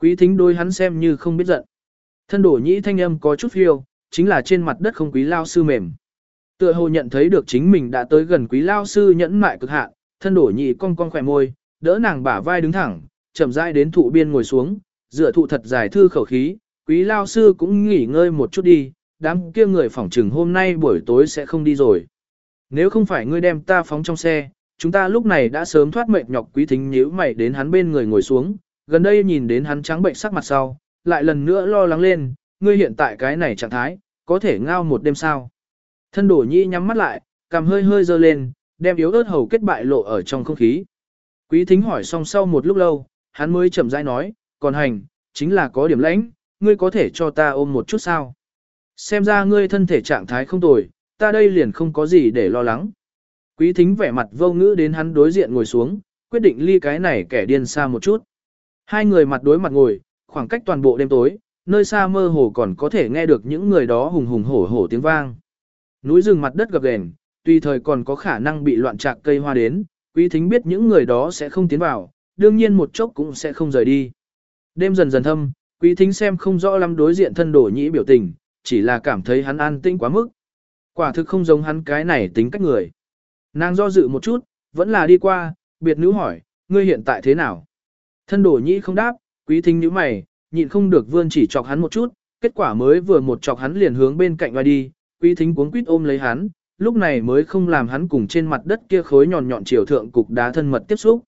Quý thính đôi hắn xem như không biết giận. Thân đổ nhĩ thanh âm có chút phiêu, chính là trên mặt đất không quý lao sư mềm. Tựa hồ nhận thấy được chính mình đã tới gần quý lao sư nhẫn mại cực hạn, thân đổ nhị cong cong khỏe môi, đỡ nàng bả vai đứng thẳng, chậm rãi đến thụ biên ngồi xuống, dựa thụ thật dài thư khẩu khí, quý lao sư cũng nghỉ ngơi một chút đi, đám kia người phỏng trừng hôm nay buổi tối sẽ không đi rồi. Nếu không phải ngươi đem ta phóng trong xe, chúng ta lúc này đã sớm thoát mệt nhọc quý thính nhíu mày đến hắn bên người ngồi xuống, gần đây nhìn đến hắn trắng bệnh sắc mặt sau, lại lần nữa lo lắng lên, ngươi hiện tại cái này trạng thái, có thể ngao một đêm sao. Thân đổ nhi nhắm mắt lại, cằm hơi hơi dơ lên, đem yếu ớt hầu kết bại lộ ở trong không khí. Quý thính hỏi xong sau một lúc lâu, hắn mới chậm rãi nói, còn hành, chính là có điểm lãnh, ngươi có thể cho ta ôm một chút sao. Xem ra ngươi thân thể trạng thái không tồi, ta đây liền không có gì để lo lắng. Quý thính vẻ mặt vô ngữ đến hắn đối diện ngồi xuống, quyết định ly cái này kẻ điên xa một chút. Hai người mặt đối mặt ngồi, khoảng cách toàn bộ đêm tối, nơi xa mơ hồ còn có thể nghe được những người đó hùng hùng hổ hổ tiếng vang. Núi rừng mặt đất gập ghềnh, tùy thời còn có khả năng bị loạn trạc cây hoa đến, quý thính biết những người đó sẽ không tiến vào, đương nhiên một chốc cũng sẽ không rời đi. Đêm dần dần thâm, quý thính xem không rõ lắm đối diện thân đổ nhĩ biểu tình, chỉ là cảm thấy hắn an tĩnh quá mức. Quả thực không giống hắn cái này tính cách người. Nàng do dự một chút, vẫn là đi qua, biệt nữ hỏi, ngươi hiện tại thế nào? Thân đổ nhĩ không đáp, quý thính nhíu mày, nhịn không được vươn chỉ chọc hắn một chút, kết quả mới vừa một chọc hắn liền hướng bên cạnh ngoài đi, quý thính cuống quýt ôm lấy hắn, lúc này mới không làm hắn cùng trên mặt đất kia khối nhọn nhọn chiều thượng cục đá thân mật tiếp xúc.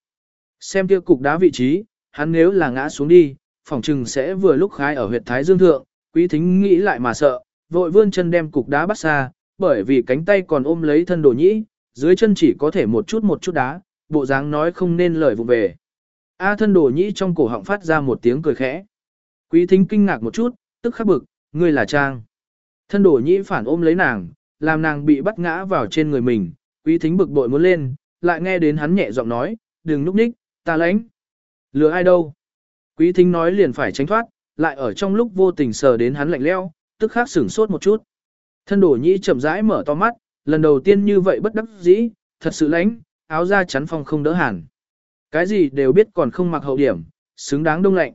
Xem kia cục đá vị trí, hắn nếu là ngã xuống đi, Phỏng chừng sẽ vừa lúc khai ở huyệt thái dương thượng, quý thính nghĩ lại mà sợ, vội vươn chân đem cục đá bắt xa, bởi vì cánh tay còn ôm lấy thân đồ nhĩ, dưới chân chỉ có thể một chút một chút đá, bộ dáng nói không nên lời vụ về. A à, thân đồ nhĩ trong cổ họng phát ra một tiếng cười khẽ. Quý thính kinh ngạc một chút, tức khắc bực, ngươi là Trang. Thân đồ nhĩ phản ôm lấy nàng, làm nàng bị bắt ngã vào trên người mình, quý thính bực bội muốn lên, lại nghe đến hắn nhẹ giọng nói, đừng núp ních, ta lãnh. Lừa ai đâu? Quý thính nói liền phải tránh thoát, lại ở trong lúc vô tình sờ đến hắn lạnh leo, tức khắc sửng sốt một chút. Thân đổ nhĩ chậm rãi mở to mắt, lần đầu tiên như vậy bất đắc dĩ, thật sự lãnh, áo da chắn phong không đỡ hẳn. Cái gì đều biết còn không mặc hậu điểm, xứng đáng đông lạnh.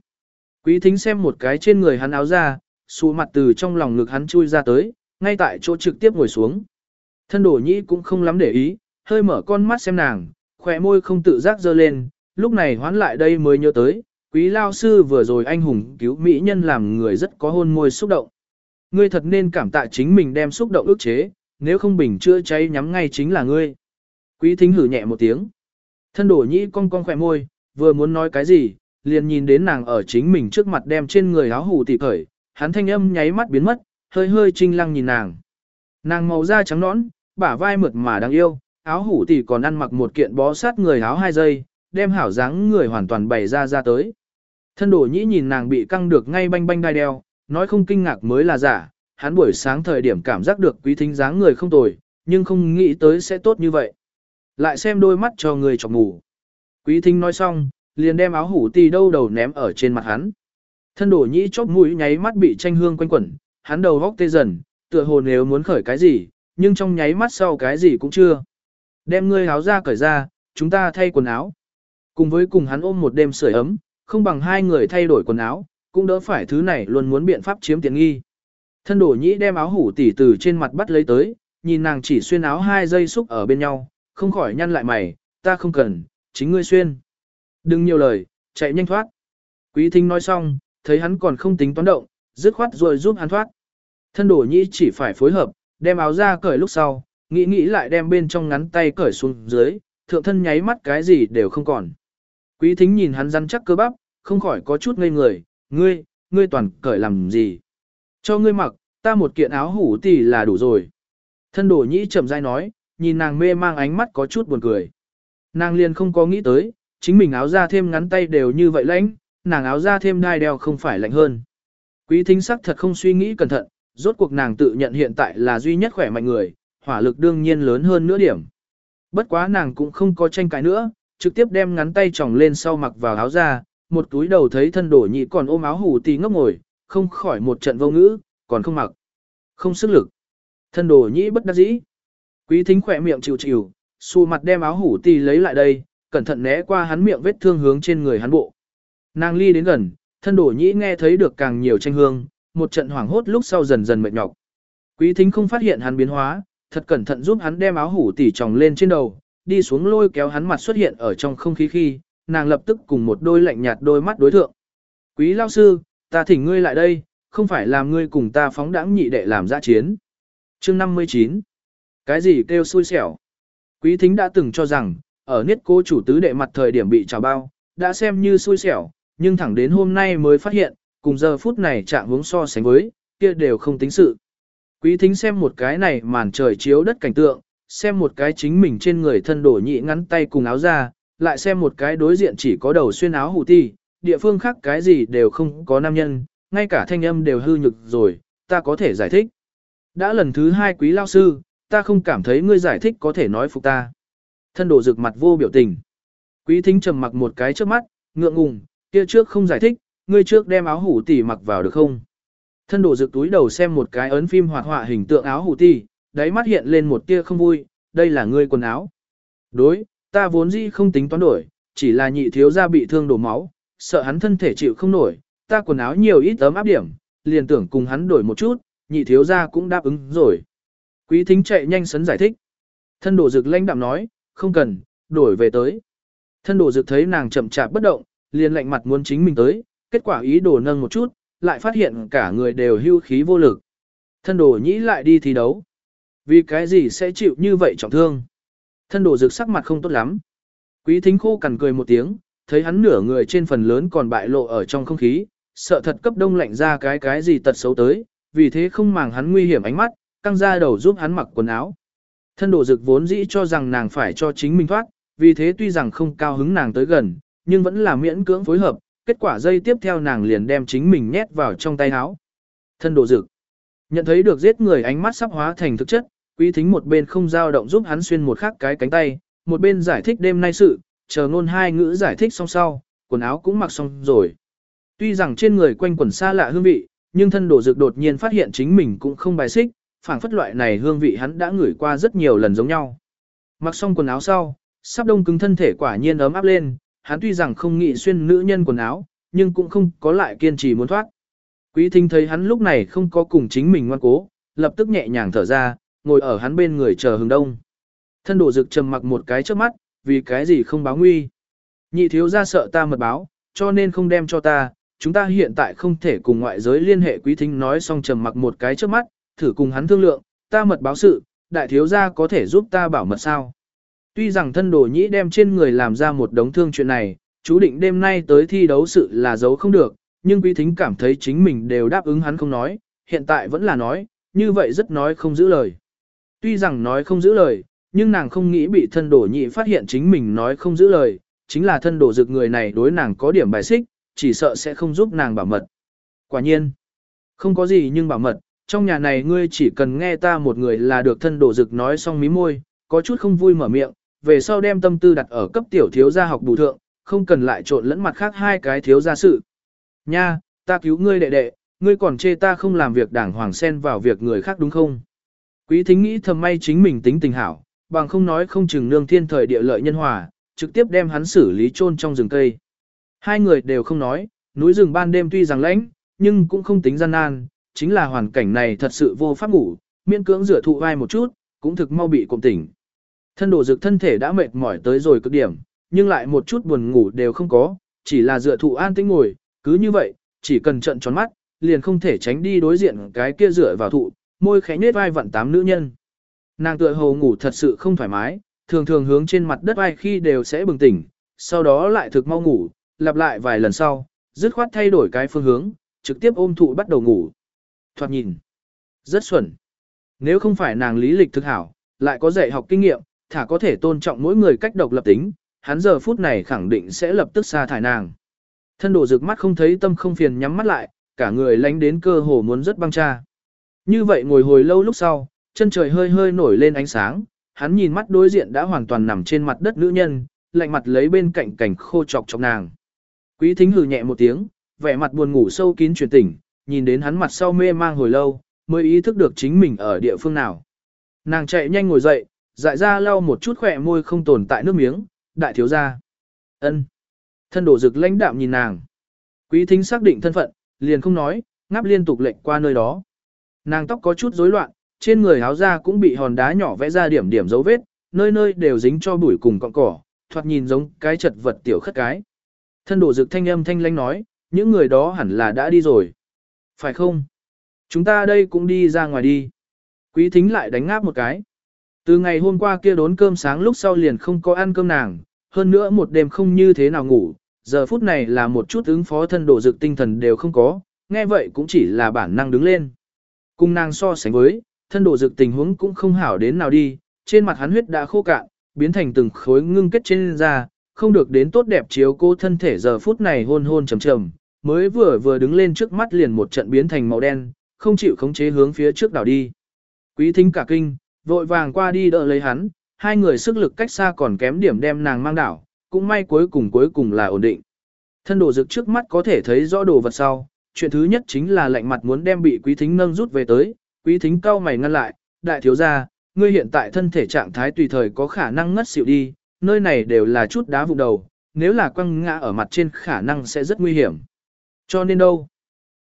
Quý thính xem một cái trên người hắn áo da, xù mặt từ trong lòng ngực hắn chui ra tới, ngay tại chỗ trực tiếp ngồi xuống. Thân đổ nhĩ cũng không lắm để ý, hơi mở con mắt xem nàng, khỏe môi không tự giác dơ lên, lúc này hoán lại đây mới nhớ tới, quý lao sư vừa rồi anh hùng cứu mỹ nhân làm người rất có hôn môi xúc động. Ngươi thật nên cảm tạ chính mình đem xúc động ức chế, nếu không bình chữa cháy nhắm ngay chính là ngươi. Quý thính hử nhẹ một tiếng. Thân đổ nhĩ cong cong khỏe môi, vừa muốn nói cái gì, liền nhìn đến nàng ở chính mình trước mặt đem trên người áo hủ tỉ khởi, hắn thanh âm nháy mắt biến mất, hơi hơi trinh lăng nhìn nàng. Nàng màu da trắng nõn, bả vai mượt mà đáng yêu, áo hủ tỉ còn ăn mặc một kiện bó sát người áo hai giây, đem hảo dáng người hoàn toàn bày ra ra tới. Thân đổ nhĩ nhìn nàng bị căng được ngay banh banh đai đeo, nói không kinh ngạc mới là giả, hắn buổi sáng thời điểm cảm giác được quý thính dáng người không tồi, nhưng không nghĩ tới sẽ tốt như vậy. Lại xem đôi mắt cho người chọc ngủ. Quý thính nói xong, liền đem áo hủ tì đâu đầu ném ở trên mặt hắn. Thân đổ nhĩ chóp mũi nháy mắt bị tranh hương quanh quẩn, hắn đầu góc tê dần, tựa hồ nếu muốn khởi cái gì, nhưng trong nháy mắt sau cái gì cũng chưa. Đem ngươi áo ra cởi ra, chúng ta thay quần áo. Cùng với cùng hắn ôm một đêm sưởi ấm, không bằng hai người thay đổi quần áo, cũng đỡ phải thứ này luôn muốn biện pháp chiếm tiện nghi. Thân đổ nhĩ đem áo hủ tỉ từ trên mặt bắt lấy tới, nhìn nàng chỉ xuyên áo hai giây xúc ở bên nhau, không khỏi nhăn lại mày, ta không cần, chính ngươi xuyên. Đừng nhiều lời, chạy nhanh thoát. Quý thính nói xong, thấy hắn còn không tính toán động, dứt khoát rồi giúp hắn thoát. Thân đổ nhĩ chỉ phải phối hợp, đem áo ra cởi lúc sau, nghĩ nghĩ lại đem bên trong ngắn tay cởi xuống dưới, thượng thân nháy mắt cái gì đều không còn. Quý thính nhìn hắn rắn chắc cơ bắp, không khỏi có chút ngây người, ngươi, ngươi toàn cởi làm gì. Cho ngươi mặc, ta một kiện áo hủ thì là đủ rồi. Thân đổ nhĩ chậm rãi nói, nhìn nàng mê mang ánh mắt có chút buồn cười. Nàng liền không có nghĩ tới, chính mình áo da thêm ngắn tay đều như vậy lãnh, nàng áo da thêm đai đeo không phải lạnh hơn. Quý thính sắc thật không suy nghĩ cẩn thận, rốt cuộc nàng tự nhận hiện tại là duy nhất khỏe mạnh người, hỏa lực đương nhiên lớn hơn nửa điểm. Bất quá nàng cũng không có tranh cãi nữa, trực tiếp đem ngắn tay tròng lên sau mặc vào áo da, một túi đầu thấy thân đổ nhị còn ôm áo hủ tì ngốc ngồi, không khỏi một trận vô ngữ, còn không mặc. Không sức lực. Thân đổ nhĩ bất đắc dĩ. Quý thính khỏe miệng chịu chịu, xù mặt đem áo hủ tì lấy lại đây, cẩn thận né qua hắn miệng vết thương hướng trên người hắn bộ. Nàng ly đến gần, thân đổ nhĩ nghe thấy được càng nhiều tranh hương, một trận hoảng hốt lúc sau dần dần mệt nhọc. Quý thính không phát hiện hắn biến hóa, thật cẩn thận giúp hắn đem áo hủ tỉ tròng lên trên đầu, đi xuống lôi kéo hắn mặt xuất hiện ở trong không khí khi, nàng lập tức cùng một đôi lạnh nhạt đôi mắt đối thượng. Quý lao sư, ta thỉnh ngươi lại đây, không phải làm ngươi cùng ta phóng đãng nhị đệ làm giã chiến. chương 59. Cái gì kêu xui xẻo? Quý thính đã từng cho rằng, ở niết cố chủ tứ đệ mặt thời điểm bị trào bao, đã xem như xui xẻo, nhưng thẳng đến hôm nay mới phát hiện, cùng giờ phút này chạm hướng so sánh với, kia đều không tính sự. Quý thính xem một cái này màn trời chiếu đất cảnh tượng, xem một cái chính mình trên người thân đổ nhị ngắn tay cùng áo ra, lại xem một cái đối diện chỉ có đầu xuyên áo hủ ti, địa phương khác cái gì đều không có nam nhân, ngay cả thanh âm đều hư nhực rồi, ta có thể giải thích. Đã lần thứ hai quý lao sư, ta không cảm thấy ngươi giải thích có thể nói phục ta. Thân đổ rực mặt vô biểu tình. Quý thính trầm mặc một cái trước mắt, ngượng ngùng, kia trước không giải thích, ngươi trước đem áo hủ tỷ mặc vào được không? Thân đổ rực túi đầu xem một cái ấn phim hoạt họa hình tượng áo hủ tỷ, đáy mắt hiện lên một tia không vui, đây là ngươi quần áo. Đối, ta vốn dĩ không tính toán đổi, chỉ là nhị thiếu gia bị thương đổ máu, sợ hắn thân thể chịu không nổi, ta quần áo nhiều ít ấm áp điểm, liền tưởng cùng hắn đổi một chút, nhị thiếu gia cũng đáp ứng rồi. Quý thính chạy nhanh sấn giải thích. Thân đổ dực lãnh đạm nói, không cần, đổi về tới. Thân đổ dực thấy nàng chậm chạp bất động, liền lạnh mặt muốn chính mình tới, kết quả ý đồ nâng một chút, lại phát hiện cả người đều hưu khí vô lực. Thân đổ nhĩ lại đi thi đấu. Vì cái gì sẽ chịu như vậy trọng thương? Thân đổ rực sắc mặt không tốt lắm. Quý thính khô cằn cười một tiếng, thấy hắn nửa người trên phần lớn còn bại lộ ở trong không khí, sợ thật cấp đông lạnh ra cái cái gì tật xấu tới, vì thế không màng hắn nguy hiểm ánh mắt, căng ra đầu giúp hắn mặc quần áo. Thân đồ dực vốn dĩ cho rằng nàng phải cho chính mình thoát, vì thế tuy rằng không cao hứng nàng tới gần, nhưng vẫn là miễn cưỡng phối hợp, kết quả dây tiếp theo nàng liền đem chính mình nhét vào trong tay áo. Thân đồ dực. Nhận thấy được giết người ánh mắt sắp hóa thành thực chất, quý thính một bên không dao động giúp hắn xuyên một khắc cái cánh tay, một bên giải thích đêm nay sự, chờ ngôn hai ngữ giải thích xong sau, quần áo cũng mặc xong rồi. Tuy rằng trên người quanh quần xa lạ hương vị, nhưng thân đồ dược đột nhiên phát hiện chính mình cũng không bài xích, phảng phất loại này hương vị hắn đã ngửi qua rất nhiều lần giống nhau. Mặc xong quần áo sau, sắp đông cứng thân thể quả nhiên ấm áp lên, hắn tuy rằng không nghĩ xuyên nữ nhân quần áo, nhưng cũng không có lại kiên trì muốn thoát. Quý thính thấy hắn lúc này không có cùng chính mình ngoan cố, lập tức nhẹ nhàng thở ra, ngồi ở hắn bên người chờ hừng đông. Thân đổ dực trầm mặc một cái trước mắt, vì cái gì không báo nguy. Nhị thiếu ra sợ ta mật báo, cho nên không đem cho ta, chúng ta hiện tại không thể cùng ngoại giới liên hệ quý thính nói xong trầm mặc một cái trước mắt, thử cùng hắn thương lượng, ta mật báo sự, đại thiếu gia có thể giúp ta bảo mật sao. Tuy rằng thân đồ nhĩ đem trên người làm ra một đống thương chuyện này, chú định đêm nay tới thi đấu sự là giấu không được, nhưng quý thính cảm thấy chính mình đều đáp ứng hắn không nói, hiện tại vẫn là nói, như vậy rất nói không giữ lời. Tuy rằng nói không giữ lời, nhưng nàng không nghĩ bị thân đổ nhị phát hiện chính mình nói không giữ lời, chính là thân đổ dực người này đối nàng có điểm bài xích, chỉ sợ sẽ không giúp nàng bảo mật. Quả nhiên, không có gì nhưng bảo mật, trong nhà này ngươi chỉ cần nghe ta một người là được thân đổ dực nói xong mí môi, có chút không vui mở miệng, về sau đem tâm tư đặt ở cấp tiểu thiếu gia học bù thượng, không cần lại trộn lẫn mặt khác hai cái thiếu gia sự. Nha, ta cứu ngươi đệ đệ, ngươi còn chê ta không làm việc đảng hoàng xen vào việc người khác đúng không? Quý thính nghĩ thầm may chính mình tính tình hảo, bằng không nói không chừng nương thiên thời địa lợi nhân hòa, trực tiếp đem hắn xử lý chôn trong rừng cây. Hai người đều không nói, núi rừng ban đêm tuy rằng lãnh, nhưng cũng không tính gian nan, chính là hoàn cảnh này thật sự vô pháp ngủ, miễn cưỡng rửa thụ vai một chút, cũng thực mau bị cộm tỉnh. Thân đổ dược thân thể đã mệt mỏi tới rồi cực điểm, nhưng lại một chút buồn ngủ đều không có, chỉ là dựa thụ an tĩnh ngồi, cứ như vậy, chỉ cần trận tròn mắt, liền không thể tránh đi đối diện cái kia dựa vào thụ, môi khẽ nết vai vặn tám nữ nhân. Nàng tựa hồ ngủ thật sự không thoải mái, thường thường hướng trên mặt đất ai khi đều sẽ bừng tỉnh, sau đó lại thực mau ngủ, lặp lại vài lần sau, dứt khoát thay đổi cái phương hướng, trực tiếp ôm thụ bắt đầu ngủ. Thoạt nhìn, rất xuẩn. Nếu không phải nàng lý lịch thực hảo, lại có dạy học kinh nghiệm, thả có thể tôn trọng mỗi người cách độc lập tính, hắn giờ phút này khẳng định sẽ lập tức sa thải nàng. Thân độ rực mắt không thấy tâm không phiền nhắm mắt lại, cả người lánh đến cơ hồ muốn rất băng cha. Như vậy ngồi hồi lâu lúc sau, chân trời hơi hơi nổi lên ánh sáng, hắn nhìn mắt đối diện đã hoàn toàn nằm trên mặt đất nữ nhân, lạnh mặt lấy bên cạnh cảnh khô chọc chọc nàng. Quý thính hừ nhẹ một tiếng, vẻ mặt buồn ngủ sâu kín truyền tỉnh, nhìn đến hắn mặt sau mê mang hồi lâu, mới ý thức được chính mình ở địa phương nào. Nàng chạy nhanh ngồi dậy, dại ra lau một chút khỏe môi không tồn tại nước miếng, đại thiếu gia. ân Thân đổ rực lãnh đạm nhìn nàng. Quý thính xác định thân phận, liền không nói, ngáp liên tục lệnh qua nơi đó. Nàng tóc có chút rối loạn, trên người áo da cũng bị hòn đá nhỏ vẽ ra điểm điểm dấu vết, nơi nơi đều dính cho bụi cùng cọng cỏ, thoạt nhìn giống cái chật vật tiểu khất cái. Thân đổ dực thanh âm thanh lanh nói, những người đó hẳn là đã đi rồi. Phải không? Chúng ta đây cũng đi ra ngoài đi. Quý thính lại đánh ngáp một cái. Từ ngày hôm qua kia đốn cơm sáng lúc sau liền không có ăn cơm nàng, hơn nữa một đêm không như thế nào ngủ, giờ phút này là một chút ứng phó thân đổ dực tinh thần đều không có, nghe vậy cũng chỉ là bản năng đứng lên. Cung nàng so sánh với, thân độ dược tình huống cũng không hảo đến nào đi, trên mặt hắn huyết đã khô cạn, biến thành từng khối ngưng kết trên da, không được đến tốt đẹp chiếu cô thân thể giờ phút này hôn hôn trầm trầm, mới vừa vừa đứng lên trước mắt liền một trận biến thành màu đen, không chịu khống chế hướng phía trước đảo đi. Quý thính cả kinh, vội vàng qua đi đỡ lấy hắn, hai người sức lực cách xa còn kém điểm đem nàng mang đảo, cũng may cuối cùng cuối cùng là ổn định. Thân đồ dực trước mắt có thể thấy rõ đồ vật sau, chuyện thứ nhất chính là lạnh mặt muốn đem bị quý thính nâng rút về tới, quý thính cao mày ngăn lại, đại thiếu gia, ngươi hiện tại thân thể trạng thái tùy thời có khả năng ngất xỉu đi, nơi này đều là chút đá vụ đầu, nếu là quăng ngã ở mặt trên khả năng sẽ rất nguy hiểm. Cho nên đâu?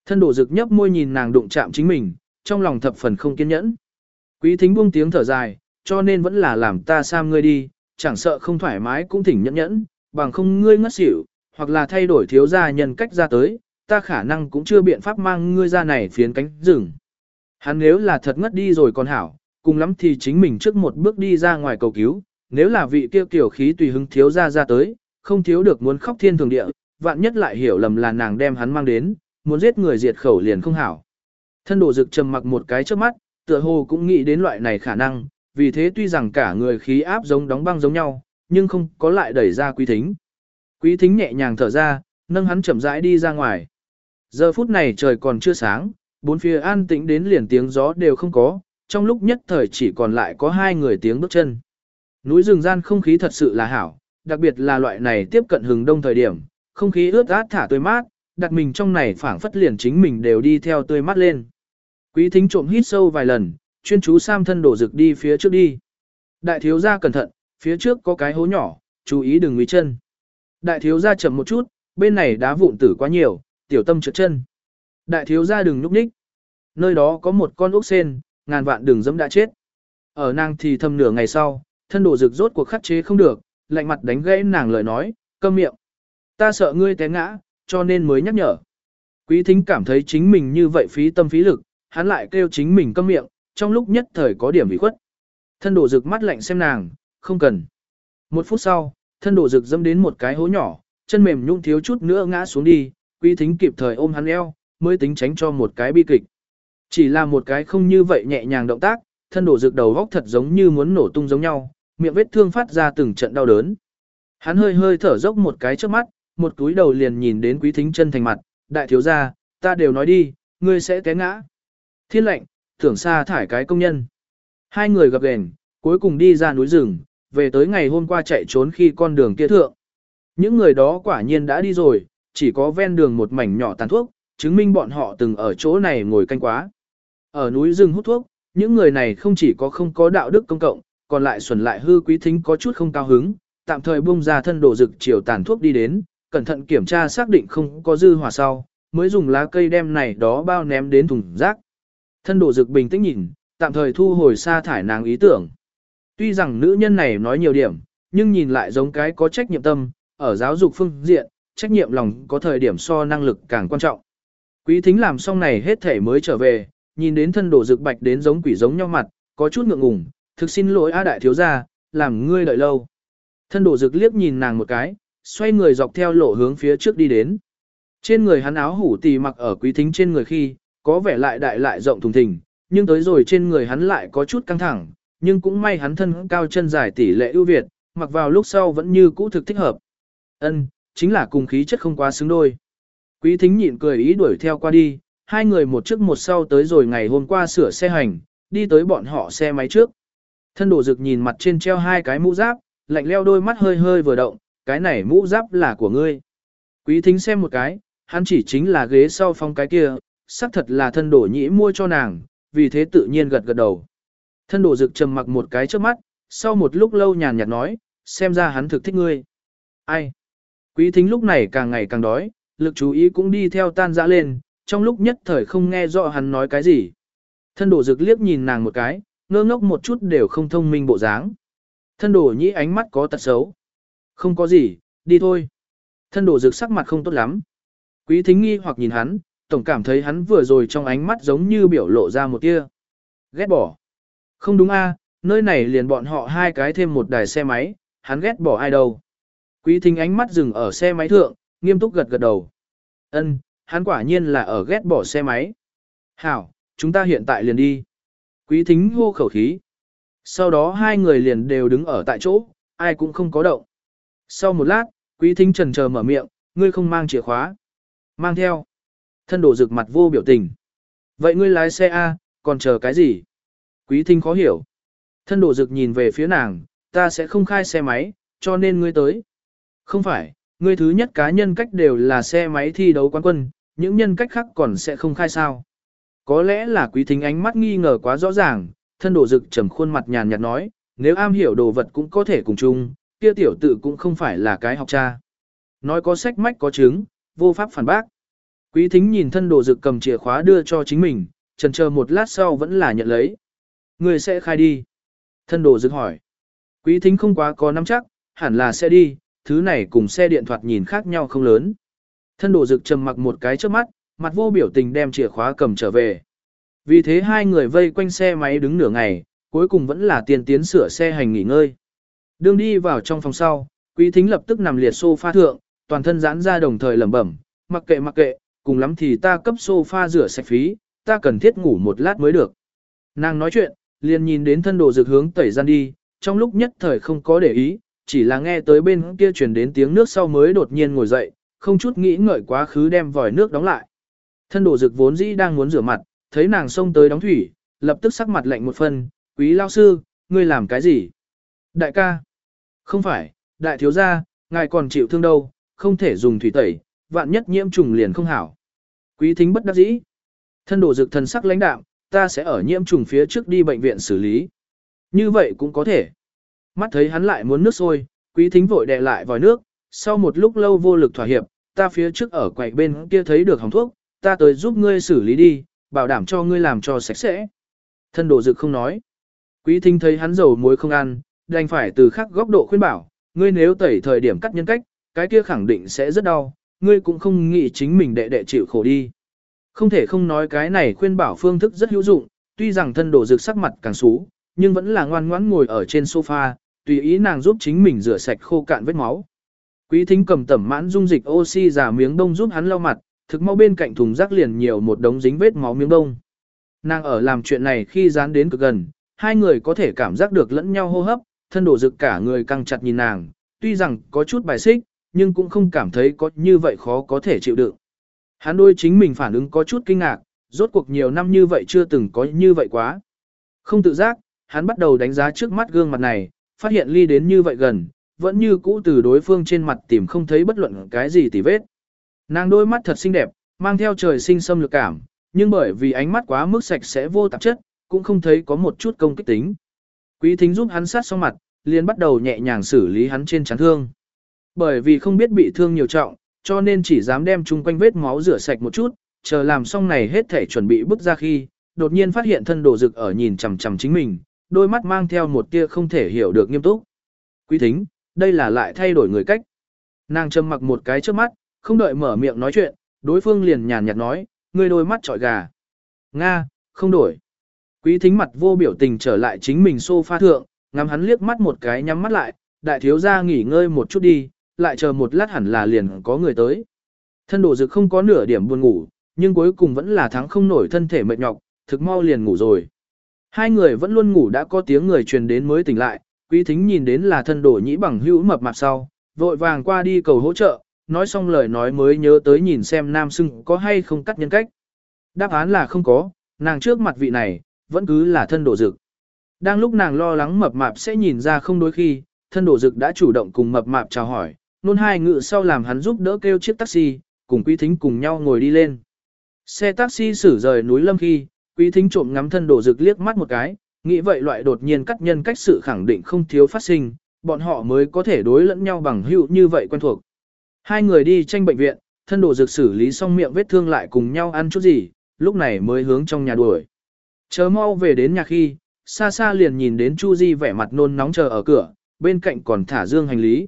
Thân độ dực nhấp môi nhìn nàng đụng chạm chính mình, trong lòng thập phần không kiên nhẫn. Quý thính buông tiếng thở dài, cho nên vẫn là làm ta sam ngươi đi, chẳng sợ không thoải mái cũng thỉnh nhẫn nhẫn, bằng không ngươi ngất xỉu, hoặc là thay đổi thiếu gia nhân cách ra tới, ta khả năng cũng chưa biện pháp mang ngươi ra này phiến cánh rừng. Hắn nếu là thật ngất đi rồi còn hảo, cùng lắm thì chính mình trước một bước đi ra ngoài cầu cứu, nếu là vị kia tiểu khí tùy hứng thiếu gia ra tới, không thiếu được muốn khóc thiên thường địa, vạn nhất lại hiểu lầm là nàng đem hắn mang đến, muốn giết người diệt khẩu liền không hảo. Thân đồ dực trầm mặc một cái trước mắt, tựa hồ cũng nghĩ đến loại này khả năng, vì thế tuy rằng cả người khí áp giống đóng băng giống nhau, nhưng không có lại đẩy ra quý thính. Quý thính nhẹ nhàng thở ra, nâng hắn chậm rãi đi ra ngoài. Giờ phút này trời còn chưa sáng, bốn phía an tĩnh đến liền tiếng gió đều không có, trong lúc nhất thời chỉ còn lại có hai người tiếng bước chân. Núi rừng gian không khí thật sự là hảo, đặc biệt là loại này tiếp cận hừng đông thời điểm, không khí ướt át thả tươi mát, đặt mình trong này phảng phất liền chính mình đều đi theo tươi mát lên. Quý thính trộm hít sâu vài lần, chuyên chú sam thân đổ rực đi phía trước đi. Đại thiếu gia cẩn thận, phía trước có cái hố nhỏ, chú ý đừng nguy chân. Đại thiếu gia chậm một chút, bên này đá vụn tử quá nhiều, tiểu tâm trượt chân. Đại thiếu gia đừng núp ních. Nơi đó có một con ốc sen, ngàn vạn đường dẫm đã chết. Ở nàng thì thầm nửa ngày sau, thân đổ rực rốt cuộc khắc chế không được, lạnh mặt đánh gãy nàng lời nói, câm miệng. Ta sợ ngươi té ngã, cho nên mới nhắc nhở. Quý thính cảm thấy chính mình như vậy phí tâm phí lực, hắn lại kêu chính mình câm miệng, trong lúc nhất thời có điểm bị khuất. Thân đổ rực mắt lạnh xem nàng, không cần. Một phút sau, thân đổ rực dâm đến một cái hố nhỏ, chân mềm nhung thiếu chút nữa ngã xuống đi, quý thính kịp thời ôm hắn eo, mới tính tránh cho một cái bi kịch. Chỉ là một cái không như vậy nhẹ nhàng động tác, thân đổ rực đầu góc thật giống như muốn nổ tung giống nhau, miệng vết thương phát ra từng trận đau đớn. Hắn hơi hơi thở dốc một cái trước mắt, một túi đầu liền nhìn đến quý thính chân thành mặt, đại thiếu gia, ta đều nói đi, ngươi sẽ té ngã. Thiên lệnh, thưởng xa thải cái công nhân. Hai người gặp gền, cuối cùng đi ra núi rừng, về tới ngày hôm qua chạy trốn khi con đường kia thượng. Những người đó quả nhiên đã đi rồi, chỉ có ven đường một mảnh nhỏ tàn thuốc, chứng minh bọn họ từng ở chỗ này ngồi canh quá. Ở núi rừng hút thuốc, những người này không chỉ có không có đạo đức công cộng, còn lại xuẩn lại hư quý thính có chút không cao hứng, tạm thời buông ra thân đổ rực chiều tàn thuốc đi đến, cẩn thận kiểm tra xác định không có dư hỏa sau, mới dùng lá cây đem này đó bao ném đến thùng rác. Thân đổ rực bình tĩnh nhìn, tạm thời thu hồi sa thải nàng ý tưởng. Tuy rằng nữ nhân này nói nhiều điểm, nhưng nhìn lại giống cái có trách nhiệm tâm, ở giáo dục phương diện, trách nhiệm lòng có thời điểm so năng lực càng quan trọng. Quý thính làm xong này hết thể mới trở về, nhìn đến thân đồ rực bạch đến giống quỷ giống nhau mặt, có chút ngượng ngùng, thực xin lỗi A đại thiếu gia, làm ngươi đợi lâu. Thân đồ rực liếc nhìn nàng một cái, xoay người dọc theo lộ hướng phía trước đi đến. Trên người hắn áo hủ tì mặc ở quý thính trên người khi, có vẻ lại đại lại rộng thùng thình, nhưng tới rồi trên người hắn lại có chút căng thẳng, nhưng cũng may hắn thân cao chân dài tỷ lệ ưu việt, mặc vào lúc sau vẫn như cũ thực thích hợp. Ân, chính là cùng khí chất không quá xứng đôi. Quý thính nhịn cười ý đuổi theo qua đi, hai người một trước một sau tới rồi ngày hôm qua sửa xe hành, đi tới bọn họ xe máy trước. Thân đổ Dực nhìn mặt trên treo hai cái mũ giáp, lạnh leo đôi mắt hơi hơi vừa động, cái này mũ giáp là của ngươi. Quý thính xem một cái, hắn chỉ chính là ghế sau phong cái kia, xác thật là thân đổ nhĩ mua cho nàng, vì thế tự nhiên gật gật đầu. Thân đổ Dực trầm mặc một cái trước mắt, sau một lúc lâu nhàn nhạt nói, xem ra hắn thực thích ngươi. Ai? Quý thính lúc này càng ngày càng đói, lực chú ý cũng đi theo tan dã lên, trong lúc nhất thời không nghe rõ hắn nói cái gì. Thân đổ rực liếc nhìn nàng một cái, ngơ ngốc một chút đều không thông minh bộ dáng. Thân đổ nhĩ ánh mắt có tật xấu. Không có gì, đi thôi. Thân đổ rực sắc mặt không tốt lắm. Quý thính nghi hoặc nhìn hắn, tổng cảm thấy hắn vừa rồi trong ánh mắt giống như biểu lộ ra một tia. Ghét bỏ. Không đúng a, nơi này liền bọn họ hai cái thêm một đài xe máy, hắn ghét bỏ ai đâu. Quý thính ánh mắt dừng ở xe máy thượng, nghiêm túc gật gật đầu. Ân, hắn quả nhiên là ở ghét bỏ xe máy. Hảo, chúng ta hiện tại liền đi. Quý thính hô khẩu khí. Sau đó hai người liền đều đứng ở tại chỗ, ai cũng không có động. Sau một lát, quý thính trần chờ mở miệng, ngươi không mang chìa khóa. Mang theo. Thân đổ rực mặt vô biểu tình. Vậy ngươi lái xe A, còn chờ cái gì? Quý thính khó hiểu. Thân đổ rực nhìn về phía nàng, ta sẽ không khai xe máy, cho nên ngươi tới. Không phải, ngươi thứ nhất cá nhân cách đều là xe máy thi đấu quán quân, những nhân cách khác còn sẽ không khai sao. Có lẽ là quý thính ánh mắt nghi ngờ quá rõ ràng, thân đổ rực trầm khuôn mặt nhàn nhạt nói, nếu am hiểu đồ vật cũng có thể cùng chung, kia tiểu tự cũng không phải là cái học cha. Nói có sách mách có chứng, vô pháp phản bác. Quý thính nhìn thân đồ dực cầm chìa khóa đưa cho chính mình, chần chờ một lát sau vẫn là nhận lấy. Người sẽ khai đi. Thân đồ dực hỏi. Quý thính không quá có nắm chắc, hẳn là sẽ đi, thứ này cùng xe điện thoại nhìn khác nhau không lớn. Thân đồ dực trầm mặc một cái trước mắt, mặt vô biểu tình đem chìa khóa cầm trở về. Vì thế hai người vây quanh xe máy đứng nửa ngày, cuối cùng vẫn là tiền tiến sửa xe hành nghỉ ngơi. đường đi vào trong phòng sau, quý thính lập tức nằm liệt sofa thượng, toàn thân giãn ra đồng thời lẩm bẩm, mặc kệ mặc kệ, cùng lắm thì ta cấp sofa rửa sạch phí, ta cần thiết ngủ một lát mới được. Nàng nói chuyện, liền nhìn đến thân đồ dược hướng tẩy gian đi, trong lúc nhất thời không có để ý, chỉ là nghe tới bên kia truyền đến tiếng nước sau mới đột nhiên ngồi dậy, không chút nghĩ ngợi quá khứ đem vòi nước đóng lại. Thân đồ dược vốn dĩ đang muốn rửa mặt, thấy nàng xông tới đóng thủy, lập tức sắc mặt lạnh một phần. quý lao sư, ngươi làm cái gì? Đại ca, không phải, đại thiếu gia, ngài còn chịu thương đâu, không thể dùng thủy tẩy, vạn nhất nhiễm trùng liền không hảo. Quý thính bất đắc dĩ. Thân đồ dược thần sắc lãnh đạm, ta sẽ ở nhiễm trùng phía trước đi bệnh viện xử lý. Như vậy cũng có thể. Mắt thấy hắn lại muốn nước sôi, quý thính vội đè lại vòi nước, sau một lúc lâu vô lực thỏa hiệp, ta phía trước ở quầy bên kia thấy được hỏng thuốc, ta tới giúp ngươi xử lý đi, bảo đảm cho ngươi làm cho sạch sẽ. Thân đồ dực không nói. Quý thính thấy hắn dầu muối không ăn, đành phải từ khác góc độ khuyên bảo, ngươi nếu tẩy thời điểm cắt nhân cách, cái kia khẳng định sẽ rất đau, ngươi cũng không nghĩ chính mình đệ đệ chịu khổ đi. Không thể không nói cái này khuyên bảo phương thức rất hữu dụng, tuy rằng thân đồ dực sắc mặt càng xú, nhưng vẫn là ngoan ngoãn ngồi ở trên sofa, tùy ý nàng giúp chính mình rửa sạch khô cạn vết máu. Quý thính cầm tẩm mãn dung dịch oxy giả miếng đông giúp hắn lau mặt, thực mau bên cạnh thùng rác liền nhiều một đống dính vết máu miếng đông. Nàng ở làm chuyện này khi dán đến cực gần, hai người có thể cảm giác được lẫn nhau hô hấp, thân đổ rực cả người căng chặt nhìn nàng, tuy rằng có chút bài xích, nhưng cũng không cảm thấy có như vậy khó có thể chịu đựng. Hắn đôi chính mình phản ứng có chút kinh ngạc, rốt cuộc nhiều năm như vậy chưa từng có như vậy quá. Không tự giác, hắn bắt đầu đánh giá trước mắt gương mặt này, phát hiện ly đến như vậy gần, vẫn như cũ từ đối phương trên mặt tìm không thấy bất luận cái gì tỉ vết. Nàng đôi mắt thật xinh đẹp, mang theo trời sinh xâm lược cảm, nhưng bởi vì ánh mắt quá mức sạch sẽ vô tạp chất, cũng không thấy có một chút công kích tính. Quý thính giúp hắn sát xong mặt, liền bắt đầu nhẹ nhàng xử lý hắn trên chán thương. Bởi vì không biết bị thương nhiều trọng, cho nên chỉ dám đem chung quanh vết máu rửa sạch một chút, chờ làm xong này hết thể chuẩn bị bước ra khi, đột nhiên phát hiện thân đồ rực ở nhìn chằm chằm chính mình, đôi mắt mang theo một tia không thể hiểu được nghiêm túc. Quý thính, đây là lại thay đổi người cách. Nàng trầm mặc một cái trước mắt, không đợi mở miệng nói chuyện, đối phương liền nhàn nhạt nói, ngươi đôi mắt trọi gà. Nga, không đổi. Quý thính mặt vô biểu tình trở lại chính mình sofa thượng, ngắm hắn liếc mắt một cái nhắm mắt lại, đại thiếu gia nghỉ ngơi một chút đi, lại chờ một lát hẳn là liền có người tới. Thân đồ dực không có nửa điểm buồn ngủ, nhưng cuối cùng vẫn là thắng không nổi thân thể mệt nhọc, thực mau liền ngủ rồi. Hai người vẫn luôn ngủ đã có tiếng người truyền đến mới tỉnh lại, quý thính nhìn đến là thân đổ nhĩ bằng hữu mập mạp sau, vội vàng qua đi cầu hỗ trợ, nói xong lời nói mới nhớ tới nhìn xem nam sưng có hay không cắt nhân cách. Đáp án là không có, nàng trước mặt vị này, vẫn cứ là thân đổ dực. Đang lúc nàng lo lắng mập mạp sẽ nhìn ra không đôi khi, thân đổ dực đã chủ động cùng mập mạp chào hỏi, nôn hai ngự sau làm hắn giúp đỡ kêu chiếc taxi, cùng quý thính cùng nhau ngồi đi lên. Xe taxi xử rời núi lâm khi, quý thính trộm ngắm thân đồ dực liếc mắt một cái, nghĩ vậy loại đột nhiên cắt nhân cách sự khẳng định không thiếu phát sinh, bọn họ mới có thể đối lẫn nhau bằng hữu như vậy quen thuộc. Hai người đi tranh bệnh viện, thân đồ dược xử lý xong miệng vết thương lại cùng nhau ăn chút gì, lúc này mới hướng trong nhà đuổi. Chờ mau về đến nhà khi, xa xa liền nhìn đến Chu Di vẻ mặt nôn nóng chờ ở cửa, bên cạnh còn thả dương hành lý.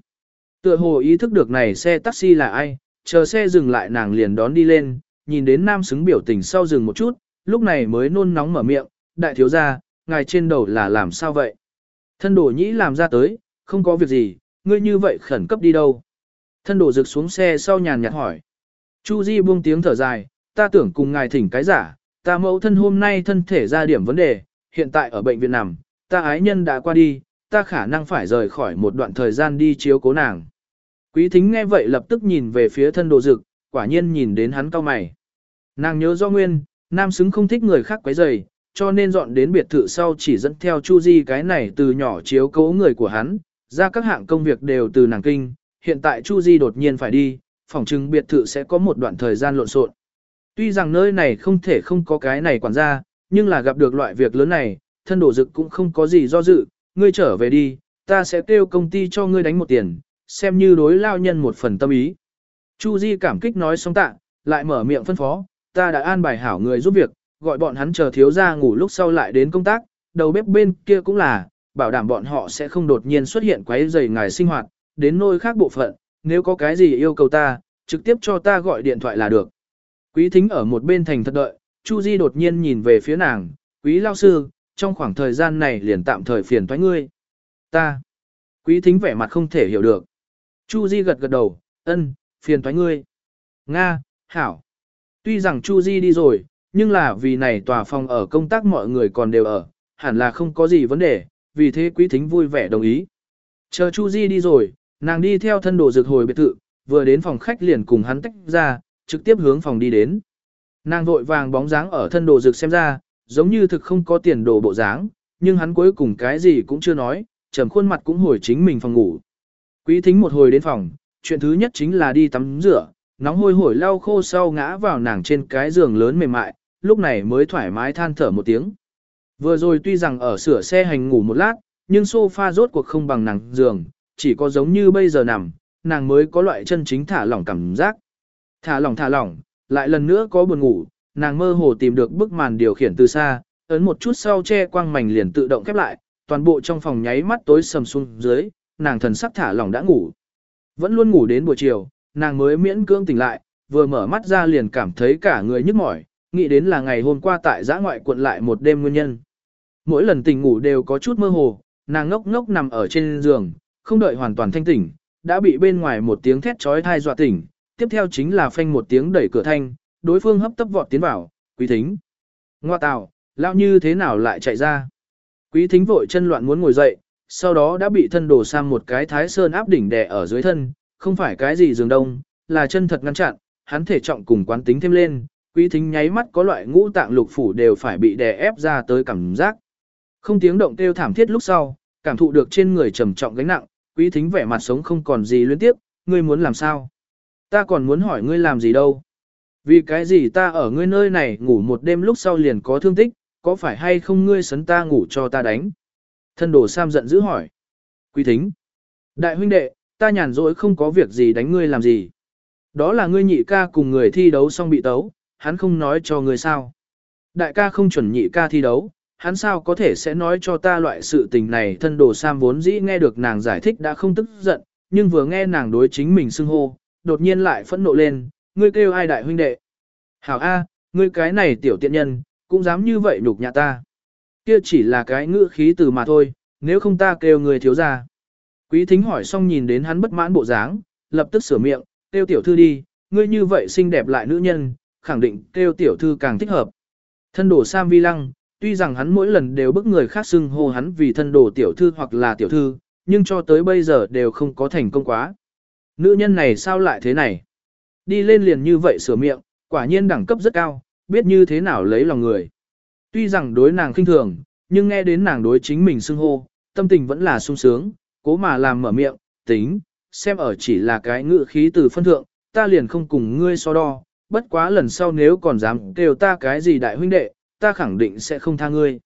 Tựa hồ ý thức được này xe taxi là ai, chờ xe dừng lại nàng liền đón đi lên, nhìn đến nam xứng biểu tình sau dừng một chút, lúc này mới nôn nóng mở miệng, đại thiếu gia, ngài trên đầu là làm sao vậy? Thân đồ nhĩ làm ra tới, không có việc gì, ngươi như vậy khẩn cấp đi đâu? Thân đồ rực xuống xe sau nhàn nhạt hỏi. Chu Di buông tiếng thở dài, ta tưởng cùng ngài thỉnh cái giả, ta mẫu thân hôm nay thân thể ra điểm vấn đề, hiện tại ở bệnh viện nằm, ta ái nhân đã qua đi, ta khả năng phải rời khỏi một đoạn thời gian đi chiếu cố nàng. Quý thính nghe vậy lập tức nhìn về phía thân đồ dực, quả nhiên nhìn đến hắn cao mày. Nàng nhớ do nguyên, nam xứng không thích người khác quấy rầy, cho nên dọn đến biệt thự sau chỉ dẫn theo Chu Di cái này từ nhỏ chiếu cố người của hắn, ra các hạng công việc đều từ nàng kinh, hiện tại Chu Di đột nhiên phải đi, phòng trưng biệt thự sẽ có một đoạn thời gian lộn xộn. Tuy rằng nơi này không thể không có cái này quản gia, nhưng là gặp được loại việc lớn này, thân đổ dực cũng không có gì do dự, ngươi trở về đi, ta sẽ kêu công ty cho ngươi đánh một tiền, xem như đối lao nhân một phần tâm ý. Chu Di cảm kích nói xong tạ, lại mở miệng phân phó, ta đã an bài hảo người giúp việc, gọi bọn hắn chờ thiếu gia ngủ lúc sau lại đến công tác, đầu bếp bên kia cũng là, bảo đảm bọn họ sẽ không đột nhiên xuất hiện quấy rầy ngài sinh hoạt, đến nơi khác bộ phận, nếu có cái gì yêu cầu ta, trực tiếp cho ta gọi điện thoại là được. Quý thính ở một bên thành thật đợi, Chu Di đột nhiên nhìn về phía nàng, quý lao sư, trong khoảng thời gian này liền tạm thời phiền toái ngươi. Ta. Quý thính vẻ mặt không thể hiểu được. Chu Di gật gật đầu, ân, phiền toái ngươi. Nga, hảo. Tuy rằng Chu Di đi rồi, nhưng là vì này tòa phòng ở công tác mọi người còn đều ở, hẳn là không có gì vấn đề, vì thế quý thính vui vẻ đồng ý. Chờ Chu Di đi rồi, nàng đi theo thân đồ dược hồi biệt thự, vừa đến phòng khách liền cùng hắn tách ra, trực tiếp hướng phòng đi đến. Nàng vội vàng bóng dáng ở thân đồ dược xem ra, giống như thực không có tiền đồ bộ dáng, nhưng hắn cuối cùng cái gì cũng chưa nói, trầm khuôn mặt cũng hồi chính mình phòng ngủ. Quý thính một hồi đến phòng, chuyện thứ nhất chính là đi tắm rửa, nóng hôi hổi lau khô sau ngã vào nàng trên cái giường lớn mềm mại, lúc này mới thoải mái than thở một tiếng. Vừa rồi tuy rằng ở sửa xe hành ngủ một lát, nhưng sofa rốt cuộc không bằng nàng giường, chỉ có giống như bây giờ nằm, nàng mới có loại chân chính thả lỏng cảm giác. Thả lỏng thả lỏng, lại lần nữa có buồn ngủ, nàng mơ hồ tìm được bức màn điều khiển từ xa, ấn một chút sau che quang mảnh liền tự động khép lại, toàn bộ trong phòng nháy mắt tối sầm xuống dưới, nàng thần sắc thả lỏng đã ngủ. Vẫn luôn ngủ đến buổi chiều, nàng mới miễn cưỡng tỉnh lại, vừa mở mắt ra liền cảm thấy cả người nhức mỏi, nghĩ đến là ngày hôm qua tại giã ngoại quận lại một đêm nguyên nhân. Mỗi lần tỉnh ngủ đều có chút mơ hồ, nàng ngốc ngốc nằm ở trên giường, không đợi hoàn toàn thanh tỉnh, đã bị bên ngoài một tiếng thét trói thai dọa tỉnh, tiếp theo chính là phanh một tiếng đẩy cửa thanh, đối phương hấp tấp vọt tiến vào, quý thính. Ngoa tào, lão như thế nào lại chạy ra? Quý thính vội chân loạn muốn ngồi dậy, sau đó đã bị thân đổ sang một cái thái sơn áp đỉnh đè ở dưới thân, không phải cái gì giường đông, là chân thật ngăn chặn, hắn thể trọng cùng quán tính thêm lên, quý thính nháy mắt có loại ngũ tạng lục phủ đều phải bị đè ép ra tới cảm giác. Không tiếng động kêu thảm thiết lúc sau, cảm thụ được trên người trầm trọng gánh nặng, quý thính vẻ mặt sống không còn gì luyến tiếp, ngươi muốn làm sao? Ta còn muốn hỏi ngươi làm gì đâu? Vì cái gì ta ở ngươi nơi này ngủ một đêm lúc sau liền có thương tích, có phải hay không ngươi sấn ta ngủ cho ta đánh? Thân đồ Sam giận dữ hỏi. Quý thính. Đại huynh đệ, ta nhàn rỗi không có việc gì đánh ngươi làm gì. Đó là ngươi nhị ca cùng người thi đấu xong bị tấu, hắn không nói cho ngươi sao. Đại ca không chuẩn nhị ca thi đấu, hắn sao có thể sẽ nói cho ta loại sự tình này thân đồ Sam vốn dĩ nghe được nàng giải thích đã không tức giận, nhưng vừa nghe nàng đối chính mình xưng hô, đột nhiên lại phẫn nộ lên, ngươi kêu ai đại huynh đệ. Hảo A, ngươi cái này tiểu tiện nhân, cũng dám như vậy nhục nhã ta. Kia chỉ là cái ngữ khí từ mà thôi, nếu không ta kêu người thiếu ra. Quý thính hỏi xong nhìn đến hắn bất mãn bộ dáng, lập tức sửa miệng, kêu tiểu thư đi, ngươi như vậy xinh đẹp lại nữ nhân, khẳng định kêu tiểu thư càng thích hợp. Thân đổ Sam Vi Lăng, tuy rằng hắn mỗi lần đều bức người khác xưng hô hắn vì thân đồ tiểu thư hoặc là tiểu thư, nhưng cho tới bây giờ đều không có thành công quá. Nữ nhân này sao lại thế này? Đi lên liền như vậy sửa miệng, quả nhiên đẳng cấp rất cao, biết như thế nào lấy lòng người. Tuy rằng đối nàng khinh thường, nhưng nghe đến nàng đối chính mình xưng hô, tâm tình vẫn là sung sướng, cố mà làm mở miệng, tính, xem ở chỉ là cái ngự khí từ phân thượng, ta liền không cùng ngươi so đo, bất quá lần sau nếu còn dám kêu ta cái gì đại huynh đệ, ta khẳng định sẽ không tha ngươi.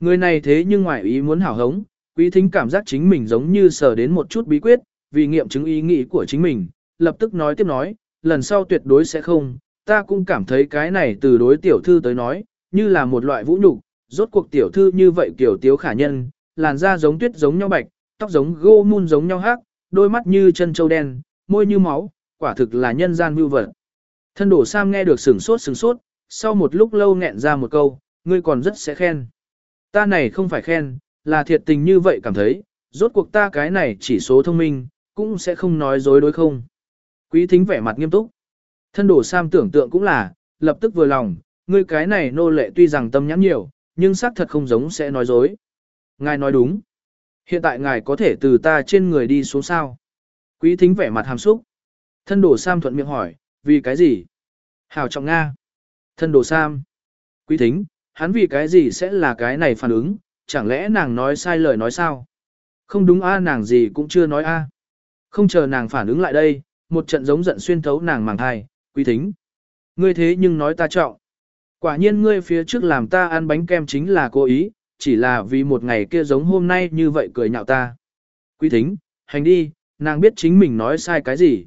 Người này thế nhưng ngoài ý muốn hảo hống, quý thính cảm giác chính mình giống như sở đến một chút bí quyết, vì nghiệm chứng ý nghĩ của chính mình, lập tức nói tiếp nói, lần sau tuyệt đối sẽ không, ta cũng cảm thấy cái này từ đối tiểu thư tới nói, như là một loại vũ nhục, rốt cuộc tiểu thư như vậy kiểu tiếu khả nhân, làn da giống tuyết giống nhau bạch, tóc giống gô mun giống nhau hắc, đôi mắt như chân châu đen, môi như máu, quả thực là nhân gian vưu vật. Thân đổ Sam nghe được sừng sốt sừng sốt, sau một lúc lâu nghẹn ra một câu, ngươi còn rất sẽ khen. Ta này không phải khen, là thiệt tình như vậy cảm thấy, rốt cuộc ta cái này chỉ số thông minh, cũng sẽ không nói dối đối không. Quý thính vẻ mặt nghiêm túc. Thân đổ Sam tưởng tượng cũng là, lập tức vừa lòng, ngươi cái này nô lệ tuy rằng tâm nhãn nhiều, nhưng xác thật không giống sẽ nói dối. Ngài nói đúng. Hiện tại ngài có thể từ ta trên người đi xuống sao. Quý thính vẻ mặt hàm xúc. Thân đổ Sam thuận miệng hỏi, vì cái gì? Hào trọng Nga. Thân đồ Sam. Quý thính, hắn vì cái gì sẽ là cái này phản ứng, chẳng lẽ nàng nói sai lời nói sao? Không đúng a nàng gì cũng chưa nói a. Không chờ nàng phản ứng lại đây, một trận giống giận xuyên thấu nàng màng thai, quý thính. Ngươi thế nhưng nói ta trọng. Quả nhiên ngươi phía trước làm ta ăn bánh kem chính là cố ý, chỉ là vì một ngày kia giống hôm nay như vậy cười nhạo ta. Quý thính, hành đi, nàng biết chính mình nói sai cái gì.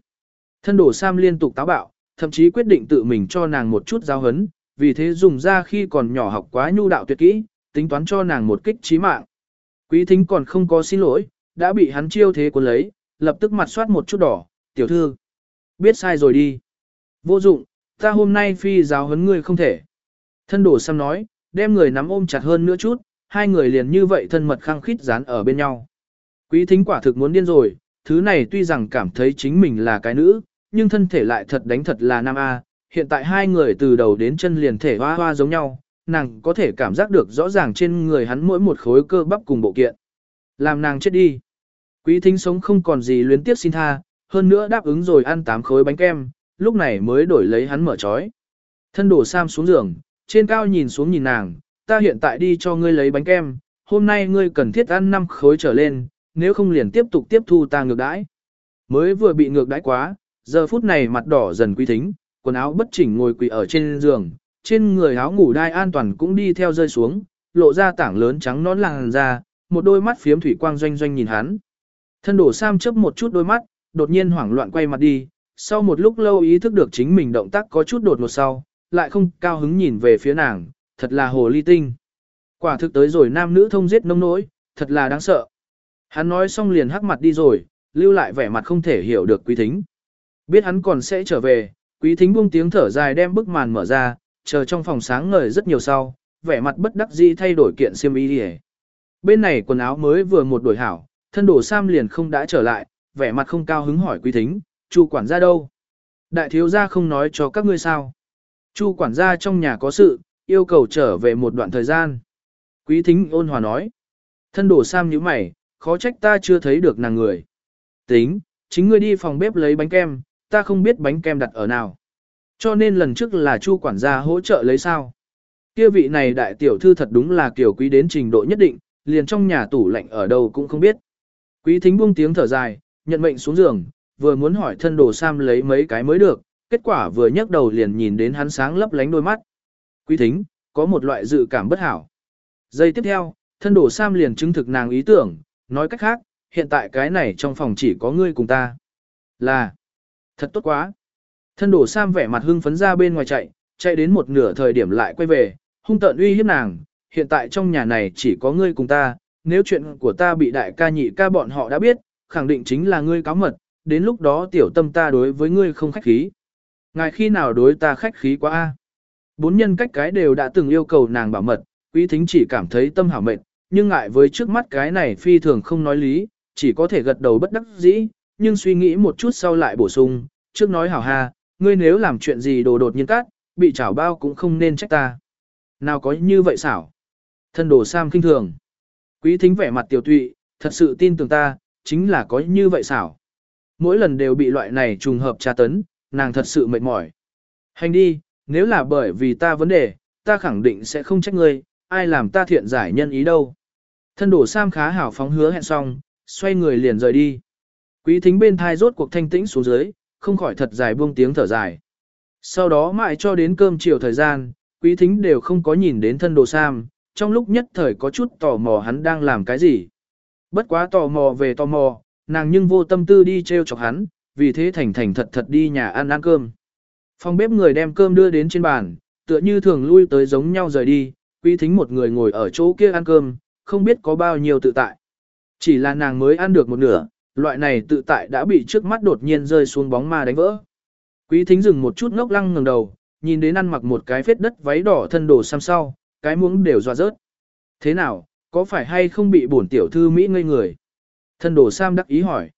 Thân đổ Sam liên tục táo bạo, thậm chí quyết định tự mình cho nàng một chút giáo hấn, vì thế dùng ra khi còn nhỏ học quá nhu đạo tuyệt kỹ, tính toán cho nàng một kích trí mạng. Quý thính còn không có xin lỗi, đã bị hắn chiêu thế cuốn lấy, lập tức mặt soát một chút đỏ, tiểu thư. Biết sai rồi đi. Vô dụng, ta hôm nay phi giáo hấn ngươi không thể. Thân đổ xăm nói, đem người nắm ôm chặt hơn nữa chút, hai người liền như vậy thân mật khăng khít dán ở bên nhau. Quý thính quả thực muốn điên rồi, thứ này tuy rằng cảm thấy chính mình là cái nữ, nhưng thân thể lại thật đánh thật là nam A, hiện tại hai người từ đầu đến chân liền thể hoa hoa giống nhau, nàng có thể cảm giác được rõ ràng trên người hắn mỗi một khối cơ bắp cùng bộ kiện. Làm nàng chết đi. Quý thính sống không còn gì luyến tiếp xin tha, hơn nữa đáp ứng rồi ăn tám khối bánh kem, lúc này mới đổi lấy hắn mở trói. Thân đổ Sam xuống giường, trên cao nhìn xuống nhìn nàng, ta hiện tại đi cho ngươi lấy bánh kem, hôm nay ngươi cần thiết ăn 5 khối trở lên, nếu không liền tiếp tục tiếp thu ta ngược đãi. Mới vừa bị ngược đãi quá, giờ phút này mặt đỏ dần quý thính, quần áo bất chỉnh ngồi quỳ ở trên giường, trên người áo ngủ đai an toàn cũng đi theo rơi xuống, lộ ra tảng lớn trắng nón làng ra, một đôi mắt phiếm thủy quang doanh doanh nhìn hắn. Thân đổ Sam chớp một chút đôi mắt, đột nhiên hoảng loạn quay mặt đi, sau một lúc lâu ý thức được chính mình động tác có chút đột ngột sau, lại không cao hứng nhìn về phía nàng, thật là hồ ly tinh. Quả thực tới rồi nam nữ thông giết nông nỗi, thật là đáng sợ. Hắn nói xong liền hắc mặt đi rồi, lưu lại vẻ mặt không thể hiểu được quý thính. Biết hắn còn sẽ trở về, quý thính buông tiếng thở dài đem bức màn mở ra, chờ trong phòng sáng ngời rất nhiều sau, vẻ mặt bất đắc dĩ thay đổi kiện xiêm y đi Bên này quần áo mới vừa một đổi hảo, thân đổ Sam liền không đã trở lại, vẻ mặt không cao hứng hỏi quý thính, chu quản gia đâu? Đại thiếu gia không nói cho các ngươi sao? Chu quản gia trong nhà có sự, yêu cầu trở về một đoạn thời gian. Quý thính ôn hòa nói. Thân đổ Sam như mày, khó trách ta chưa thấy được nàng người. Tính, chính ngươi đi phòng bếp lấy bánh kem, ta không biết bánh kem đặt ở nào. Cho nên lần trước là chu quản gia hỗ trợ lấy sao. Kia vị này đại tiểu thư thật đúng là kiểu quý đến trình độ nhất định, liền trong nhà tủ lạnh ở đâu cũng không biết. Quý thính buông tiếng thở dài, nhận mệnh xuống giường, vừa muốn hỏi thân đồ Sam lấy mấy cái mới được, kết quả vừa nhấc đầu liền nhìn đến hắn sáng lấp lánh đôi mắt. Quý thính, có một loại dự cảm bất hảo. Giây tiếp theo, thân đổ Sam liền chứng thực nàng ý tưởng, nói cách khác, hiện tại cái này trong phòng chỉ có ngươi cùng ta. Là, thật tốt quá. Thân đổ Sam vẻ mặt hưng phấn ra bên ngoài chạy, chạy đến một nửa thời điểm lại quay về, hung tợn uy hiếp nàng, hiện tại trong nhà này chỉ có ngươi cùng ta, nếu chuyện của ta bị đại ca nhị ca bọn họ đã biết, khẳng định chính là ngươi cáo mật, đến lúc đó tiểu tâm ta đối với ngươi không khách khí. Ngài khi nào đối ta khách khí quá a? Bốn nhân cách cái đều đã từng yêu cầu nàng bảo mật, quý thính chỉ cảm thấy tâm hảo mệt, nhưng ngại với trước mắt cái này phi thường không nói lý, chỉ có thể gật đầu bất đắc dĩ, nhưng suy nghĩ một chút sau lại bổ sung, trước nói hảo ha, ngươi nếu làm chuyện gì đồ đột nhiên cát, bị chảo bao cũng không nên trách ta. Nào có như vậy xảo? Thân đồ Sam kinh thường. Quý thính vẻ mặt tiểu tụy, thật sự tin tưởng ta, chính là có như vậy xảo. Mỗi lần đều bị loại này trùng hợp tra tấn, nàng thật sự mệt mỏi. Hành đi, nếu là bởi vì ta vấn đề, ta khẳng định sẽ không trách ngươi, ai làm ta thiện giải nhân ý đâu. Thân đổ Sam khá hảo phóng hứa hẹn xong, xoay người liền rời đi. Quý thính bên thai rốt cuộc thanh tĩnh xuống dưới, không khỏi thật dài buông tiếng thở dài. Sau đó mãi cho đến cơm chiều thời gian, quý thính đều không có nhìn đến thân đồ Sam, trong lúc nhất thời có chút tò mò hắn đang làm cái gì. Bất quá tò mò về tò mò, nàng nhưng vô tâm tư đi treo chọc hắn, vì thế thành thành thật thật đi nhà ăn ăn cơm. Phòng bếp người đem cơm đưa đến trên bàn, tựa như thường lui tới giống nhau rời đi, quý thính một người ngồi ở chỗ kia ăn cơm, không biết có bao nhiêu tự tại. Chỉ là nàng mới ăn được một nửa, loại này tự tại đã bị trước mắt đột nhiên rơi xuống bóng ma đánh vỡ. Quý thính dừng một chút ngốc lăng ngẩng đầu, nhìn đến ăn mặc một cái phết đất váy đỏ thân đồ xăm sau, cái muỗng đều dọa rớt. Thế nào, có phải hay không bị bổn tiểu thư Mỹ ngây người? Thân đồ Sam đắc ý hỏi.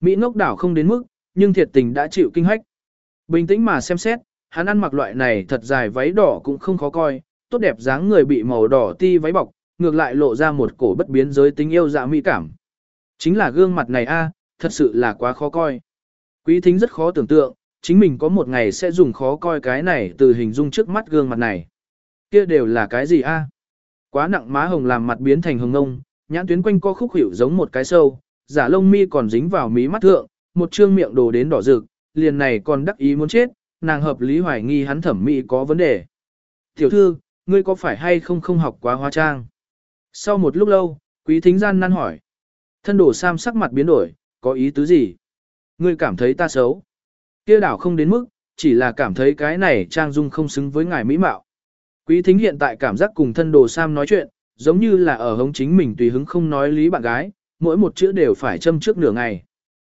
Mỹ ngốc đảo không đến mức, nhưng thiệt tình đã chịu kinh hách. Bình tĩnh mà xem xét, hắn ăn mặc loại này thật dài váy đỏ cũng không khó coi, tốt đẹp dáng người bị màu đỏ ti váy bọc, ngược lại lộ ra một cổ bất biến giới tính yêu dạ mỹ cảm. Chính là gương mặt này a, thật sự là quá khó coi. Quý thính rất khó tưởng tượng, chính mình có một ngày sẽ dùng khó coi cái này từ hình dung trước mắt gương mặt này. Kia đều là cái gì a? Quá nặng má hồng làm mặt biến thành hồng ngông, nhãn tuyến quanh co khúc hiểu giống một cái sâu, giả lông mi còn dính vào mí mắt thượng, một trương miệng đồ đến đỏ rực, liền này còn đắc ý muốn chết, nàng hợp lý hoài nghi hắn thẩm mỹ có vấn đề. Tiểu thư, ngươi có phải hay không không học quá hóa trang? Sau một lúc lâu, quý thính gian năn hỏi. Thân đổ Sam sắc mặt biến đổi, có ý tứ gì? Ngươi cảm thấy ta xấu. Kia đảo không đến mức, chỉ là cảm thấy cái này trang dung không xứng với ngài mỹ mạo. Quý thính hiện tại cảm giác cùng thân đồ Sam nói chuyện, giống như là ở hống chính mình tùy hứng không nói lý bạn gái, mỗi một chữ đều phải châm trước nửa ngày.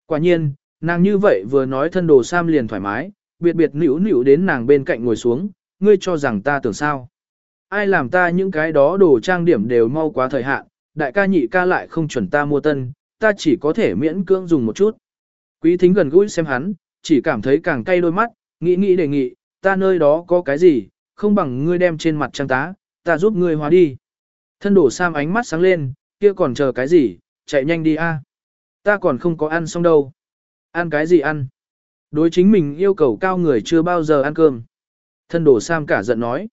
Quả nhiên, nàng như vậy vừa nói thân đồ Sam liền thoải mái, biệt biệt nữu nữu đến nàng bên cạnh ngồi xuống, ngươi cho rằng ta tưởng sao. Ai làm ta những cái đó đồ trang điểm đều mau quá thời hạn, đại ca nhị ca lại không chuẩn ta mua tân, ta chỉ có thể miễn cưỡng dùng một chút. Quý thính gần gũi xem hắn, chỉ cảm thấy càng cay đôi mắt, nghĩ nghĩ đề nghị, ta nơi đó có cái gì, không bằng ngươi đem trên mặt trang tá, ta giúp ngươi hóa đi. Thân đổ Sam ánh mắt sáng lên, kia còn chờ cái gì, chạy nhanh đi a. Ta còn không có ăn xong đâu. Ăn cái gì ăn? Đối chính mình yêu cầu cao người chưa bao giờ ăn cơm. Thân đổ Sam cả giận nói.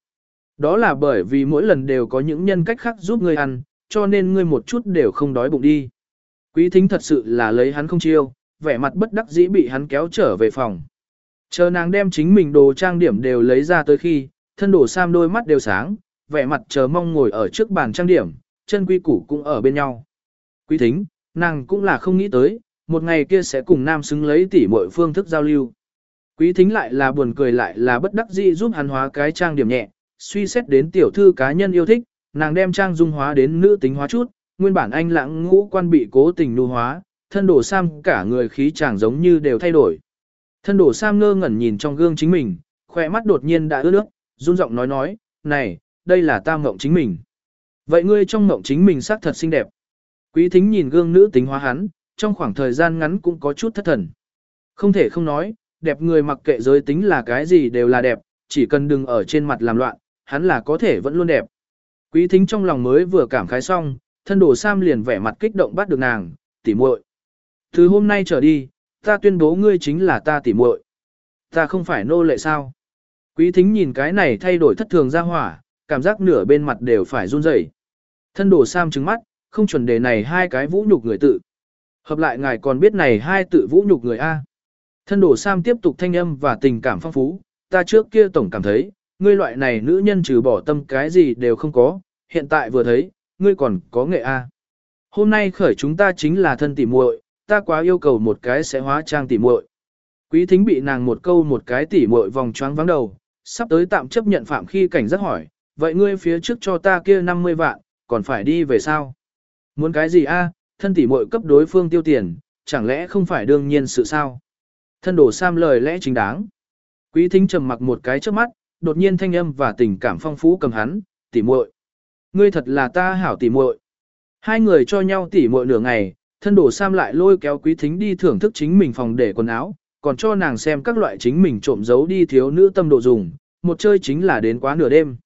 Đó là bởi vì mỗi lần đều có những nhân cách khác giúp ngươi ăn, cho nên ngươi một chút đều không đói bụng đi. Quý thính thật sự là lấy hắn không chiêu, vẻ mặt bất đắc dĩ bị hắn kéo trở về phòng. Chờ nàng đem chính mình đồ trang điểm đều lấy ra tới khi, thân đổ Sam đôi mắt đều sáng, vẻ mặt chờ mong ngồi ở trước bàn trang điểm, chân quy củ cũng ở bên nhau. Quý thính, nàng cũng là không nghĩ tới, một ngày kia sẽ cùng nam xứng lấy tỉ mọi phương thức giao lưu. Quý thính lại là buồn cười lại là bất đắc dĩ giúp hắn hóa cái trang điểm nhẹ, suy xét đến tiểu thư cá nhân yêu thích, nàng đem trang dung hóa đến nữ tính hóa chút, nguyên bản anh lãng ngũ quan bị cố tình nu hóa, thân đổ sam cả người khí chàng giống như đều thay đổi. Thân đổ sam ngơ ngẩn nhìn trong gương chính mình, khỏe mắt đột nhiên đã ướt nước, run giọng nói nói, này, đây là ta mộng chính mình. Vậy ngươi trong mộng chính mình xác thật xinh đẹp. Quý thính nhìn gương nữ tính hóa hắn, trong khoảng thời gian ngắn cũng có chút thất thần. Không thể không nói, đẹp người mặc kệ giới tính là cái gì đều là đẹp, chỉ cần đừng ở trên mặt làm loạn, hắn là có thể vẫn luôn đẹp. Quý thính trong lòng mới vừa cảm khái xong, thân đồ Sam liền vẻ mặt kích động bắt được nàng, tỉ muội. Từ hôm nay trở đi, ta tuyên bố ngươi chính là ta tỉ muội. Ta không phải nô lệ sao? Quý thính nhìn cái này thay đổi thất thường ra hỏa, cảm giác nửa bên mặt đều phải run rẩy. Thân đồ Sam trừng mắt, không chuẩn đề này hai cái vũ nhục người tự. Hợp lại ngài còn biết này hai tự vũ nhục người A. Thân đổ Sam tiếp tục thanh âm và tình cảm phong phú, ta trước kia tổng cảm thấy, ngươi loại này nữ nhân trừ bỏ tâm cái gì đều không có, hiện tại vừa thấy, ngươi còn có nghệ A. Hôm nay khởi chúng ta chính là thân tỉ muội, ta quá yêu cầu một cái sẽ hóa trang tỉ muội. Quý thính bị nàng một câu một cái tỉ muội vòng choáng vắng đầu, sắp tới tạm chấp nhận phạm khi cảnh rất hỏi, vậy ngươi phía trước cho ta kia 50 vạn, còn phải đi về sao? Muốn cái gì a? Thân tỷ muội cấp đối phương tiêu tiền, chẳng lẽ không phải đương nhiên sự sao? Thân đổ Sam lời lẽ chính đáng. Quý thính trầm mặc một cái trước mắt, đột nhiên thanh âm và tình cảm phong phú cầm hắn, tỷ muội. Ngươi thật là ta hảo tỷ muội. Hai người cho nhau tỷ muội nửa ngày, thân đổ Sam lại lôi kéo quý thính đi thưởng thức chính mình phòng để quần áo, còn cho nàng xem các loại chính mình trộm giấu đi thiếu nữ tâm độ dùng, một chơi chính là đến quá nửa đêm.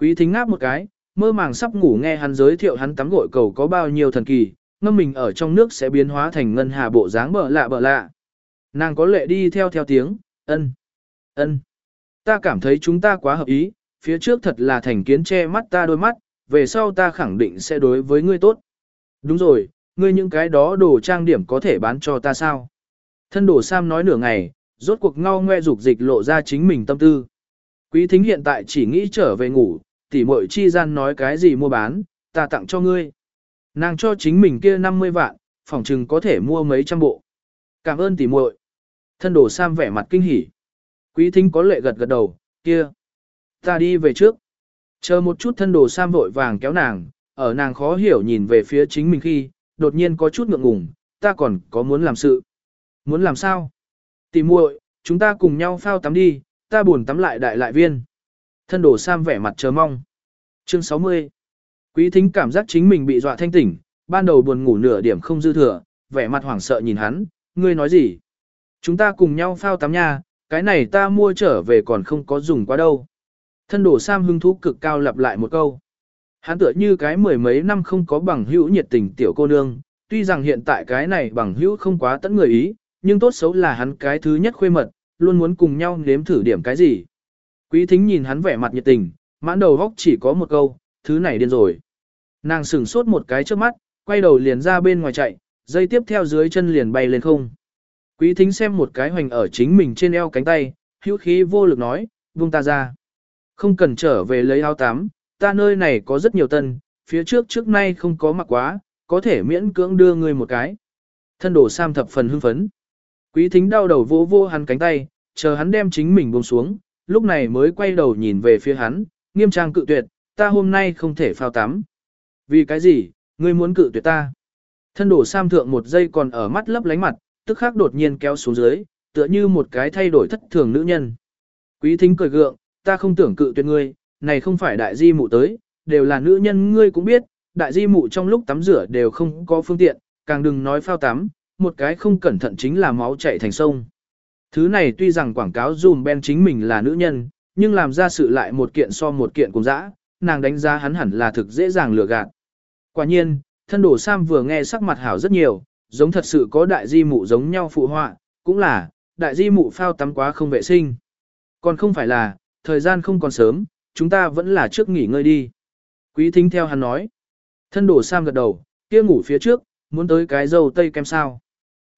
Quý thính ngáp một cái, mơ màng sắp ngủ nghe hắn giới thiệu hắn tắm gội cầu có bao nhiêu thần kỳ, ngâm mình ở trong nước sẽ biến hóa thành ngân hà bộ dáng bợ lạ bợ lạ. Nàng có lệ đi theo theo tiếng, ân, ân. Ta cảm thấy chúng ta quá hợp ý, phía trước thật là thành kiến che mắt ta đôi mắt, về sau ta khẳng định sẽ đối với ngươi tốt. Đúng rồi, ngươi những cái đó đồ trang điểm có thể bán cho ta sao? Thân đồ Sam nói nửa ngày, rốt cuộc ngao ngoe dục dịch lộ ra chính mình tâm tư. Quý thính hiện tại chỉ nghĩ trở về ngủ, tỉ muội chi gian nói cái gì mua bán, ta tặng cho ngươi. Nàng cho chính mình kia 50 vạn, phòng chừng có thể mua mấy trăm bộ. Cảm ơn tỉ muội. Thân đồ Sam vẻ mặt kinh hỉ. Quý thính có lệ gật gật đầu, kia. Ta đi về trước. Chờ một chút thân đồ Sam vội vàng kéo nàng, ở nàng khó hiểu nhìn về phía chính mình khi, đột nhiên có chút ngượng ngùng, ta còn có muốn làm sự. Muốn làm sao? Tỉ muội, chúng ta cùng nhau phao tắm đi, ta buồn tắm lại đại lại viên. Thân đồ Sam vẻ mặt chờ mong. Chương 60 Quý thính cảm giác chính mình bị dọa thanh tỉnh, ban đầu buồn ngủ nửa điểm không dư thừa, vẻ mặt hoảng sợ nhìn hắn, ngươi nói gì? Chúng ta cùng nhau phao tắm nha, cái này ta mua trở về còn không có dùng quá đâu. Thân Đổ Sam hưng thú cực cao lặp lại một câu. Hắn tựa như cái mười mấy năm không có bằng hữu nhiệt tình tiểu cô nương, tuy rằng hiện tại cái này bằng hữu không quá tận người ý, nhưng tốt xấu là hắn cái thứ nhất khuê mật, luôn muốn cùng nhau nếm thử điểm cái gì. Quý thính nhìn hắn vẻ mặt nhiệt tình, mãn đầu góc chỉ có một câu, thứ này điên rồi. Nàng sửng sốt một cái trước mắt, quay đầu liền ra bên ngoài chạy, dây tiếp theo dưới chân liền bay lên không. Quý thính xem một cái hoành ở chính mình trên eo cánh tay, hữu khí vô lực nói, buông ta ra. Không cần trở về lấy áo tắm, ta nơi này có rất nhiều tân, phía trước trước nay không có mặc quá, có thể miễn cưỡng đưa người một cái. Thân đổ Sam thập phần hưng phấn. Quý thính đau đầu vô vô hắn cánh tay, chờ hắn đem chính mình buông xuống, lúc này mới quay đầu nhìn về phía hắn, nghiêm trang cự tuyệt, ta hôm nay không thể phao tắm. Vì cái gì, ngươi muốn cự tuyệt ta? Thân đổ Sam thượng một giây còn ở mắt lấp lánh mặt, tức khắc đột nhiên kéo xuống dưới, tựa như một cái thay đổi thất thường nữ nhân. Quý thính cười gượng, ta không tưởng cự tuyệt ngươi, này không phải đại di mụ tới, đều là nữ nhân ngươi cũng biết, đại di mụ trong lúc tắm rửa đều không có phương tiện, càng đừng nói phao tắm, một cái không cẩn thận chính là máu chảy thành sông. Thứ này tuy rằng quảng cáo dùm Ben chính mình là nữ nhân, nhưng làm ra sự lại một kiện so một kiện cùng dã, nàng đánh giá hắn hẳn là thực dễ dàng lừa gạt. Quả nhiên, thân đổ Sam vừa nghe sắc mặt hảo rất nhiều, giống thật sự có đại di mụ giống nhau phụ họa, cũng là, đại di mụ phao tắm quá không vệ sinh. Còn không phải là, thời gian không còn sớm, chúng ta vẫn là trước nghỉ ngơi đi. Quý thính theo hắn nói. Thân đổ Sam gật đầu, kia ngủ phía trước, muốn tới cái dâu tây kem sao.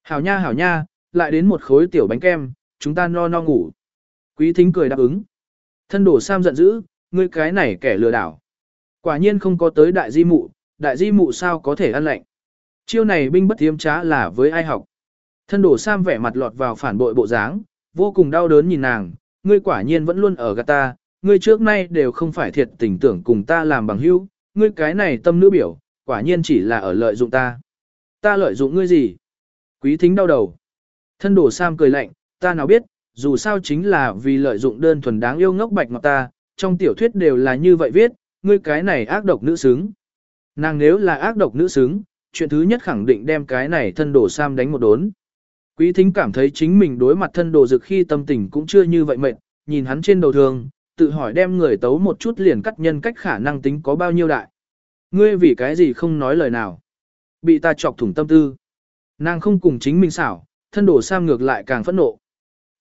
Hảo nha hảo nha, lại đến một khối tiểu bánh kem, chúng ta no no ngủ. Quý thính cười đáp ứng. Thân đổ Sam giận dữ, ngươi cái này kẻ lừa đảo. Quả nhiên không có tới đại di mụ, đại di mụ sao có thể ăn lạnh. Chiêu này binh bất thiếm trá là với ai học. Thân đổ Sam vẻ mặt lọt vào phản bội bộ dáng, vô cùng đau đớn nhìn nàng, ngươi quả nhiên vẫn luôn ở gạt ta, ngươi trước nay đều không phải thiệt tình tưởng cùng ta làm bằng hữu, ngươi cái này tâm nữ biểu, quả nhiên chỉ là ở lợi dụng ta. Ta lợi dụng ngươi gì? Quý thính đau đầu. Thân đổ Sam cười lạnh, ta nào biết, dù sao chính là vì lợi dụng đơn thuần đáng yêu ngốc bạch ngọt ta, trong tiểu thuyết đều là như vậy viết, ngươi cái này ác độc nữ xứng. Nàng nếu là ác độc nữ xứng, chuyện thứ nhất khẳng định đem cái này thân đổ Sam đánh một đốn. Quý thính cảm thấy chính mình đối mặt thân đồ dực khi tâm tình cũng chưa như vậy mệt, nhìn hắn trên đầu thường, tự hỏi đem người tấu một chút liền cắt nhân cách khả năng tính có bao nhiêu đại. Ngươi vì cái gì không nói lời nào. Bị ta chọc thủng tâm tư. Nàng không cùng chính mình xảo, thân đổ Sam ngược lại càng phẫn nộ.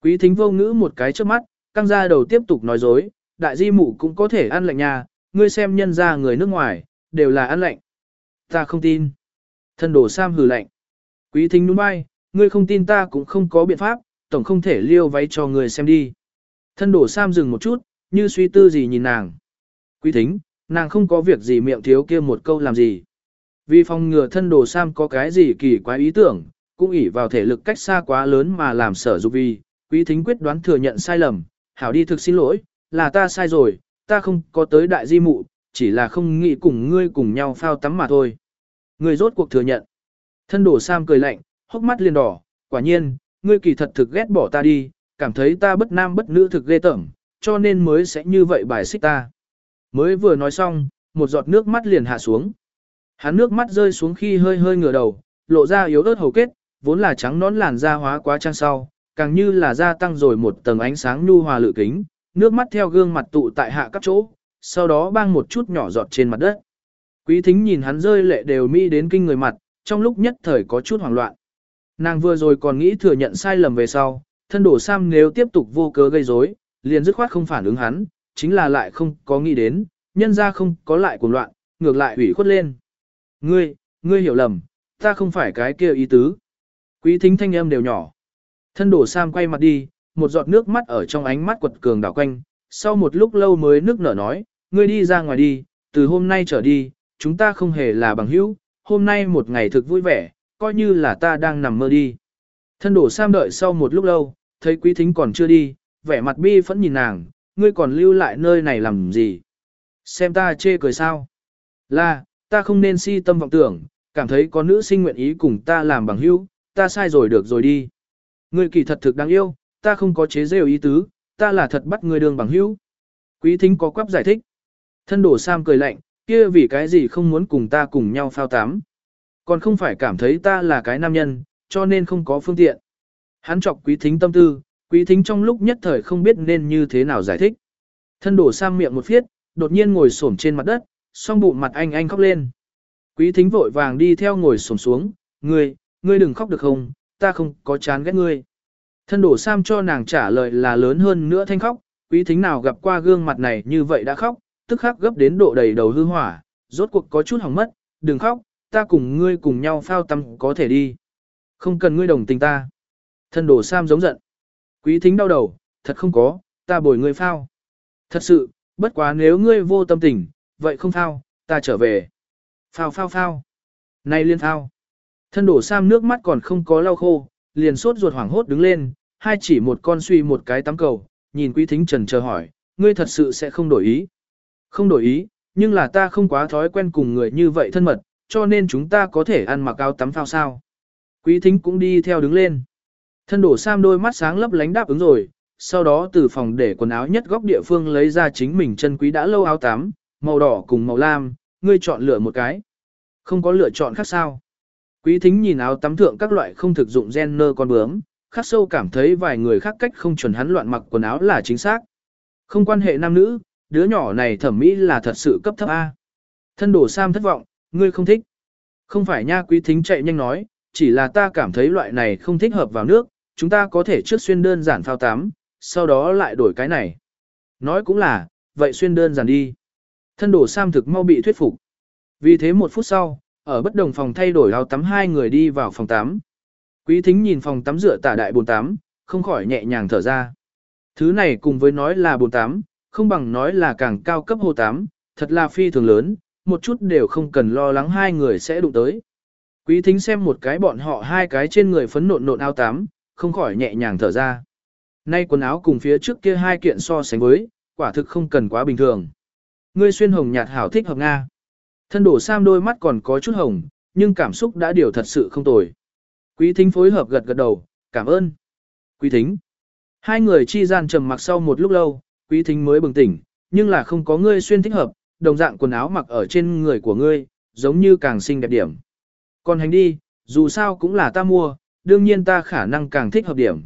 Quý thính vô ngữ một cái trước mắt, căng ra đầu tiếp tục nói dối, đại di mụ cũng có thể ăn lạnh nha, ngươi xem nhân ra người nước ngoài, đều là ăn lạnh. Ta không tin. Thân Đồ Sam hừ lạnh. Quý thính đúng bay, ngươi không tin ta cũng không có biện pháp, tổng không thể liêu váy cho ngươi xem đi. Thân Đồ Sam dừng một chút, như suy tư gì nhìn nàng. Quý thính, nàng không có việc gì miệng thiếu kia một câu làm gì. Vì phòng ngừa thân đồ Sam có cái gì kỳ quái ý tưởng, cũng ỉ vào thể lực cách xa quá lớn mà làm sở dục vì, quý thính quyết đoán thừa nhận sai lầm, hảo đi thực xin lỗi, là ta sai rồi, ta không có tới đại di mụ, chỉ là không nghĩ cùng ngươi cùng nhau phao tắm mà thôi. Ngươi rốt cuộc thừa nhận. Thân đổ Sam cười lạnh, hốc mắt liền đỏ, quả nhiên, ngươi kỳ thật thực ghét bỏ ta đi, cảm thấy ta bất nam bất nữ thực ghê tởm, cho nên mới sẽ như vậy bài xích ta. Mới vừa nói xong, một giọt nước mắt liền hạ xuống. Hắn nước mắt rơi xuống khi hơi hơi ngửa đầu, lộ ra yếu ớt hầu kết, vốn là trắng nón làn da hóa quá trang sau, càng như là gia tăng rồi một tầng ánh sáng nhu hòa lự kính, nước mắt theo gương mặt tụ tại hạ các chỗ, sau đó bang một chút nhỏ giọt trên mặt đất. Quý thính nhìn hắn rơi lệ đều mi đến kinh người mặt, trong lúc nhất thời có chút hoảng loạn. Nàng vừa rồi còn nghĩ thừa nhận sai lầm về sau, thân đổ Sam nếu tiếp tục vô cớ gây rối, liền dứt khoát không phản ứng hắn, chính là lại không có nghĩ đến, nhân ra không có lại cuồng loạn, ngược lại ủy khuất lên. Ngươi, ngươi hiểu lầm, ta không phải cái kia ý tứ. Quý thính thanh âm đều nhỏ. Thân đổ Sam quay mặt đi, một giọt nước mắt ở trong ánh mắt quật cường đảo quanh, sau một lúc lâu mới nước nở nói, ngươi đi ra ngoài đi, từ hôm nay trở đi, chúng ta không hề là bằng hữu, hôm nay một ngày thực vui vẻ, coi như là ta đang nằm mơ đi. Thân đổ Sam đợi sau một lúc lâu, thấy quý thính còn chưa đi, vẻ mặt bi phẫn nhìn nàng, ngươi còn lưu lại nơi này làm gì? Xem ta chê cười sao? Là, ta không nên si tâm vọng tưởng, cảm thấy có nữ sinh nguyện ý cùng ta làm bằng hữu, ta sai rồi được rồi đi. Ngươi kỳ thật thực đáng yêu, ta không có chế rêu ý tứ, ta là thật bắt ngươi đường bằng hữu. Quý thính có quắp giải thích. Thân đổ Sam cười lạnh, kia vì cái gì không muốn cùng ta cùng nhau phao tắm. Còn không phải cảm thấy ta là cái nam nhân, cho nên không có phương tiện. Hắn chọc quý thính tâm tư, quý thính trong lúc nhất thời không biết nên như thế nào giải thích. Thân đổ sang miệng một phiết, đột nhiên ngồi xổm trên mặt đất, song bụng mặt anh anh khóc lên. Quý thính vội vàng đi theo ngồi xổm xuống, ngươi, ngươi đừng khóc được không, ta không có chán ghét ngươi. Thân đổ Sam cho nàng trả lời là lớn hơn nữa thanh khóc, quý thính nào gặp qua gương mặt này như vậy đã khóc, tức khắc gấp đến độ đầy đầu hư hỏa, rốt cuộc có chút hỏng mất, đừng khóc, ta cùng ngươi cùng nhau phao tâm có thể đi. Không cần ngươi đồng tình ta. Thân đổ Sam giống giận. Quý thính đau đầu, thật không có, ta bồi ngươi phao. Thật sự, bất quá nếu ngươi vô tâm tình, vậy không phao, ta trở về. Phao phao phao. Này liên phao. Thân đổ Sam nước mắt còn không có lau khô, liền sốt ruột hoảng hốt đứng lên, hai chỉ một con suy một cái tắm cầu, nhìn quý thính trần chờ hỏi, ngươi thật sự sẽ không đổi ý. Không đổi ý, nhưng là ta không quá thói quen cùng người như vậy thân mật, cho nên chúng ta có thể ăn mặc áo tắm phao sao. Quý thính cũng đi theo đứng lên. Thân đổ Sam đôi mắt sáng lấp lánh đáp ứng rồi, sau đó từ phòng để quần áo nhất góc địa phương lấy ra chính mình chân quý đã lâu áo tắm, màu đỏ cùng màu lam, ngươi chọn lựa một cái. Không có lựa chọn khác sao. Quý thính nhìn áo tắm thượng các loại không thực dụng gen nơ con bướm, khắc sâu cảm thấy vài người khác cách không chuẩn hắn loạn mặc quần áo là chính xác. Không quan hệ nam nữ, đứa nhỏ này thẩm mỹ là thật sự cấp thấp A. Thân đổ Sam thất vọng, ngươi không thích. Không phải nha quý thính chạy nhanh nói, chỉ là ta cảm thấy loại này không thích hợp vào nước, chúng ta có thể trước xuyên đơn giản phao tắm, sau đó lại đổi cái này. Nói cũng là, vậy xuyên đơn giản đi. Thân đổ Sam thực mau bị thuyết phục. Vì thế một phút sau, ở bất đồng phòng thay đổi áo tắm hai người đi vào phòng tắm. Quý thính nhìn phòng tắm rửa tả đại bồn tắm, không khỏi nhẹ nhàng thở ra. Thứ này cùng với nói là bồn tắm, không bằng nói là càng cao cấp hồ tắm, thật là phi thường lớn, một chút đều không cần lo lắng hai người sẽ đụng tới. Quý thính xem một cái bọn họ hai cái trên người phấn nộn nộn ao tắm, không khỏi nhẹ nhàng thở ra. Nay quần áo cùng phía trước kia hai kiện so sánh với, quả thực không cần quá bình thường. Ngươi xuyên hồng nhạt hảo thích hợp Nga. Thân đổ sam đôi mắt còn có chút hồng, nhưng cảm xúc đã điều thật sự không tồi. Quý thính phối hợp gật gật đầu, cảm ơn. Quý thính. Hai người chi gian trầm mặc sau một lúc lâu, quý thính mới bừng tỉnh, nhưng là không có ngươi xuyên thích hợp, đồng dạng quần áo mặc ở trên người của ngươi, giống như càng xinh đẹp điểm. Còn hành đi, dù sao cũng là ta mua, đương nhiên ta khả năng càng thích hợp điểm.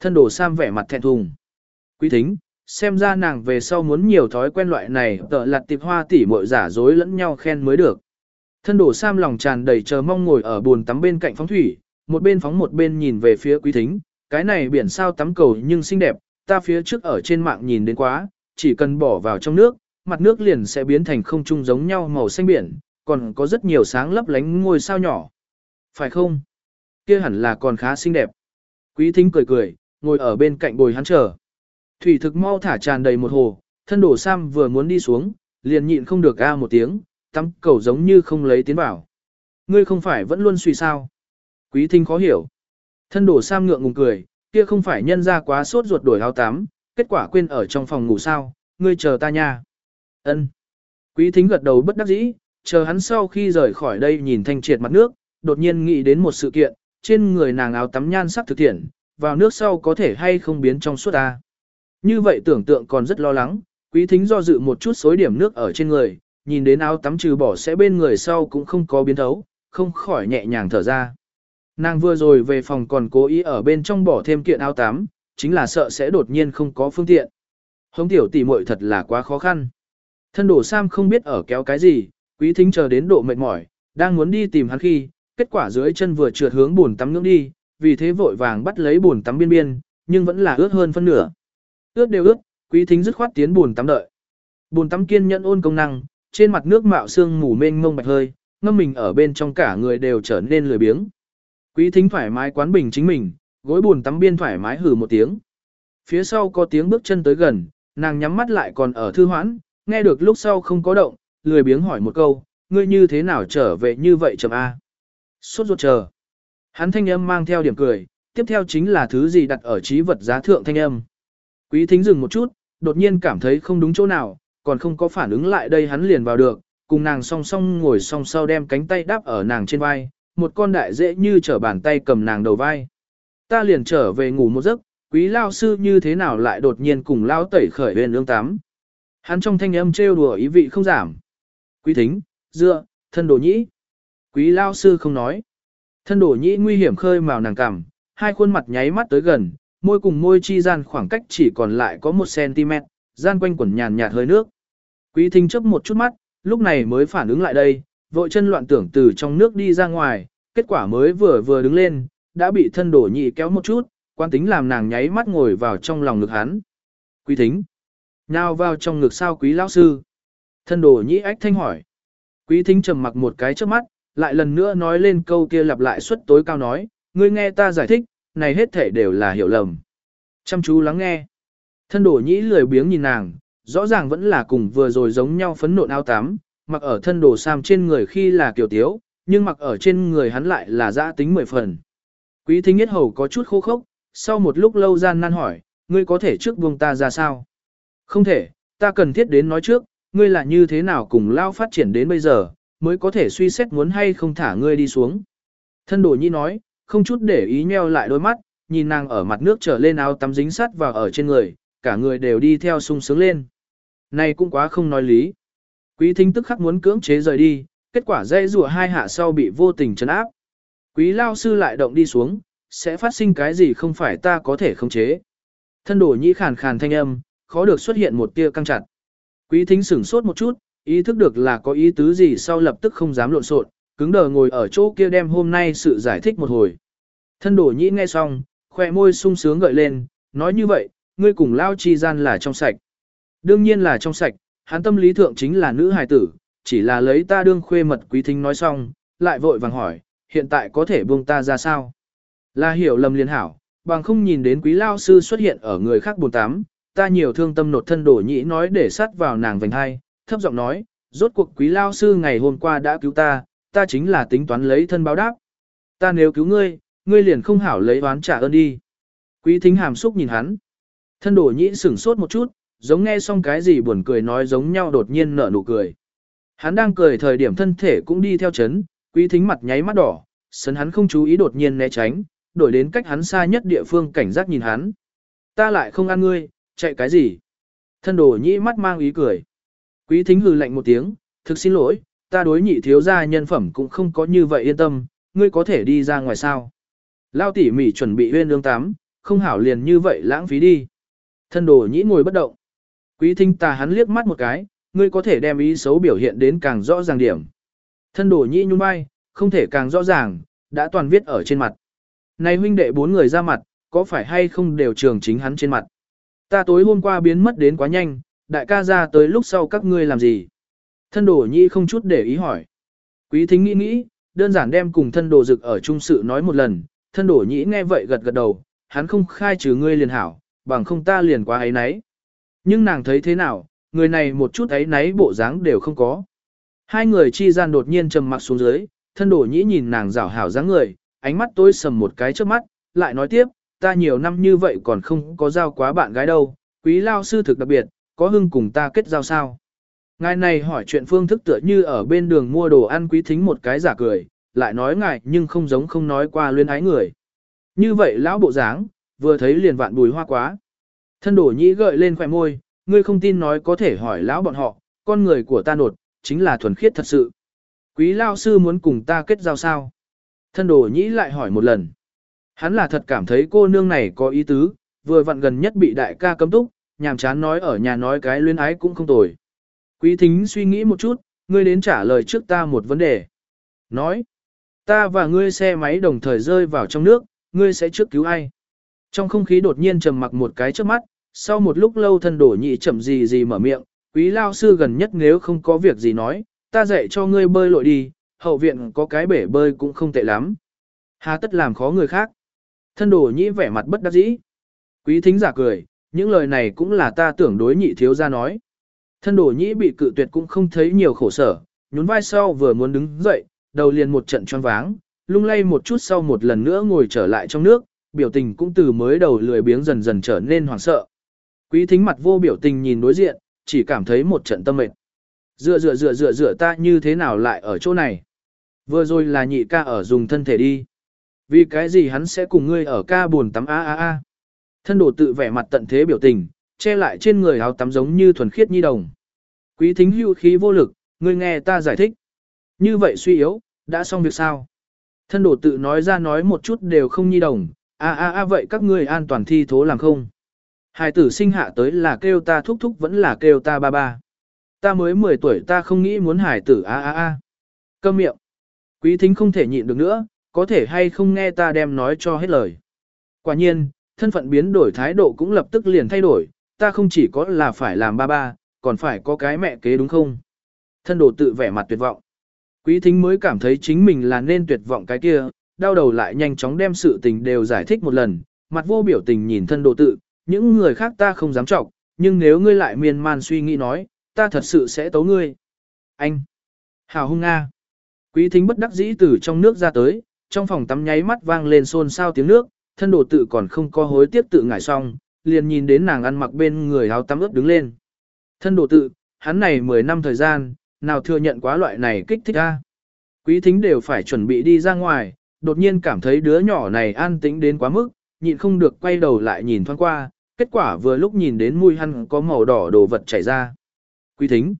Thân đồ Sam vẻ mặt thẹn thùng. Quý thính, xem ra nàng về sau muốn nhiều thói quen loại này tợ lặt tiệp hoa tỉ mội giả dối lẫn nhau khen mới được. Thân đổ Sam lòng tràn đầy chờ mong ngồi ở buồn tắm bên cạnh phóng thủy, một bên phóng một bên nhìn về phía quý thính, cái này biển sao tắm cầu nhưng xinh đẹp, ta phía trước ở trên mạng nhìn đến quá, chỉ cần bỏ vào trong nước, mặt nước liền sẽ biến thành không trung giống nhau màu xanh biển, còn có rất nhiều sáng lấp lánh ngôi sao nhỏ. Phải không? Kia hẳn là còn khá xinh đẹp. Quý thính cười cười, ngồi ở bên cạnh bồi hắn chờ. Thủy thực mau thả tràn đầy một hồ, thân đổ Sam vừa muốn đi xuống, liền nhịn không được a một tiếng, tắm cầu giống như không lấy tiến vào. Ngươi không phải vẫn luôn suy sao? Quý thính khó hiểu. Thân đổ Sam ngượng ngùng cười, kia không phải nhân ra quá sốt ruột đổi áo tắm, kết quả quên ở trong phòng ngủ sao, ngươi chờ ta nha. Ân. Quý thính gật đầu bất đắc dĩ, chờ hắn sau khi rời khỏi đây nhìn thanh triệt mặt nước, đột nhiên nghĩ đến một sự kiện, trên người nàng áo tắm nhan sắc thực thiện, vào nước sau có thể hay không biến trong suốt ta. Như vậy tưởng tượng còn rất lo lắng, quý thính do dự một chút xối điểm nước ở trên người, nhìn đến áo tắm trừ bỏ sẽ bên người sau cũng không có biến thấu, không khỏi nhẹ nhàng thở ra. Nàng vừa rồi về phòng còn cố ý ở bên trong bỏ thêm kiện áo tắm, chính là sợ sẽ đột nhiên không có phương tiện. Hống tiểu tỷ muội thật là quá khó khăn. Thân đổ Sam không biết ở kéo cái gì, quý thính chờ đến độ mệt mỏi, đang muốn đi tìm hắn khi, kết quả dưới chân vừa trượt hướng buồn tắm nước đi, vì thế vội vàng bắt lấy buồn tắm biên biên, nhưng vẫn là ướt hơn phân nửa. Ướt đều ướt, quý thính dứt khoát tiến buồn tắm đợi. Buồn tắm kiên nhẫn ôn công năng, trên mặt nước mạo xương mù mênh mông bạch hơi, ngâm mình ở bên trong cả người đều trở nên lười biếng. Quý thính thoải mái quán bình chính mình, gối buồn tắm biên thoải mái hử một tiếng. Phía sau có tiếng bước chân tới gần, nàng nhắm mắt lại còn ở thư hoãn, nghe được lúc sau không có động, lười biếng hỏi một câu, ngươi như thế nào trở về như vậy chậm A. Suốt ruột chờ. Hắn thanh âm mang theo điểm cười, tiếp theo chính là thứ gì đặt ở trí vật giá thượng thanh âm. Quý thính dừng một chút, đột nhiên cảm thấy không đúng chỗ nào, còn không có phản ứng lại đây hắn liền vào được, cùng nàng song song ngồi song sau đem cánh tay đáp ở nàng trên vai, một con đại dễ như trở bàn tay cầm nàng đầu vai. Ta liền trở về ngủ một giấc, quý lao sư như thế nào lại đột nhiên cùng lao tẩy khởi huyền ương tám. Hắn trong thanh âm trêu đùa ý vị không giảm. Quý thính, dựa, thân đồ nhĩ. Quý lao sư không nói. Thân đồ nhĩ nguy hiểm khơi màu nàng cằm hai khuôn mặt nháy mắt tới gần, môi cùng môi chi gian khoảng cách chỉ còn lại có một cm, gian quanh quẩn nhàn nhạt hơi nước. Quý thính chấp một chút mắt, lúc này mới phản ứng lại đây, vội chân loạn tưởng từ trong nước đi ra ngoài, kết quả mới vừa vừa đứng lên, đã bị thân đổ nhị kéo một chút, quan tính làm nàng nháy mắt ngồi vào trong lòng ngực hắn. Quý thính. Nào vào trong ngực sao quý lão sư? Thân đổ nhị ách thanh hỏi. Quý thính trầm mặc một cái trước mắt, lại lần nữa nói lên câu kia lặp lại suất tối cao nói, ngươi nghe ta giải thích, này hết thể đều là hiểu lầm. Chăm chú lắng nghe. Thân đổ nhĩ lười biếng nhìn nàng, rõ ràng vẫn là cùng vừa rồi giống nhau phấn nộn áo tắm, mặc ở thân đồ sam trên người khi là kiểu tiếu, nhưng mặc ở trên người hắn lại là giã tính mười phần. Quý thính nhất hầu có chút khô khốc, sau một lúc lâu gian nan hỏi, ngươi có thể trước buông ta ra sao? Không thể, ta cần thiết đến nói trước, ngươi là như thế nào cùng lao phát triển đến bây giờ, mới có thể suy xét muốn hay không thả ngươi đi xuống. Thân đồ nhi nói, không chút để ý nheo lại đôi mắt, nhìn nàng ở mặt nước trở lên áo tắm dính sắt vào ở trên người, cả người đều đi theo sung sướng lên. Này cũng quá không nói lý. Quý thính tức khắc muốn cưỡng chế rời đi, kết quả dây rùa hai hạ sau bị vô tình chấn áp. Quý lao sư lại động đi xuống, sẽ phát sinh cái gì không phải ta có thể khống chế. Thân đổ nhĩ khàn khàn thanh âm, khó được xuất hiện một tia căng chặt. Quý thính sửng sốt một chút, ý thức được là có ý tứ gì sau lập tức không dám lộn xộn, cứng đờ ngồi ở chỗ kia đem hôm nay sự giải thích một hồi. Thân đổ nhĩ nghe xong, khoe môi sung sướng gợi lên, nói như vậy, ngươi cùng lao chi gian là trong sạch. Đương nhiên là trong sạch, hắn tâm lý thượng chính là nữ hài tử, chỉ là lấy ta đương khuê mật quý thính nói xong, lại vội vàng hỏi, hiện tại có thể buông ta ra sao? Là hiểu lầm liên hảo, bằng không nhìn đến quý lao sư xuất hiện ở người khác buồn tám, ta nhiều thương tâm nột thân đổ nhĩ nói để sát vào nàng vành hai, thấp giọng nói, rốt cuộc quý lao sư ngày hôm qua đã cứu ta, ta chính là tính toán lấy thân báo đáp. Ta nếu cứu ngươi, ngươi liền không hảo lấy oán trả ơn đi. Quý thính hàm xúc nhìn hắn. Thân đổ nhĩ sửng sốt một chút, giống nghe xong cái gì buồn cười nói giống nhau đột nhiên nở nụ cười. Hắn đang cười thời điểm thân thể cũng đi theo chấn, quý thính mặt nháy mắt đỏ, sấn hắn không chú ý đột nhiên né tránh, đổi đến cách hắn xa nhất địa phương cảnh giác nhìn hắn. Ta lại không ăn ngươi, chạy cái gì? Thân đồ nhĩ mắt mang ý cười. Quý thính hừ lạnh một tiếng, thực xin lỗi, ta đối nhị thiếu gia nhân phẩm cũng không có như vậy yên tâm, ngươi có thể đi ra ngoài sao. Lao tỉ mỉ chuẩn bị huyên lương tám, không hảo liền như vậy lãng phí đi. Thân đồ nhĩ ngồi bất động. Quý thính ta hắn liếc mắt một cái, ngươi có thể đem ý xấu biểu hiện đến càng rõ ràng điểm. Thân đồ nhĩ nhung vai, không thể càng rõ ràng, đã toàn viết ở trên mặt. Này huynh đệ bốn người ra mặt, có phải hay không đều trường chính hắn trên mặt. Ta tối hôm qua biến mất đến quá nhanh, đại ca ra tới lúc sau các ngươi làm gì? Thân đồ nhĩ không chút để ý hỏi. Quý thính nghĩ nghĩ, đơn giản đem cùng thân đồ dực ở trung sự nói một lần, thân đồ nhĩ nghe vậy gật gật đầu, hắn không khai trừ ngươi liền hảo, bằng không ta liền quá ấy nấy. Nhưng nàng thấy thế nào, người này một chút ấy nấy bộ dáng đều không có. Hai người chi gian đột nhiên trầm mặc xuống dưới, thân đổ nhĩ nhìn nàng rảo hảo dáng người, ánh mắt tối sầm một cái trước mắt, lại nói tiếp, ta nhiều năm như vậy còn không có giao quá bạn gái đâu, quý lao sư thực đặc biệt, có hưng cùng ta kết giao sao. Ngài này hỏi chuyện phương thức tựa như ở bên đường mua đồ ăn quý thính một cái giả cười, lại nói ngài nhưng không giống không nói qua luyên ái người. Như vậy lão bộ dáng, vừa thấy liền vạn bùi hoa quá. Thân đổ nhĩ gợi lên khỏe môi, ngươi không tin nói có thể hỏi lão bọn họ, con người của ta nột, chính là thuần khiết thật sự. Quý lao sư muốn cùng ta kết giao sao? Thân đồ nhĩ lại hỏi một lần. Hắn là thật cảm thấy cô nương này có ý tứ, vừa vặn gần nhất bị đại ca cấm túc, nhàm chán nói ở nhà nói cái luyến ái cũng không tồi. Quý thính suy nghĩ một chút, ngươi đến trả lời trước ta một vấn đề. Nói, ta và ngươi xe máy đồng thời rơi vào trong nước, ngươi sẽ trước cứu ai? Trong không khí đột nhiên trầm mặc một cái trước mắt, sau một lúc lâu thân đổ nhị chậm gì gì mở miệng, quý lao sư gần nhất nếu không có việc gì nói, ta dạy cho ngươi bơi lội đi, hậu viện có cái bể bơi cũng không tệ lắm. Hà tất làm khó người khác. Thân đổ nhị vẻ mặt bất đắc dĩ. Quý thính giả cười, những lời này cũng là ta tưởng đối nhị thiếu ra nói. Thân đổ nhị bị cự tuyệt cũng không thấy nhiều khổ sở, nhún vai sau vừa muốn đứng dậy, đầu liền một trận choáng váng, lung lay một chút sau một lần nữa ngồi trở lại trong nước, biểu tình cũng từ mới đầu lười biếng dần dần trở nên hoảng sợ. Quý thính mặt vô biểu tình nhìn đối diện, chỉ cảm thấy một trận tâm mệt. Dựa dựa dựa dựa dựa ta như thế nào lại ở chỗ này? Vừa rồi là nhị ca ở dùng thân thể đi. Vì cái gì hắn sẽ cùng ngươi ở ca buồn tắm a a a. Thân đồ tự vẻ mặt tận thế biểu tình, che lại trên người áo tắm giống như thuần khiết nhi đồng. Quý thính hưu khí vô lực, ngươi nghe ta giải thích. Như vậy suy yếu, đã xong việc sao? Thân đồ tự nói ra nói một chút đều không nhi đồng, a a a vậy các ngươi an toàn thi thố làm không? Hải tử sinh hạ tới là kêu ta thúc thúc vẫn là kêu ta ba ba. Ta mới 10 tuổi ta không nghĩ muốn hải tử a a a. Câm miệng. Quý thính không thể nhịn được nữa, có thể hay không nghe ta đem nói cho hết lời. Quả nhiên, thân phận biến đổi thái độ cũng lập tức liền thay đổi, ta không chỉ có là phải làm ba ba, còn phải có cái mẹ kế đúng không? Thân đồ tự vẻ mặt tuyệt vọng. Quý thính mới cảm thấy chính mình là nên tuyệt vọng cái kia, đau đầu lại nhanh chóng đem sự tình đều giải thích một lần, mặt vô biểu tình nhìn thân đồ tự, những người khác ta không dám trọng, nhưng nếu ngươi lại miên man suy nghĩ nói, ta thật sự sẽ tấu ngươi. Anh! Hào hung Nga! Quý thính bất đắc dĩ từ trong nước ra tới, trong phòng tắm nháy mắt vang lên xôn xao tiếng nước, thân đồ tự còn không có hối tiếp tự ngải xong, liền nhìn đến nàng ăn mặc bên người áo tắm ướp đứng lên. Thân đồ tự, hắn này 10 năm thời gian, nào thừa nhận quá loại này kích thích a. Quý thính đều phải chuẩn bị đi ra ngoài, đột nhiên cảm thấy đứa nhỏ này an tĩnh đến quá mức, nhịn không được quay đầu lại nhìn thoáng qua, kết quả vừa lúc nhìn đến mùi hăn có màu đỏ đồ vật chảy ra. Quý thính,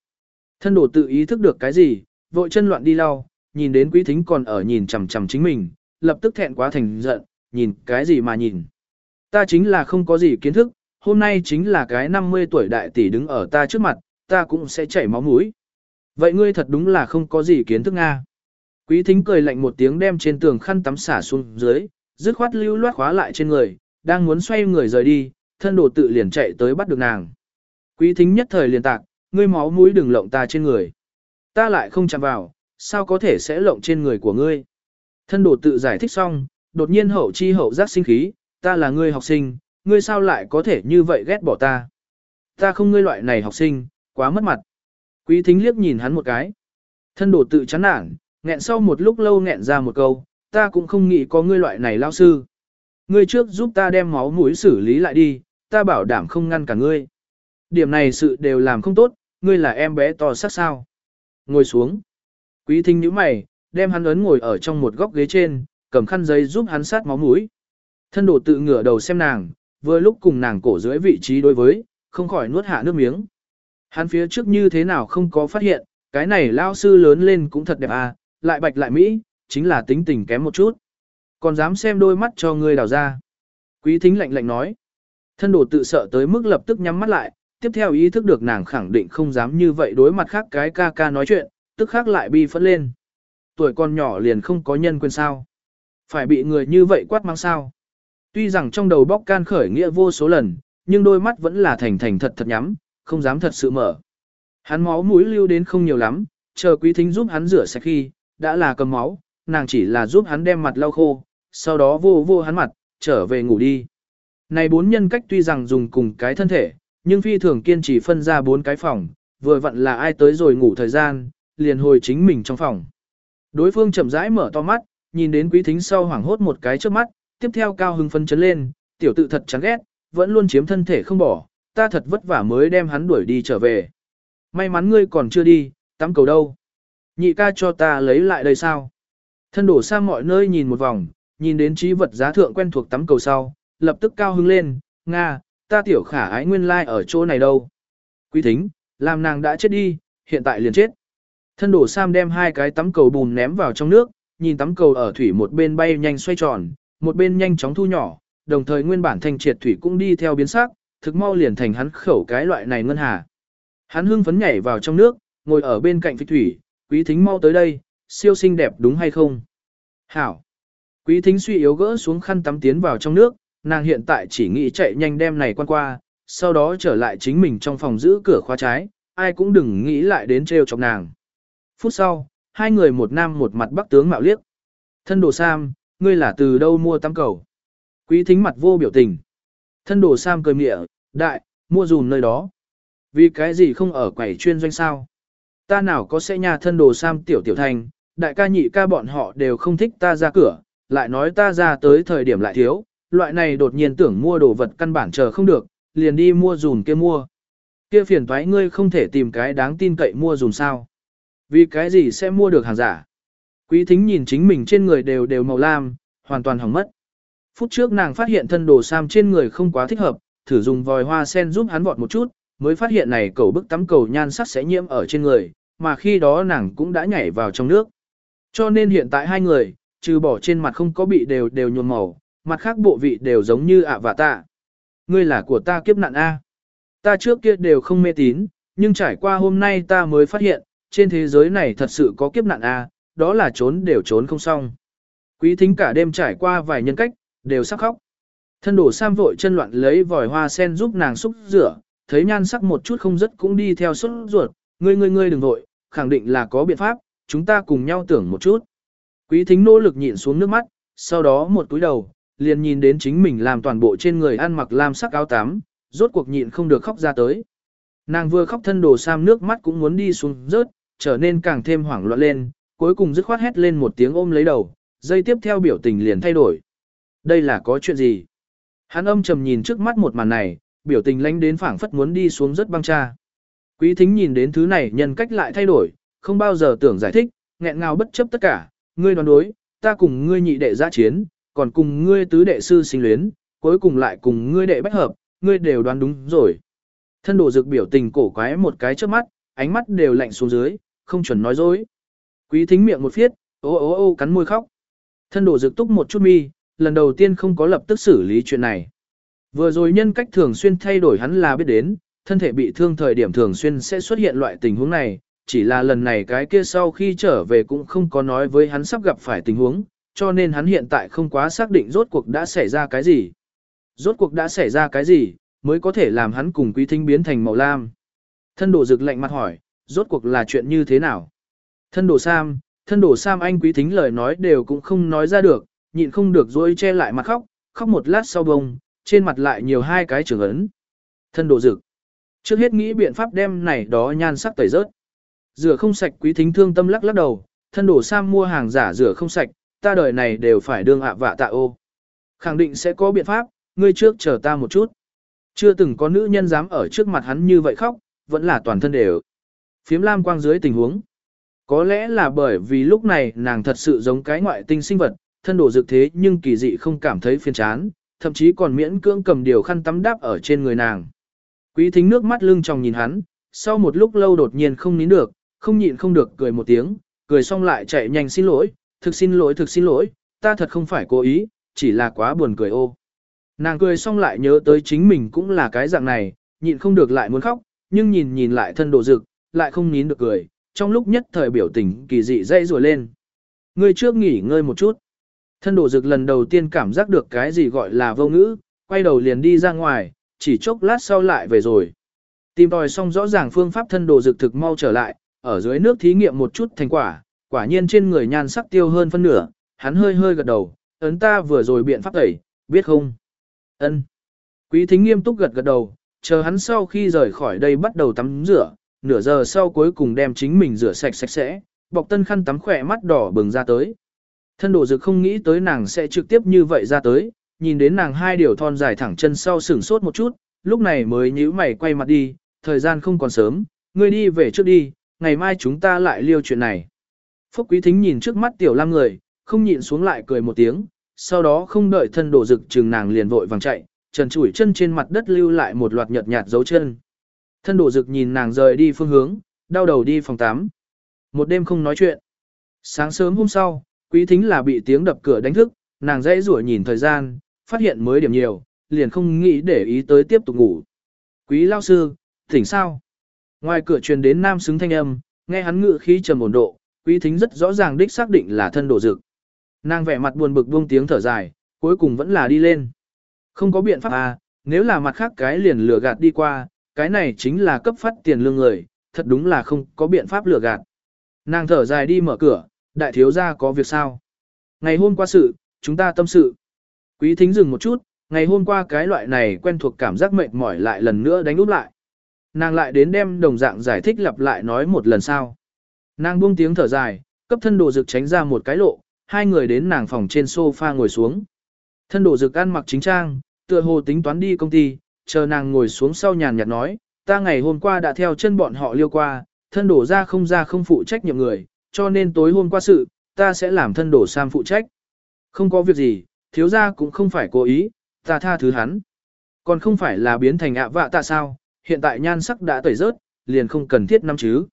thân đồ tự ý thức được cái gì, vội chân loạn đi lau, nhìn đến quý thính còn ở nhìn chằm chằm chính mình, lập tức thẹn quá thành giận, nhìn cái gì mà nhìn. Ta chính là không có gì kiến thức, hôm nay chính là cái 50 tuổi đại tỷ đứng ở ta trước mặt, ta cũng sẽ chảy máu mũi. Vậy ngươi thật đúng là không có gì kiến thức Nga. Quý thính cười lạnh một tiếng đem trên tường khăn tắm xả xuống dưới, dứt khoát lưu loát khóa lại trên người, đang muốn xoay người rời đi, thân đồ tự liền chạy tới bắt được nàng. Quý thính nhất thời liền tạc, ngươi máu mũi đừng lộng ta trên người. Ta lại không chạm vào, sao có thể sẽ lộng trên người của ngươi. Thân đồ tự giải thích xong, đột nhiên hậu chi hậu giác sinh khí, ta là ngươi học sinh, ngươi sao lại có thể như vậy ghét bỏ ta. Ta không ngươi loại này học sinh, quá mất mặt. Quý thính liếc nhìn hắn một cái. Thân đồ tự chán nản, nghẹn sau một lúc lâu nghẹn ra một câu, ta cũng không nghĩ có ngươi loại này lao sư. Ngươi trước giúp ta đem máu mũi xử lý lại đi, ta bảo đảm không ngăn cả ngươi. Điểm này sự đều làm không tốt, ngươi là em bé to sắc sao. Ngồi xuống. Quý thính nhíu mày, đem hắn ấn ngồi ở trong một góc ghế trên, cầm khăn giấy giúp hắn sát máu mũi. Thân đổ tự ngửa đầu xem nàng, vừa lúc cùng nàng cổ dưới vị trí đối với, không khỏi nuốt hạ nước miếng. Hắn phía trước như thế nào không có phát hiện, cái này lao sư lớn lên cũng thật đẹp à, lại bạch lại mỹ, chính là tính tình kém một chút. Còn dám xem đôi mắt cho ngươi đào ra. Quý thính lạnh lạnh nói. Thân đồ tự sợ tới mức lập tức nhắm mắt lại, tiếp theo ý thức được nàng khẳng định không dám như vậy đối mặt khác cái ca ca nói chuyện, tức khác lại bi phẫn lên. Tuổi con nhỏ liền không có nhân quyền sao. Phải bị người như vậy quát mang sao. Tuy rằng trong đầu bóc can khởi nghĩa vô số lần, nhưng đôi mắt vẫn là thành thành thật thật nhắm, không dám thật sự mở. Hắn máu mũi lưu đến không nhiều lắm, chờ quý thính giúp hắn rửa sạch khi, đã là cầm máu, nàng chỉ là giúp hắn đem mặt lau khô, sau đó vô vô hắn mặt, trở về ngủ đi. Này bốn nhân cách tuy rằng dùng cùng cái thân thể, nhưng phi thường kiên trì phân ra bốn cái phòng, vừa vặn là ai tới rồi ngủ thời gian, liền hồi chính mình trong phòng. Đối phương chậm rãi mở to mắt, nhìn đến quý thính sau hoảng hốt một cái trước mắt, tiếp theo cao hưng phân chấn lên, tiểu tự thật chán ghét, vẫn luôn chiếm thân thể không bỏ, ta thật vất vả mới đem hắn đuổi đi trở về. May mắn ngươi còn chưa đi, tắm cầu đâu. Nhị ca cho ta lấy lại đây sao? Thân đổ sang mọi nơi nhìn một vòng, nhìn đến trí vật giá thượng quen thuộc tắm cầu sau, lập tức cao hứng lên, Nga, ta tiểu khả ái nguyên lai like ở chỗ này đâu. Quý thính, làm nàng đã chết đi, hiện tại liền chết. Thân đổ Sam đem hai cái tắm cầu bùn ném vào trong nước, nhìn tắm cầu ở thủy một bên bay nhanh xoay tròn, một bên nhanh chóng thu nhỏ, đồng thời nguyên bản thanh triệt thủy cũng đi theo biến sắc, thực mau liền thành hắn khẩu cái loại này ngân hà. Hắn hưng phấn nhảy vào trong nước, ngồi ở bên cạnh phi thủy, quý thính mau tới đây, siêu xinh đẹp đúng hay không? Hảo! Quý thính suy yếu gỡ xuống khăn tắm tiến vào trong nước, nàng hiện tại chỉ nghĩ chạy nhanh đem này quan qua, sau đó trở lại chính mình trong phòng giữ cửa khóa trái, ai cũng đừng nghĩ lại đến trêu chọc nàng. Phút sau, hai người một nam một mặt bắc tướng mạo liếc. Thân đồ Sam, ngươi là từ đâu mua tăm cầu? Quý thính mặt vô biểu tình. Thân đồ Sam cười mịa, đại, mua dùm nơi đó. Vì cái gì không ở quầy chuyên doanh sao? Ta nào có sẽ nhà thân đồ Sam tiểu tiểu thành, đại ca nhị ca bọn họ đều không thích ta ra cửa, lại nói ta ra tới thời điểm lại thiếu, loại này đột nhiên tưởng mua đồ vật căn bản chờ không được, liền đi mua dùn kia mua. Kia phiền toái ngươi không thể tìm cái đáng tin cậy mua dùn sao. Vì cái gì sẽ mua được hàng giả? Quý thính nhìn chính mình trên người đều đều màu lam, hoàn toàn hỏng mất. Phút trước nàng phát hiện thân đồ sam trên người không quá thích hợp, thử dùng vòi hoa sen giúp hắn vọt một chút, mới phát hiện này cầu bức tắm cầu nhan sắc sẽ nhiễm ở trên người, mà khi đó nàng cũng đã nhảy vào trong nước. Cho nên hiện tại hai người, trừ bỏ trên mặt không có bị đều đều nhuộm màu, mặt khác bộ vị đều giống như ạ và tạ. Ngươi là của ta kiếp nạn A. Ta trước kia đều không mê tín, nhưng trải qua hôm nay ta mới phát hiện, trên thế giới này thật sự có kiếp nạn A, đó là trốn đều trốn không xong. Quý thính cả đêm trải qua vài nhân cách, đều sắc khóc. Thân đổ Sam vội chân loạn lấy vòi hoa sen giúp nàng xúc rửa, thấy nhan sắc một chút không rất cũng đi theo suốt ruột, ngươi ngươi ngươi đừng vội, khẳng định là có biện pháp, chúng ta cùng nhau tưởng một chút. Quý thính nỗ lực nhịn xuống nước mắt, sau đó một túi đầu, liền nhìn đến chính mình làm toàn bộ trên người ăn mặc lam sắc áo tắm, rốt cuộc nhịn không được khóc ra tới. Nàng vừa khóc thân đồ Sam nước mắt cũng muốn đi xuống rớt, trở nên càng thêm hoảng loạn lên, cuối cùng dứt khoát hét lên một tiếng ôm lấy đầu, dây tiếp theo biểu tình liền thay đổi. Đây là có chuyện gì? Hắn âm trầm nhìn trước mắt một màn này, biểu tình lánh đến phảng phất muốn đi xuống rất băng cha. Quý thính nhìn đến thứ này nhân cách lại thay đổi, không bao giờ tưởng giải thích, nghẹn ngào bất chấp tất cả, ngươi đoán đối, ta cùng ngươi nhị đệ ra chiến, còn cùng ngươi tứ đệ sư sinh luyến, cuối cùng lại cùng ngươi đệ bách hợp, ngươi đều đoán đúng rồi. Thân đồ dực biểu tình cổ quái một cái trước mắt, ánh mắt đều lạnh xuống dưới, không chuẩn nói dối. Quý thính miệng một phiết, ô ô ô cắn môi khóc. Thân đồ dực túc một chút mi, lần đầu tiên không có lập tức xử lý chuyện này. Vừa rồi nhân cách thường xuyên thay đổi hắn là biết đến, thân thể bị thương thời điểm thường xuyên sẽ xuất hiện loại tình huống này, chỉ là lần này cái kia sau khi trở về cũng không có nói với hắn sắp gặp phải tình huống, cho nên hắn hiện tại không quá xác định rốt cuộc đã xảy ra cái gì. Rốt cuộc đã xảy ra cái gì, mới có thể làm hắn cùng quý thính biến thành màu lam. Thân đổ rực lạnh mặt hỏi, rốt cuộc là chuyện như thế nào? Thân đổ Sam, thân đổ Sam anh quý thính lời nói đều cũng không nói ra được, nhịn không được dối che lại mặt khóc, khóc một lát sau bông, trên mặt lại nhiều hai cái trường ấn. Thân đổ rực. Trước hết nghĩ biện pháp đem này đó nhan sắc tẩy rớt. Rửa không sạch quý thính thương tâm lắc lắc đầu, thân đổ Sam mua hàng giả rửa không sạch, ta đời này đều phải đương ạ vạ tạ ô. Khẳng định sẽ có biện pháp, ngươi trước chờ ta một chút. Chưa từng có nữ nhân dám ở trước mặt hắn như vậy khóc, vẫn là toàn thân đều. Phiếm lam quang dưới tình huống. Có lẽ là bởi vì lúc này nàng thật sự giống cái ngoại tinh sinh vật, thân đổ dược thế nhưng kỳ dị không cảm thấy phiền chán, thậm chí còn miễn cưỡng cầm điều khăn tắm đáp ở trên người nàng. Quý thính nước mắt lưng tròng nhìn hắn, sau một lúc lâu đột nhiên không nín được, không nhịn không được cười một tiếng, cười xong lại chạy nhanh xin lỗi, thực xin lỗi thực xin lỗi, ta thật không phải cố ý, chỉ là quá buồn cười ô. Nàng cười xong lại nhớ tới chính mình cũng là cái dạng này, nhịn không được lại muốn khóc, nhưng nhìn nhìn lại thân đồ dực, lại không nín được cười, trong lúc nhất thời biểu tình kỳ dị dây rùa lên. Ngươi trước nghỉ ngơi một chút. Thân đồ dực lần đầu tiên cảm giác được cái gì gọi là vô ngữ, quay đầu liền đi ra ngoài, chỉ chốc lát sau lại về rồi. Tìm tòi xong rõ ràng phương pháp thân đồ dực thực mau trở lại, ở dưới nước thí nghiệm một chút thành quả, quả nhiên trên người nhan sắc tiêu hơn phân nửa, hắn hơi hơi gật đầu, ấn ta vừa rồi biện pháp tẩy, biết không? Ân. Quý thính nghiêm túc gật gật đầu, chờ hắn sau khi rời khỏi đây bắt đầu tắm rửa, nửa giờ sau cuối cùng đem chính mình rửa sạch sạch sẽ, bọc tân khăn tắm khỏe mắt đỏ bừng ra tới. Thân đồ dực không nghĩ tới nàng sẽ trực tiếp như vậy ra tới, nhìn đến nàng hai điều thon dài thẳng chân sau sửng sốt một chút, lúc này mới nhíu mày quay mặt đi, thời gian không còn sớm, ngươi đi về trước đi, ngày mai chúng ta lại liêu chuyện này. Phúc Quý Thính nhìn trước mắt tiểu lam người, không nhịn xuống lại cười một tiếng, sau đó không đợi thân đổ rực chừng nàng liền vội vàng chạy, trần chủi chân trên mặt đất lưu lại một loạt nhợt nhạt dấu chân. Thân đổ rực nhìn nàng rời đi phương hướng, đau đầu đi phòng tắm. Một đêm không nói chuyện. Sáng sớm hôm sau, Quý Thính là bị tiếng đập cửa đánh thức, nàng dãy rủa nhìn thời gian, phát hiện mới điểm nhiều, liền không nghĩ để ý tới tiếp tục ngủ. Quý lao sư, thỉnh sao? Ngoài cửa truyền đến nam xứng thanh âm, nghe hắn ngự khí trầm ổn độ, quý thính rất rõ ràng đích xác định là thân đổ dực. Nàng vẻ mặt buồn bực buông tiếng thở dài, cuối cùng vẫn là đi lên. Không có biện pháp à, nếu là mặt khác cái liền lừa gạt đi qua, cái này chính là cấp phát tiền lương người, thật đúng là không có biện pháp lừa gạt. Nàng thở dài đi mở cửa, đại thiếu gia có việc sao? Ngày hôm qua sự, chúng ta tâm sự. Quý thính dừng một chút, ngày hôm qua cái loại này quen thuộc cảm giác mệt mỏi lại lần nữa đánh úp lại. Nàng lại đến đem đồng dạng giải thích lặp lại nói một lần sau. Nàng buông tiếng thở dài, cấp thân đồ dực tránh ra một cái lộ, hai người đến nàng phòng trên sofa ngồi xuống. Thân đồ dực ăn mặc chính trang, tựa hồ tính toán đi công ty, chờ nàng ngồi xuống sau nhàn nhạt nói, ta ngày hôm qua đã theo chân bọn họ liêu qua, thân đổ ra không ra không phụ trách nhiệm người, cho nên tối hôm qua sự, ta sẽ làm thân đổ Sam phụ trách. Không có việc gì, thiếu gia cũng không phải cố ý, ta tha thứ hắn. Còn không phải là biến thành ạ vạ tạ sao, hiện tại nhan sắc đã tẩy rớt, liền không cần thiết năm chứ.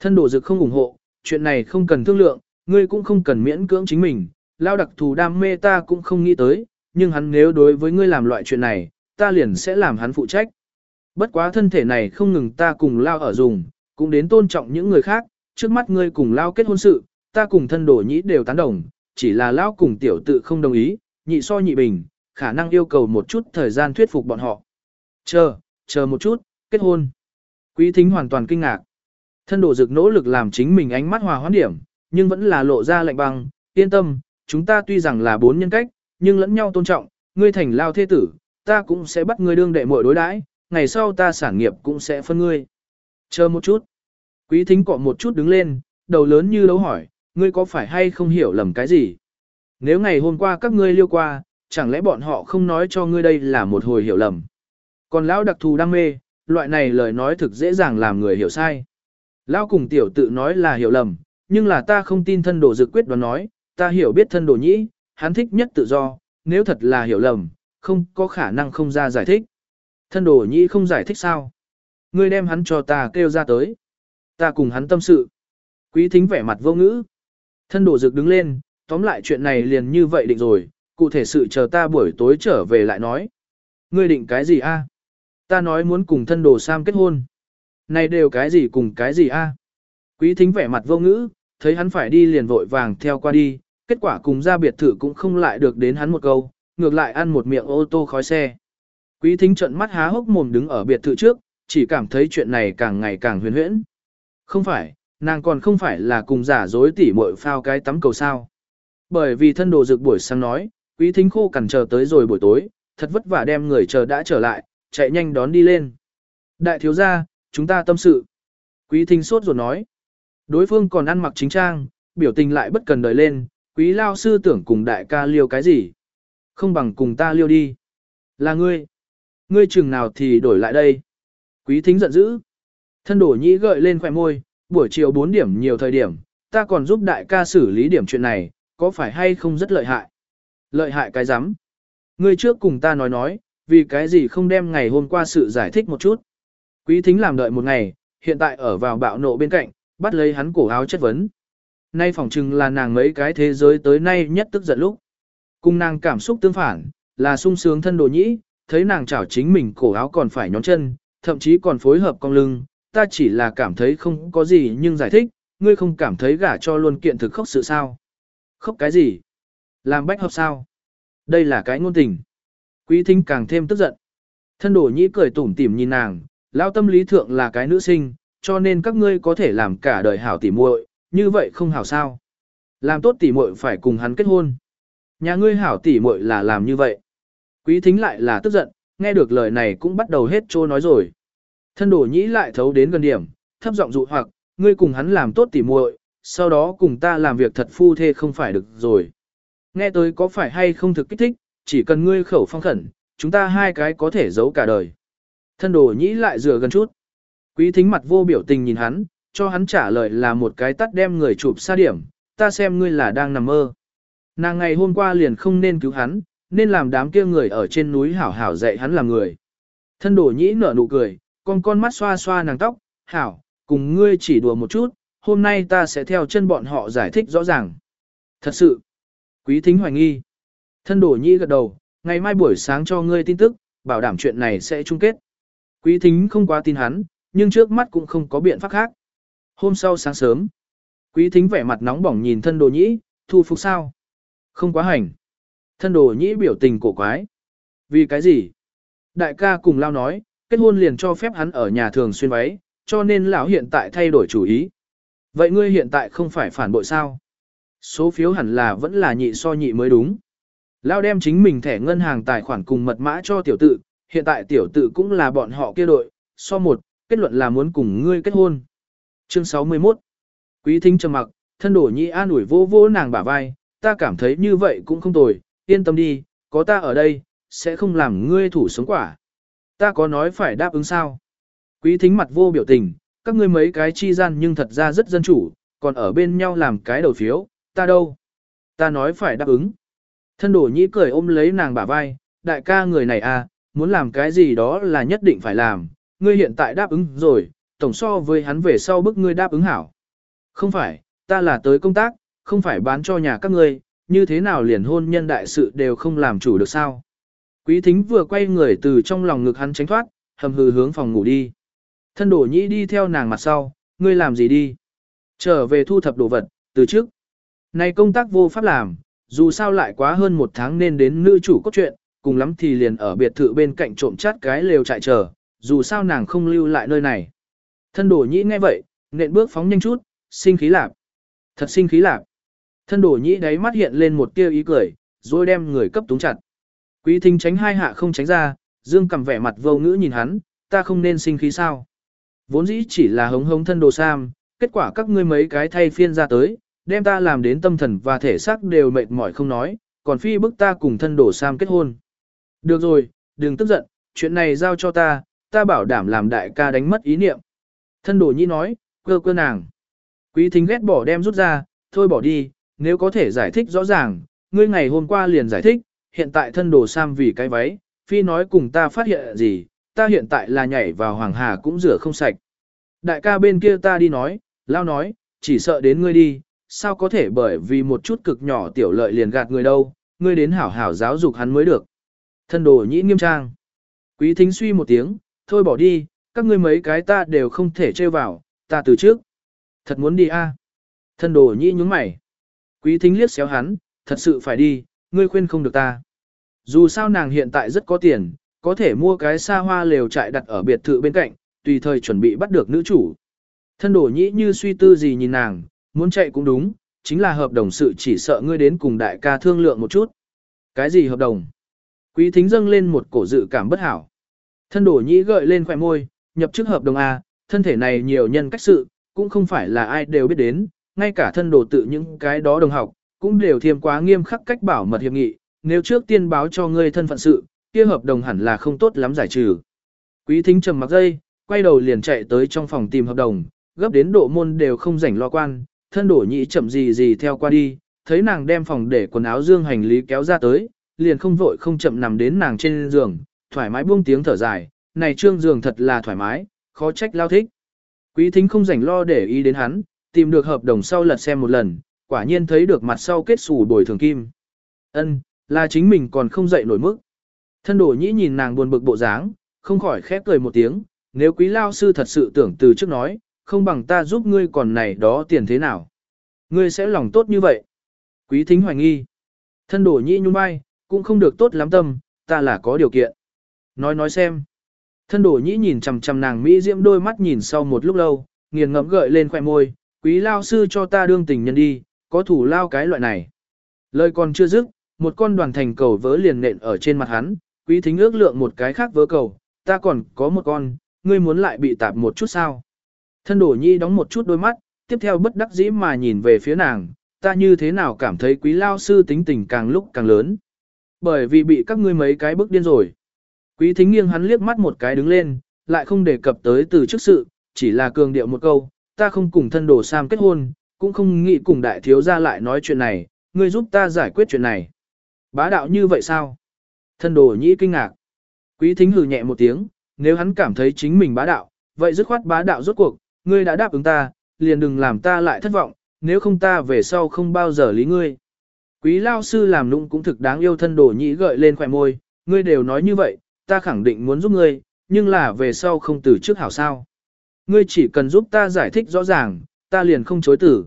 Thân đồ dực không ủng hộ, chuyện này không cần thương lượng, ngươi cũng không cần miễn cưỡng chính mình, lao đặc thù đam mê ta cũng không nghĩ tới, nhưng hắn nếu đối với ngươi làm loại chuyện này, ta liền sẽ làm hắn phụ trách. Bất quá thân thể này không ngừng ta cùng lao ở dùng, cũng đến tôn trọng những người khác, trước mắt ngươi cùng lao kết hôn sự, ta cùng thân đồ nhĩ đều tán đồng, chỉ là lao cùng tiểu tự không đồng ý, nhị so nhị bình, khả năng yêu cầu một chút thời gian thuyết phục bọn họ. Chờ, chờ một chút, kết hôn. Quý thính hoàn toàn kinh ngạc. Thân độ dực nỗ lực làm chính mình ánh mắt hòa hoãn điểm, nhưng vẫn là lộ ra lạnh băng, yên tâm, chúng ta tuy rằng là bốn nhân cách, nhưng lẫn nhau tôn trọng, ngươi thành lao thế tử, ta cũng sẽ bắt ngươi đương đệ muội đối đãi, ngày sau ta sản nghiệp cũng sẽ phân ngươi. Chờ một chút. Quý thính cọ một chút đứng lên, đầu lớn như đấu hỏi, ngươi có phải hay không hiểu lầm cái gì? Nếu ngày hôm qua các ngươi liêu qua, chẳng lẽ bọn họ không nói cho ngươi đây là một hồi hiểu lầm? Còn lão đặc thù đam mê, loại này lời nói thực dễ dàng làm người hiểu sai. Lão cùng tiểu tự nói là hiểu lầm, nhưng là ta không tin thân đồ dực quyết đoán nói, ta hiểu biết thân đồ nhĩ, hắn thích nhất tự do, nếu thật là hiểu lầm, không có khả năng không ra giải thích. Thân đồ nhĩ không giải thích sao? Ngươi đem hắn cho ta kêu ra tới. Ta cùng hắn tâm sự. Quý thính vẻ mặt vô ngữ. Thân đồ dực đứng lên, tóm lại chuyện này liền như vậy định rồi, Cụ thể sự chờ ta buổi tối trở về lại nói. Ngươi định cái gì a? Ta nói muốn cùng thân đồ Sam kết hôn. Này đều cái gì cùng cái gì a? Quý thính vẻ mặt vô ngữ, thấy hắn phải đi liền vội vàng theo qua đi, kết quả cùng ra biệt thự cũng không lại được đến hắn một câu, ngược lại ăn một miệng ô tô khói xe. Quý thính trận mắt há hốc mồm đứng ở biệt thự trước, chỉ cảm thấy chuyện này càng ngày càng huyền huyễn. Không phải, nàng còn không phải là cùng giả dối tỉ muội phao cái tắm cầu sao. Bởi vì thân đồ dược buổi sáng nói, quý thính khô cằn chờ tới rồi buổi tối, thật vất vả đem người chờ đã trở lại, chạy nhanh đón đi lên. Đại thiếu gia, chúng ta tâm sự. Quý thính sốt rồi nói. Đối phương còn ăn mặc chính trang, biểu tình lại bất cần đời lên, quý lao sư tưởng cùng đại ca liêu cái gì. Không bằng cùng ta liêu đi. Là ngươi. Ngươi chừng nào thì đổi lại đây. Quý thính giận dữ. Thân đổ nhĩ gợi lên khỏe môi, buổi chiều 4 điểm nhiều thời điểm, ta còn giúp đại ca xử lý điểm chuyện này, có phải hay không rất lợi hại? Lợi hại cái rắm Ngươi trước cùng ta nói nói, vì cái gì không đem ngày hôm qua sự giải thích một chút. Quý thính làm đợi một ngày, hiện tại ở vào bạo nộ bên cạnh, bắt lấy hắn cổ áo chất vấn. Nay phỏng chừng là nàng mấy cái thế giới tới nay nhất tức giận lúc. Cùng nàng cảm xúc tương phản, là sung sướng thân đồ nhĩ, thấy nàng chảo chính mình cổ áo còn phải nhón chân, thậm chí còn phối hợp cong lưng, ta chỉ là cảm thấy không có gì nhưng giải thích, ngươi không cảm thấy gả cho luôn kiện thực khóc sự sao. Khóc cái gì? Làm bách hợp sao? Đây là cái ngôn tình. Quý thính càng thêm tức giận. Thân đổ nhĩ cười tủm tỉm nhìn nàng, lao tâm lý thượng là cái nữ sinh, cho nên các ngươi có thể làm cả đời hảo tỉ muội, như vậy không hảo sao. Làm tốt tỉ muội phải cùng hắn kết hôn. Nhà ngươi hảo tỉ muội là làm như vậy. Quý thính lại là tức giận, nghe được lời này cũng bắt đầu hết trô nói rồi. Thân đổ nhĩ lại thấu đến gần điểm, thấp giọng dụ hoặc, ngươi cùng hắn làm tốt tỉ muội, sau đó cùng ta làm việc thật phu thê không phải được rồi. Nghe tới có phải hay không thực kích thích, chỉ cần ngươi khẩu phong khẩn, chúng ta hai cái có thể giấu cả đời. Thân đồ nhĩ lại rửa gần chút. Quý thính mặt vô biểu tình nhìn hắn, cho hắn trả lời là một cái tắt đem người chụp xa điểm, ta xem ngươi là đang nằm mơ. Nàng ngày hôm qua liền không nên cứu hắn, nên làm đám kia người ở trên núi hảo hảo dạy hắn làm người. Thân đổ nhĩ nở nụ cười, con con mắt xoa xoa nàng tóc, hảo, cùng ngươi chỉ đùa một chút, hôm nay ta sẽ theo chân bọn họ giải thích rõ ràng. Thật sự, quý thính hoài nghi. Thân đổ nhĩ gật đầu, ngày mai buổi sáng cho ngươi tin tức, bảo đảm chuyện này sẽ chung kết. Quý thính không quá tin hắn, nhưng trước mắt cũng không có biện pháp khác. Hôm sau sáng sớm, quý thính vẻ mặt nóng bỏng nhìn thân đồ nhĩ, thu phục sao? Không quá hành. Thân đồ nhĩ biểu tình cổ quái. Vì cái gì? Đại ca cùng lao nói, kết hôn liền cho phép hắn ở nhà thường xuyên váy, cho nên lão hiện tại thay đổi chủ ý. Vậy ngươi hiện tại không phải phản bội sao? Số phiếu hẳn là vẫn là nhị so nhị mới đúng. Lao đem chính mình thẻ ngân hàng tài khoản cùng mật mã cho tiểu tự, hiện tại tiểu tự cũng là bọn họ kia đội, so một, kết luận là muốn cùng ngươi kết hôn. Chương 61 Quý thính trầm mặc, thân đổ nhị an ủi vô vô nàng bả vai, ta cảm thấy như vậy cũng không tồi, yên tâm đi, có ta ở đây, sẽ không làm ngươi thủ sống quả. Ta có nói phải đáp ứng sao? Quý thính mặt vô biểu tình, các ngươi mấy cái chi gian nhưng thật ra rất dân chủ, còn ở bên nhau làm cái đầu phiếu, ta đâu? Ta nói phải đáp ứng. Thân đổ nhĩ cười ôm lấy nàng bả vai, đại ca người này à, muốn làm cái gì đó là nhất định phải làm, ngươi hiện tại đáp ứng rồi, tổng so với hắn về sau bức ngươi đáp ứng hảo. Không phải, ta là tới công tác, không phải bán cho nhà các ngươi, như thế nào liền hôn nhân đại sự đều không làm chủ được sao. Quý thính vừa quay người từ trong lòng ngực hắn tránh thoát, hầm hừ hướng phòng ngủ đi. Thân đổ nhĩ đi theo nàng mặt sau, ngươi làm gì đi? Trở về thu thập đồ vật, từ trước. Này công tác vô pháp làm, dù sao lại quá hơn một tháng nên đến nữ chủ cốt truyện, cùng lắm thì liền ở biệt thự bên cạnh trộm chát cái lều trại chờ, dù sao nàng không lưu lại nơi này. Thân đổ nhĩ nghe vậy, nện bước phóng nhanh chút, sinh khí lạp. Thật sinh khí lạp. Thân đổ nhĩ đáy mắt hiện lên một tia ý cười, rồi đem người cấp túng chặt. Quý thính tránh hai hạ không tránh ra, dương cầm vẻ mặt vô ngữ nhìn hắn, ta không nên sinh khí sao. Vốn dĩ chỉ là hống hống thân đồ sam, kết quả các ngươi mấy cái thay phiên ra tới, đem ta làm đến tâm thần và thể xác đều mệt mỏi không nói, còn phi bức ta cùng thân đồ sam kết hôn. Được rồi, đừng tức giận, chuyện này giao cho ta, ta bảo đảm làm đại ca đánh mất ý niệm. Thân đồ nhi nói, cơ cơ nàng. Quý thính ghét bỏ đem rút ra, thôi bỏ đi, nếu có thể giải thích rõ ràng, ngươi ngày hôm qua liền giải thích, hiện tại thân đồ sam vì cái váy, phi nói cùng ta phát hiện gì, ta hiện tại là nhảy vào hoàng hà cũng rửa không sạch. Đại ca bên kia ta đi nói, lao nói, chỉ sợ đến ngươi đi, sao có thể bởi vì một chút cực nhỏ tiểu lợi liền gạt người đâu, ngươi đến hảo hảo giáo dục hắn mới được. Thân đồ nhĩ nghiêm trang. Quý thính suy một tiếng, thôi bỏ đi, các ngươi mấy cái ta đều không thể trêu vào, ta từ trước. Thật muốn đi a à? Thân đồ nhĩ nhúng mày. Quý thính liếc xéo hắn, thật sự phải đi, ngươi khuyên không được ta. Dù sao nàng hiện tại rất có tiền, có thể mua cái xa hoa lều trại đặt ở biệt thự bên cạnh, tùy thời chuẩn bị bắt được nữ chủ. Thân đổ nhĩ như suy tư gì nhìn nàng, muốn chạy cũng đúng, chính là hợp đồng sự chỉ sợ ngươi đến cùng đại ca thương lượng một chút. Cái gì hợp đồng? Quý thính dâng lên một cổ dự cảm bất hảo. Thân đổ nhĩ gợi lên khỏe môi, nhập chức hợp đồng A, thân thể này nhiều nhân cách sự, cũng không phải là ai đều biết đến, ngay cả thân đồ tự những cái đó đồng học, cũng đều thiêm quá nghiêm khắc cách bảo mật hiệp nghị, nếu trước tiên báo cho ngươi thân phận sự, kia hợp đồng hẳn là không tốt lắm giải trừ. Quý thính trầm mặc dây, quay đầu liền chạy tới trong phòng tìm hợp đồng, gấp đến độ môn đều không rảnh lo quan, thân đổ Nhĩ chậm gì gì theo qua đi, thấy nàng đem phòng để quần áo dương hành lý kéo ra tới, liền không vội không chậm nằm đến nàng trên giường, thoải mái buông tiếng thở dài, này trương giường thật là thoải mái, khó trách lao thích. Quý thính không rảnh lo để ý đến hắn, tìm được hợp đồng sau lật xem một lần, quả nhiên thấy được mặt sau kết sủ bồi thường kim. Ân, là chính mình còn không dậy nổi mức. Thân đổ nhĩ nhìn nàng buồn bực bộ dáng, không khỏi khép cười một tiếng, nếu quý lao sư thật sự tưởng từ trước nói, không bằng ta giúp ngươi còn này đó tiền thế nào. Ngươi sẽ lòng tốt như vậy. Quý thính hoài nghi. Thân đổ nhĩ nhung vai cũng không được tốt lắm tâm, ta là có điều kiện. Nói nói xem. Thân đổ nhĩ nhìn chằm chằm nàng Mỹ diễm đôi mắt nhìn sau một lúc lâu, nghiền ngẫm gợi lên khoẻ môi, quý lao sư cho ta đương tình nhân đi, có thủ lao cái loại này. Lời còn chưa dứt, một con đoàn thành cầu vớ liền nện ở trên mặt hắn, quý thính ước lượng một cái khác vớ cầu, ta còn có một con, ngươi muốn lại bị tạp một chút sao. Thân đổ nhi đóng một chút đôi mắt, tiếp theo bất đắc dĩ mà nhìn về phía nàng, ta như thế nào cảm thấy quý lao sư tính tình càng lúc càng lớn. Bởi vì bị các ngươi mấy cái bức điên rồi. Quý thính nghiêng hắn liếc mắt một cái đứng lên, lại không đề cập tới từ trước sự, chỉ là cường điệu một câu, ta không cùng thân đồ Sam kết hôn, cũng không nghĩ cùng đại thiếu gia lại nói chuyện này, ngươi giúp ta giải quyết chuyện này. Bá đạo như vậy sao? Thân đồ nhĩ kinh ngạc. Quý thính hừ nhẹ một tiếng, nếu hắn cảm thấy chính mình bá đạo, vậy dứt khoát bá đạo rốt cuộc, ngươi đã đáp ứng ta, liền đừng làm ta lại thất vọng, nếu không ta về sau không bao giờ lý ngươi. Quý lao sư làm nũng cũng thực đáng yêu thân đồ nhĩ gợi lên khỏe môi, ngươi đều nói như vậy, ta khẳng định muốn giúp ngươi, nhưng là về sau không từ trước hảo sao. Ngươi chỉ cần giúp ta giải thích rõ ràng, ta liền không chối tử.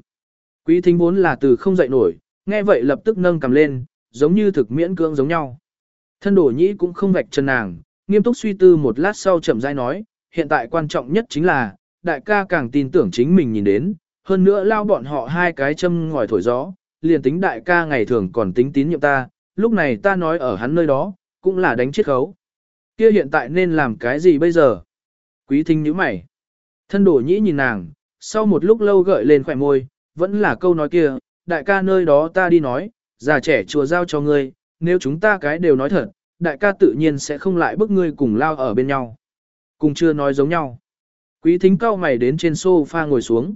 Quý thính vốn là từ không dậy nổi, nghe vậy lập tức nâng cầm lên, giống như thực miễn cưỡng giống nhau. Thân đổ nhĩ cũng không vạch chân nàng, nghiêm túc suy tư một lát sau chậm rãi nói, hiện tại quan trọng nhất chính là, đại ca càng tin tưởng chính mình nhìn đến, hơn nữa lao bọn họ hai cái châm ngòi thổi gió, liền tính đại ca ngày thường còn tính tín nhiệm ta, lúc này ta nói ở hắn nơi đó, cũng là đánh chết khấu. Kia hiện tại nên làm cái gì bây giờ? Quý thính nhíu mày. Thân đổ nhĩ nhìn nàng, sau một lúc lâu gợi lên khỏe môi, vẫn là câu nói kia, đại ca nơi đó ta đi nói, già trẻ chùa giao cho ngươi, nếu chúng ta cái đều nói thật, đại ca tự nhiên sẽ không lại bức ngươi cùng lao ở bên nhau. Cùng chưa nói giống nhau. Quý thính cao mày đến trên sofa ngồi xuống.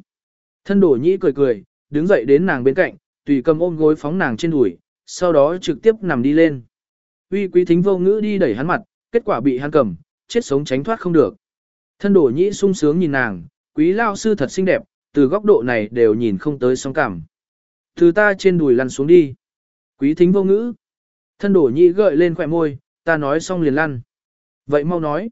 Thân đổ nhĩ cười cười, đứng dậy đến nàng bên cạnh, tùy cầm ôm gối phóng nàng trên đùi, sau đó trực tiếp nằm đi lên. Uy quý thính vô ngữ đi đẩy hắn mặt, kết quả bị hắn cầm, chết sống tránh thoát không được. Thân đổ nhĩ sung sướng nhìn nàng, quý lao sư thật xinh đẹp, từ góc độ này đều nhìn không tới sóng cảm. Từ ta trên đùi lăn xuống đi. Quý thính vô ngữ. Thân đổ nhĩ gợi lên khỏe môi, ta nói xong liền lăn. Vậy mau nói.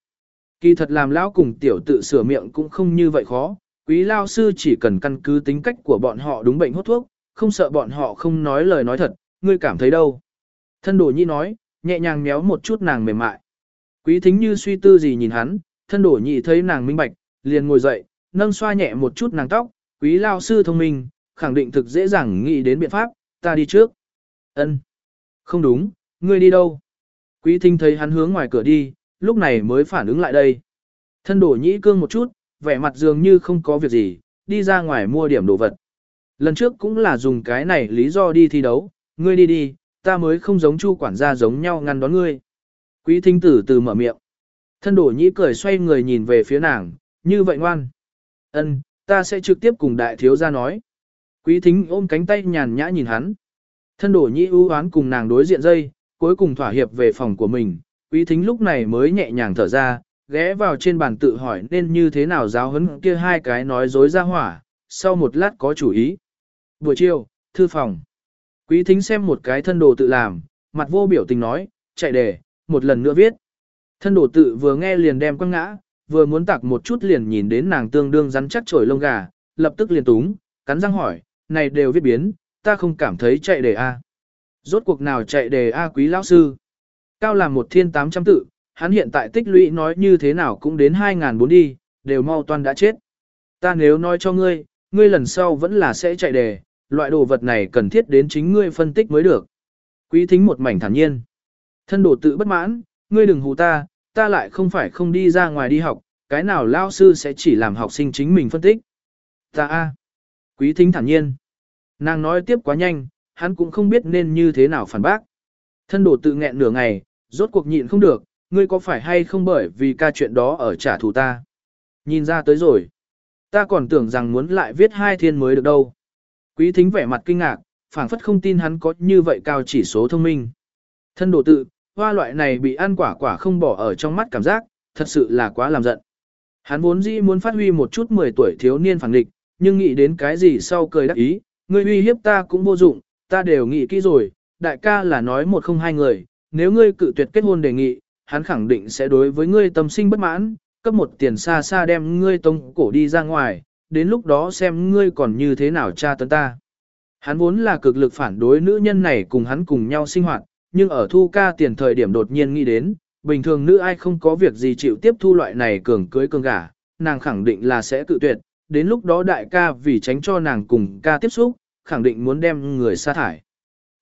Kỳ thật làm lão cùng tiểu tự sửa miệng cũng không như vậy khó. Quý lao sư chỉ cần căn cứ tính cách của bọn họ đúng bệnh hốt thuốc, không sợ bọn họ không nói lời nói thật, ngươi cảm thấy đâu. Thân đổ nhĩ nói, nhẹ nhàng méo một chút nàng mềm mại. Quý thính như suy tư gì nhìn hắn, thân đổ nhị thấy nàng minh bạch, liền ngồi dậy, nâng xoa nhẹ một chút nàng tóc, quý lao sư thông minh, khẳng định thực dễ dàng nghĩ đến biện pháp, ta đi trước. Ân, Không đúng, ngươi đi đâu? Quý thính thấy hắn hướng ngoài cửa đi, lúc này mới phản ứng lại đây. Thân đổ nhĩ cương một chút, vẻ mặt dường như không có việc gì, đi ra ngoài mua điểm đồ vật. Lần trước cũng là dùng cái này lý do đi thi đấu, ngươi đi đi, ta mới không giống chu quản gia giống nhau ngăn đón ngươi. Quý thính tử từ mở miệng. Thân đổ nhĩ cười xoay người nhìn về phía nàng, như vậy ngoan. Ân, ta sẽ trực tiếp cùng đại thiếu gia nói. Quý thính ôm cánh tay nhàn nhã nhìn hắn. Thân đổ nhĩ ưu oán cùng nàng đối diện dây, cuối cùng thỏa hiệp về phòng của mình. Quý thính lúc này mới nhẹ nhàng thở ra, ghé vào trên bàn tự hỏi nên như thế nào giáo huấn kia hai cái nói dối ra hỏa, sau một lát có chủ ý. Buổi chiều, thư phòng. Quý thính xem một cái thân đồ tự làm, mặt vô biểu tình nói, chạy đề, một lần nữa viết. Thân đồ tự vừa nghe liền đem quăng ngã, vừa muốn tạc một chút liền nhìn đến nàng tương đương rắn chắc trổi lông gà, lập tức liền túng, cắn răng hỏi, này đều viết biến, ta không cảm thấy chạy đề A. Rốt cuộc nào chạy đề A quý lão sư. Cao làm một thiên tám trăm tự, hắn hiện tại tích lũy nói như thế nào cũng đến hai ngàn bốn đi, đều mau toan đã chết. Ta nếu nói cho ngươi, ngươi lần sau vẫn là sẽ chạy đề, loại đồ vật này cần thiết đến chính ngươi phân tích mới được. Quý thính một mảnh thản nhiên. Thân đồ tự bất mãn, ngươi đừng hù ta, ta lại không phải không đi ra ngoài đi học, cái nào lao sư sẽ chỉ làm học sinh chính mình phân tích. Ta a. Quý thính thản nhiên. Nàng nói tiếp quá nhanh, hắn cũng không biết nên như thế nào phản bác. Thân đồ tự nghẹn nửa ngày, rốt cuộc nhịn không được, ngươi có phải hay không bởi vì ca chuyện đó ở trả thù ta. Nhìn ra tới rồi. Ta còn tưởng rằng muốn lại viết hai thiên mới được đâu. Quý thính vẻ mặt kinh ngạc, phảng phất không tin hắn có như vậy cao chỉ số thông minh. Thân đồ tự, hoa loại này bị ăn quả quả không bỏ ở trong mắt cảm giác, thật sự là quá làm giận. Hắn vốn dĩ muốn phát huy một chút 10 tuổi thiếu niên phản địch, nhưng nghĩ đến cái gì sau cười đắc ý, ngươi uy hiếp ta cũng vô dụng, ta đều nghĩ kỹ rồi, đại ca là nói một không hai người, nếu ngươi cự tuyệt kết hôn đề nghị, hắn khẳng định sẽ đối với ngươi tâm sinh bất mãn, cấp một tiền xa xa đem ngươi tông cổ đi ra ngoài, đến lúc đó xem ngươi còn như thế nào tra tấn ta. Hắn vốn là cực lực phản đối nữ nhân này cùng hắn cùng nhau sinh hoạt, nhưng ở thu ca tiền thời điểm đột nhiên nghĩ đến, bình thường nữ ai không có việc gì chịu tiếp thu loại này cường cưới cường gả, nàng khẳng định là sẽ tự tuyệt, đến lúc đó đại ca vì tránh cho nàng cùng ca tiếp xúc, khẳng định muốn đem người sa thải.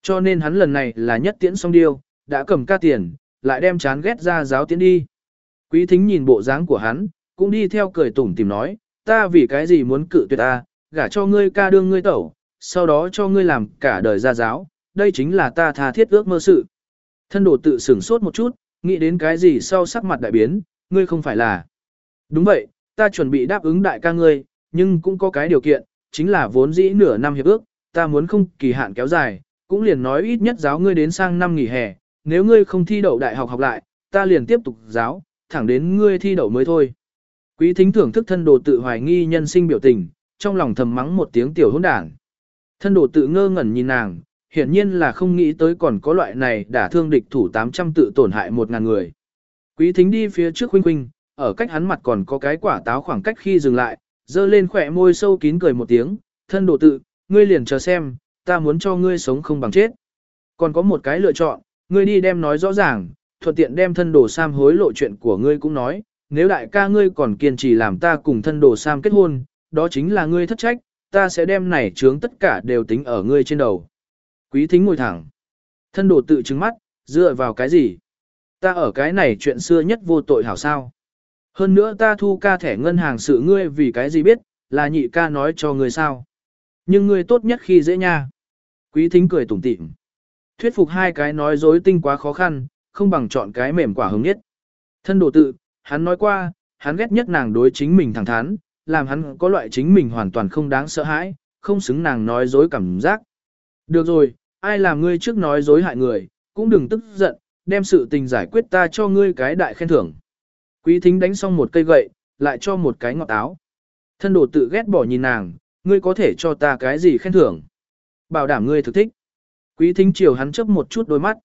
Cho nên hắn lần này là nhất tiễn song điêu, đã cầm ca tiền, lại đem chán ghét ra giáo tiễn đi. Quý thính nhìn bộ dáng của hắn, cũng đi theo cười tủm tìm nói, ta vì cái gì muốn cự tuyệt ta, gả cho ngươi ca đương ngươi tẩu, sau đó cho ngươi làm cả đời gia giáo, đây chính là ta tha thiết ước mơ sự. Thân đồ tự sửng sốt một chút, nghĩ đến cái gì sau sắc mặt đại biến, ngươi không phải là. Đúng vậy, ta chuẩn bị đáp ứng đại ca ngươi, nhưng cũng có cái điều kiện, chính là vốn dĩ nửa năm hiệp ước, ta muốn không kỳ hạn kéo dài, cũng liền nói ít nhất giáo ngươi đến sang năm nghỉ hè, nếu ngươi không thi đậu đại học học lại, ta liền tiếp tục giáo, thẳng đến ngươi thi đậu mới thôi. Quý thính thưởng thức thân đồ tự hoài nghi nhân sinh biểu tình, trong lòng thầm mắng một tiếng tiểu hỗn đảng. Thân đồ tự ngơ ngẩn nhìn nàng, hiển nhiên là không nghĩ tới còn có loại này đả thương địch thủ 800 tự tổn hại 1.000 người. Quý thính đi phía trước huynh huynh, ở cách hắn mặt còn có cái quả táo khoảng cách khi dừng lại, dơ lên khỏe môi sâu kín cười một tiếng, thân đồ tự, ngươi liền chờ xem, ta muốn cho ngươi sống không bằng chết. Còn có một cái lựa chọn, ngươi đi đem nói rõ ràng, thuận tiện đem thân đồ Sam hối lộ chuyện của ngươi cũng nói, nếu đại ca ngươi còn kiên trì làm ta cùng thân đồ Sam kết hôn, đó chính là ngươi thất trách, ta sẽ đem này chướng tất cả đều tính ở ngươi trên đầu. Quý thính ngồi thẳng. Thân đồ tự trứng mắt, dựa vào cái gì? Ta ở cái này chuyện xưa nhất vô tội hảo sao? Hơn nữa ta thu ca thẻ ngân hàng sự ngươi vì cái gì biết, là nhị ca nói cho ngươi sao? Nhưng ngươi tốt nhất khi dễ nha. Quý thính cười tủm tỉm. Thuyết phục hai cái nói dối tinh quá khó khăn, không bằng chọn cái mềm quả hứng nhất. Thân đồ tự, hắn nói qua, hắn ghét nhất nàng đối chính mình thẳng thắn, làm hắn có loại chính mình hoàn toàn không đáng sợ hãi, không xứng nàng nói dối cảm giác. Được rồi, ai làm ngươi trước nói dối hại người, cũng đừng tức giận, đem sự tình giải quyết ta cho ngươi cái đại khen thưởng. Quý thính đánh xong một cây gậy, lại cho một cái ngọt áo. Thân đồ tự ghét bỏ nhìn nàng, ngươi có thể cho ta cái gì khen thưởng. Bảo đảm ngươi thực thích. Quý thính chiều hắn chấp một chút đôi mắt.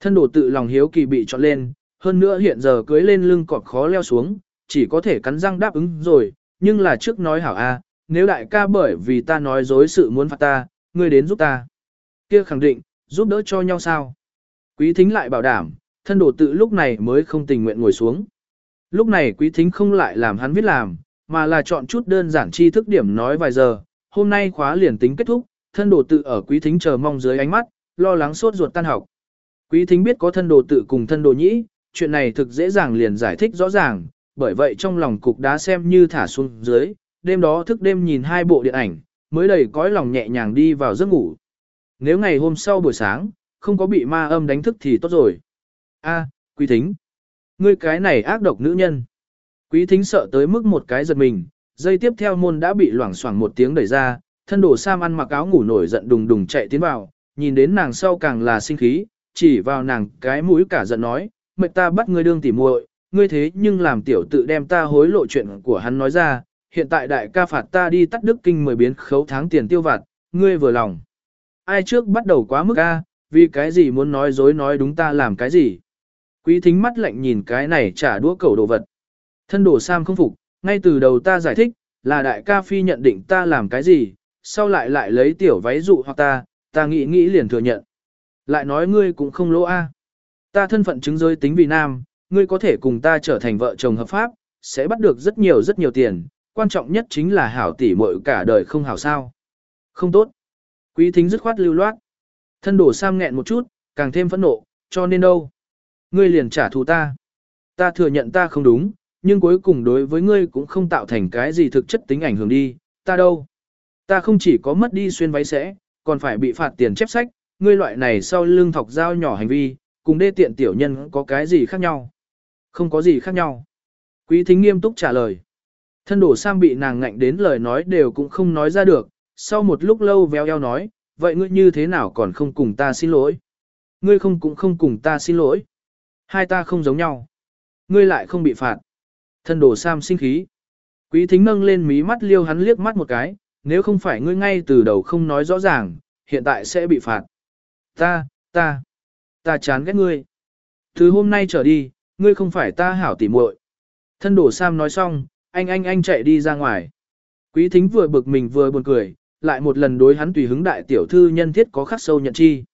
Thân đồ tự lòng hiếu kỳ bị chọn lên, hơn nữa hiện giờ cưới lên lưng cọp khó leo xuống, chỉ có thể cắn răng đáp ứng rồi, nhưng là trước nói hảo a, nếu đại ca bởi vì ta nói dối sự muốn phạt ta, ngươi đến giúp ta. Kia khẳng định, giúp đỡ cho nhau sao? Quý thính lại bảo đảm, thân đồ tự lúc này mới không tình nguyện ngồi xuống. Lúc này quý thính không lại làm hắn viết làm, mà là chọn chút đơn giản chi thức điểm nói vài giờ, hôm nay khóa liền tính kết thúc, thân đồ tự ở quý thính chờ mong dưới ánh mắt, lo lắng sốt ruột tan học. Quý thính biết có thân đồ tự cùng thân đồ nhĩ, chuyện này thực dễ dàng liền giải thích rõ ràng, bởi vậy trong lòng cục đá xem như thả xuống dưới, đêm đó thức đêm nhìn hai bộ điện ảnh, mới đầy cõi lòng nhẹ nhàng đi vào giấc ngủ. Nếu ngày hôm sau buổi sáng, không có bị ma âm đánh thức thì tốt rồi. A, quý thính. Ngươi cái này ác độc nữ nhân. Quý thính sợ tới mức một cái giật mình, dây tiếp theo môn đã bị loảng xoảng một tiếng đẩy ra, thân đồ Sam ăn mặc áo ngủ nổi giận đùng đùng chạy tiến vào, nhìn đến nàng sau càng là sinh khí, chỉ vào nàng cái mũi cả giận nói, mệt ta bắt ngươi đương tỉ muội, ngươi thế nhưng làm tiểu tự đem ta hối lộ chuyện của hắn nói ra, hiện tại đại ca phạt ta đi tắt đức kinh mười biến khấu tháng tiền tiêu vặt, ngươi vừa lòng. Ai trước bắt đầu quá mức a, vì cái gì muốn nói dối nói đúng ta làm cái gì. Quý thính mắt lạnh nhìn cái này trả đũa cầu đồ vật. Thân đồ Sam không phục, ngay từ đầu ta giải thích, là đại ca phi nhận định ta làm cái gì, sau lại lại lấy tiểu váy dụ hoặc ta, ta nghĩ nghĩ liền thừa nhận. Lại nói ngươi cũng không lỗ a. Ta thân phận chứng giới tính vì nam, ngươi có thể cùng ta trở thành vợ chồng hợp pháp, sẽ bắt được rất nhiều rất nhiều tiền, quan trọng nhất chính là hảo tỷ muội cả đời không hảo sao. Không tốt. Quý thính dứt khoát lưu loát. Thân đổ Sam nghẹn một chút, càng thêm phẫn nộ, cho nên đâu. Ngươi liền trả thù ta. Ta thừa nhận ta không đúng, nhưng cuối cùng đối với ngươi cũng không tạo thành cái gì thực chất tính ảnh hưởng đi, ta đâu. Ta không chỉ có mất đi xuyên váy sẽ, còn phải bị phạt tiền chép sách, ngươi loại này sau lưng thọc dao nhỏ hành vi, cùng đê tiện tiểu nhân có cái gì khác nhau. Không có gì khác nhau. Quý thính nghiêm túc trả lời. Thân đổ Sam bị nàng ngạnh đến lời nói đều cũng không nói ra được, sau một lúc lâu véo eo nói, vậy ngươi như thế nào còn không cùng ta xin lỗi? Ngươi không cũng không cùng ta xin lỗi. Hai ta không giống nhau. Ngươi lại không bị phạt. Thân Đổ Sam sinh khí. Quý thính nâng lên mí mắt liêu hắn liếc mắt một cái, nếu không phải ngươi ngay từ đầu không nói rõ ràng, hiện tại sẽ bị phạt. Ta, ta, ta chán ghét ngươi. Từ hôm nay trở đi, ngươi không phải ta hảo tỉ muội. Thân Đổ Sam nói xong, anh anh anh chạy đi ra ngoài. Quý thính vừa bực mình vừa buồn cười, lại một lần đối hắn tùy hứng đại tiểu thư nhân thiết có khắc sâu nhận chi.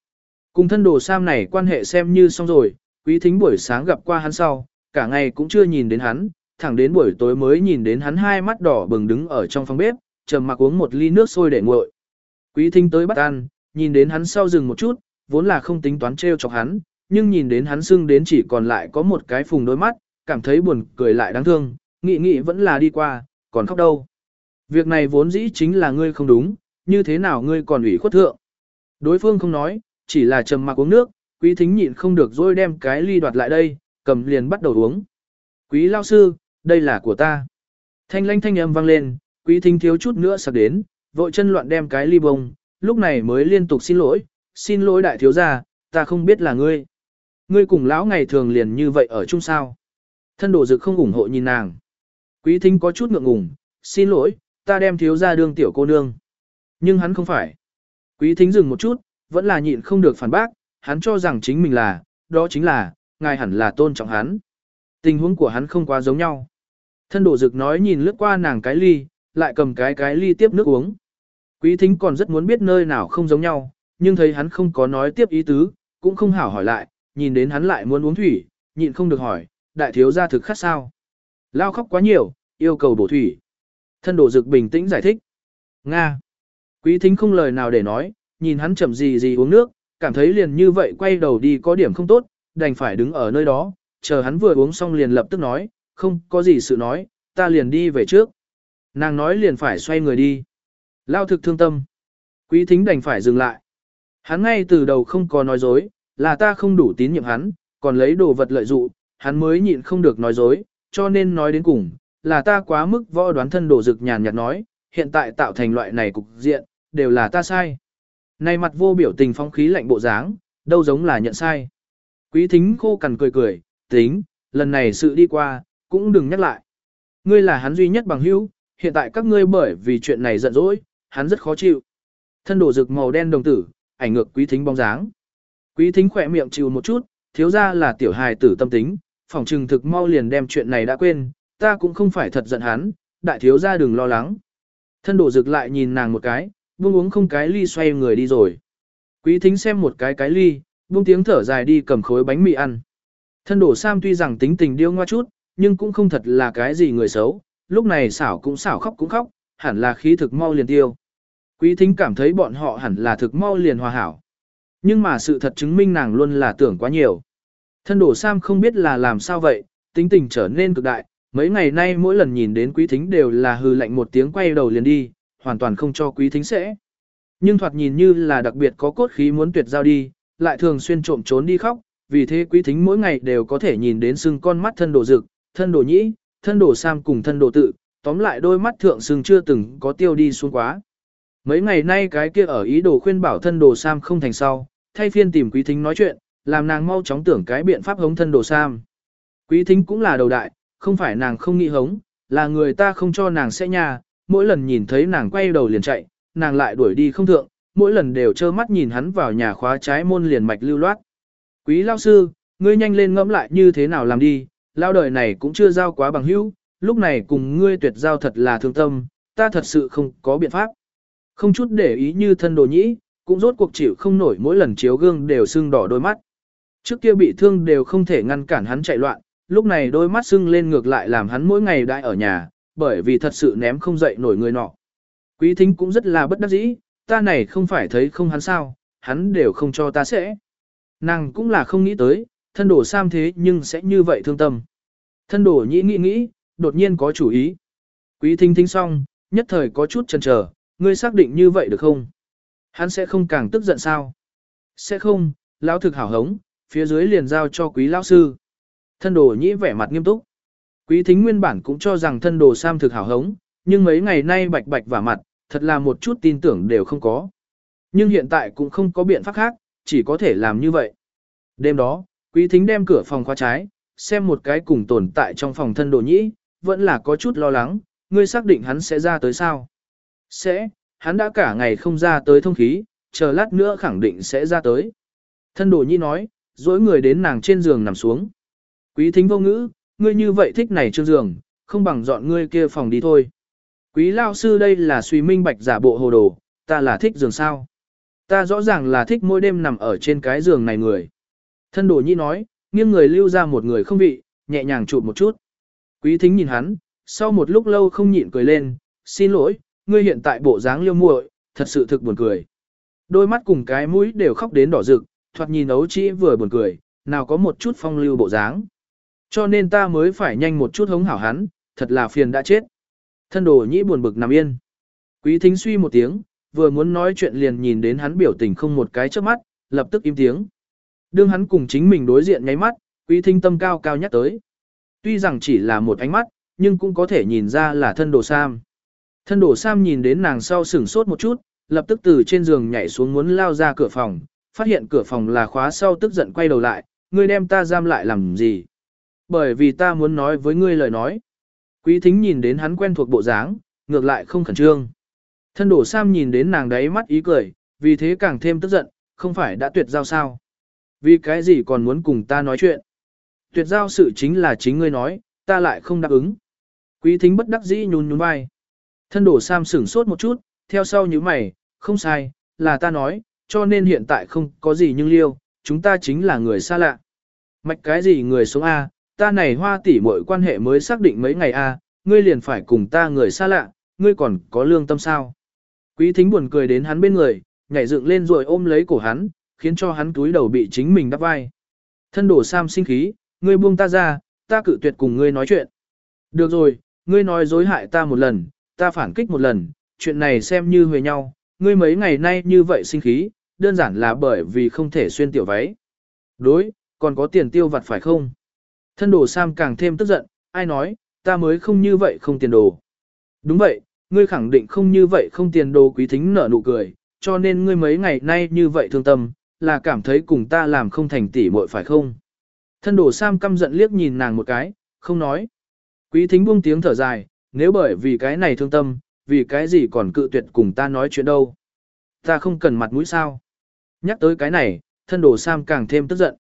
Cùng thân đồ Sam này quan hệ xem như xong rồi, quý thính buổi sáng gặp qua hắn sau, cả ngày cũng chưa nhìn đến hắn, thẳng đến buổi tối mới nhìn đến hắn hai mắt đỏ bừng đứng ở trong phòng bếp, trầm mặc uống một ly nước sôi để nguội. Quý thính tới bắt ăn, nhìn đến hắn sau dừng một chút, vốn là không tính toán trêu chọc hắn, nhưng nhìn đến hắn sưng đến chỉ còn lại có một cái phùng đôi mắt, cảm thấy buồn cười lại đáng thương, nghĩ nghĩ vẫn là đi qua, còn khóc đâu. Việc này vốn dĩ chính là ngươi không đúng, như thế nào ngươi còn ủy khuất thượng. Đối phương không nói, chỉ là trầm mặc uống nước, quý thính nhịn không được rồi đem cái ly đoạt lại đây, cầm liền bắt đầu uống. Quý lao sư, đây là của ta. Thanh lanh thanh âm vang lên, quý thính thiếu chút nữa sạc đến, vội chân loạn đem cái ly bông, lúc này mới liên tục xin lỗi, xin lỗi đại thiếu gia, ta không biết là ngươi. Ngươi cùng lão ngày thường liền như vậy ở chung sao. Thân đồ dực không ủng hộ nhìn nàng. Quý thính có chút ngượng ngùng, xin lỗi, ta đem thiếu gia đương tiểu cô nương. Nhưng hắn không phải. Quý thính dừng một chút, vẫn là nhịn không được phản bác, hắn cho rằng chính mình là, đó chính là, ngài hẳn là tôn trọng hắn. Tình huống của hắn không quá giống nhau. Thân đổ dực nói nhìn lướt qua nàng cái ly, lại cầm cái cái ly tiếp nước uống. Quý thính còn rất muốn biết nơi nào không giống nhau, nhưng thấy hắn không có nói tiếp ý tứ, cũng không hảo hỏi lại, nhìn đến hắn lại muốn uống thủy, nhịn không được hỏi, đại thiếu gia thực khát sao. Lao khóc quá nhiều, yêu cầu bổ thủy. Thân đổ dực bình tĩnh giải thích. Nga. Quý thính không lời nào để nói, nhìn hắn chậm gì gì uống nước, cảm thấy liền như vậy quay đầu đi có điểm không tốt, đành phải đứng ở nơi đó, chờ hắn vừa uống xong liền lập tức nói, không có gì sự nói, ta liền đi về trước. Nàng nói liền phải xoay người đi. Lao thực thương tâm. Quý thính đành phải dừng lại. Hắn ngay từ đầu không có nói dối, là ta không đủ tín nhiệm hắn, còn lấy đồ vật lợi dụng, hắn mới nhịn không được nói dối, cho nên nói đến cùng, là ta quá mức võ đoán thân đồ dực nhàn nhạt nói, hiện tại tạo thành loại này cục diện, đều là ta sai. Này mặt vô biểu tình phong khí lạnh bộ dáng, đâu giống là nhận sai. Quý thính khô cằn cười cười, tính, lần này sự đi qua, cũng đừng nhắc lại. Ngươi là hắn duy nhất bằng hữu, hiện tại các ngươi bởi vì chuyện này giận dỗi, hắn rất khó chịu. Thân đổ rực màu đen đồng tử, ảnh ngược quý thính bóng dáng. Quý thính khỏe miệng chịu một chút, thiếu ra là tiểu hài tử tâm tính, phòng trừng thực mau liền đem chuyện này đã quên, ta cũng không phải thật giận hắn, đại thiếu ra đừng lo lắng. Thân đổ rực lại nhìn nàng một cái, buông uống không cái ly xoay người đi rồi. Quý thính xem một cái cái ly, buông tiếng thở dài đi cầm khối bánh mì ăn. Thân đổ Sam tuy rằng tính tình điêu ngoa chút, nhưng cũng không thật là cái gì người xấu, lúc này xảo cũng xảo khóc cũng khóc, hẳn là khí thực mau liền tiêu. Quý thính cảm thấy bọn họ hẳn là thực mau liền hòa hảo. Nhưng mà sự thật chứng minh nàng luôn là tưởng quá nhiều. Thân đổ Sam không biết là làm sao vậy, tính tình trở nên cực đại, mấy ngày nay mỗi lần nhìn đến quý thính đều là hư lạnh một tiếng quay đầu liền đi, hoàn toàn không cho quý thính sẽ. Nhưng thoạt nhìn như là đặc biệt có cốt khí muốn tuyệt giao đi, lại thường xuyên trộm trốn đi khóc, vì thế quý thính mỗi ngày đều có thể nhìn đến sưng con mắt thân đồ Dực, thân đồ nhĩ, thân đồ sam cùng thân đồ tự, tóm lại đôi mắt thượng sưng chưa từng có tiêu đi xuống quá. Mấy ngày nay cái kia ở ý đồ khuyên bảo thân đồ sam không thành sau, thay phiên tìm quý thính nói chuyện, làm nàng mau chóng tưởng cái biện pháp hống thân đồ sam. Quý thính cũng là đầu đại, không phải nàng không nghĩ hống, là người ta không cho nàng sẽ nhà, mỗi lần nhìn thấy nàng quay đầu liền chạy, nàng lại đuổi đi không thượng, mỗi lần đều trơ mắt nhìn hắn vào nhà khóa trái môn liền mạch lưu loát. Quý lao sư, ngươi nhanh lên ngẫm lại như thế nào làm đi, lao đời này cũng chưa giao quá bằng hữu, lúc này cùng ngươi tuyệt giao thật là thương tâm, ta thật sự không có biện pháp. Không chút để ý như thân đồ nhĩ, cũng rốt cuộc chịu không nổi mỗi lần chiếu gương đều sưng đỏ đôi mắt. Trước kia bị thương đều không thể ngăn cản hắn chạy loạn, lúc này đôi mắt sưng lên ngược lại làm hắn mỗi ngày đại ở nhà, bởi vì thật sự ném không dậy nổi người nọ. Quý thính cũng rất là bất đắc dĩ, ta này không phải thấy không hắn sao, hắn đều không cho ta sẽ. Nàng cũng là không nghĩ tới, thân đổ sam thế nhưng sẽ như vậy thương tâm. Thân đổ nhĩ nghĩ nghĩ, đột nhiên có chủ ý. Quý thính thính xong, nhất thời có chút chần chờ, ngươi xác định như vậy được không? Hắn sẽ không càng tức giận sao? Sẽ không, lão thực hảo hống, phía dưới liền giao cho quý lão sư. Thân đồ nhĩ vẻ mặt nghiêm túc. Quý thính nguyên bản cũng cho rằng thân đồ sam thực hảo hống, nhưng mấy ngày nay bạch bạch và mặt, thật là một chút tin tưởng đều không có. Nhưng hiện tại cũng không có biện pháp khác, chỉ có thể làm như vậy. Đêm đó, quý thính đem cửa phòng khóa trái, xem một cái cùng tồn tại trong phòng thân đồ nhĩ, vẫn là có chút lo lắng, ngươi xác định hắn sẽ ra tới sao? Sẽ, hắn đã cả ngày không ra tới thông khí, chờ lát nữa khẳng định sẽ ra tới. Thân đồ nhi nói, dối người đến nàng trên giường nằm xuống. Quý thính vô ngữ, ngươi như vậy thích này trương giường, không bằng dọn ngươi kia phòng đi thôi. Quý lao sư đây là suy minh bạch giả bộ hồ đồ, ta là thích giường sao. Ta rõ ràng là thích mỗi đêm nằm ở trên cái giường này người. Thân đồ nhi nói, nghiêng người lưu ra một người không vị, nhẹ nhàng chụp một chút. Quý thính nhìn hắn, sau một lúc lâu không nhịn cười lên, xin lỗi, ngươi hiện tại bộ dáng liêu muội, thật sự thực buồn cười. Đôi mắt cùng cái mũi đều khóc đến đỏ rực, thoạt nhìn ấu chỉ vừa buồn cười, nào có một chút phong lưu bộ dáng. Cho nên ta mới phải nhanh một chút hống hảo hắn, thật là phiền đã chết. Thân đồ nhĩ buồn bực nằm yên. Quý thính suy một tiếng, vừa muốn nói chuyện liền nhìn đến hắn biểu tình không một cái trước mắt, lập tức im tiếng. Đương hắn cùng chính mình đối diện nháy mắt, quý thính tâm cao cao nhắc tới. Tuy rằng chỉ là một ánh mắt, nhưng cũng có thể nhìn ra là thân đồ Sam. Thân Đổ Sam nhìn đến nàng sau sửng sốt một chút, lập tức từ trên giường nhảy xuống muốn lao ra cửa phòng, phát hiện cửa phòng là khóa sau tức giận quay đầu lại, ngươi đem ta giam lại làm gì? Bởi vì ta muốn nói với ngươi lời nói. Quý thính nhìn đến hắn quen thuộc bộ dáng, ngược lại không khẩn trương. Thân đổ Sam nhìn đến nàng đấy mắt ý cười, vì thế càng thêm tức giận, không phải đã tuyệt giao sao. Vì cái gì còn muốn cùng ta nói chuyện. Tuyệt giao sự chính là chính ngươi nói, ta lại không đáp ứng. Quý thính bất đắc dĩ nhún nhún vai. Thân đổ Sam sửng sốt một chút, theo sau như mày, không sai, là ta nói, cho nên hiện tại không có gì nhưng liêu, chúng ta chính là người xa lạ. Mạch cái gì người sống A, ta này hoa tỷ mọi quan hệ mới xác định mấy ngày A, ngươi liền phải cùng ta người xa lạ, ngươi còn có lương tâm sao. Quý thính buồn cười đến hắn bên người, nhảy dựng lên rồi ôm lấy cổ hắn, khiến cho hắn túi đầu bị chính mình đắp vai. Thân đổ Sam sinh khí, ngươi buông ta ra, ta cự tuyệt cùng ngươi nói chuyện. Được rồi, ngươi nói dối hại ta một lần, ta phản kích một lần, chuyện này xem như huề nhau, ngươi mấy ngày nay như vậy sinh khí, đơn giản là bởi vì không thể xuyên tiểu váy. Đối, còn có tiền tiêu vặt phải không? Thân đồ Sam càng thêm tức giận, ai nói, ta mới không như vậy không tiền đồ. Đúng vậy, ngươi khẳng định không như vậy không tiền đồ quý thính nở nụ cười, cho nên ngươi mấy ngày nay như vậy thương tâm, là cảm thấy cùng ta làm không thành tỷ muội phải không? Thân đồ Sam căm giận liếc nhìn nàng một cái, không nói. Quý thính buông tiếng thở dài, nếu bởi vì cái này thương tâm, vì cái gì còn cự tuyệt cùng ta nói chuyện đâu. Ta không cần mặt mũi sao. Nhắc tới cái này, thân đồ Sam càng thêm tức giận.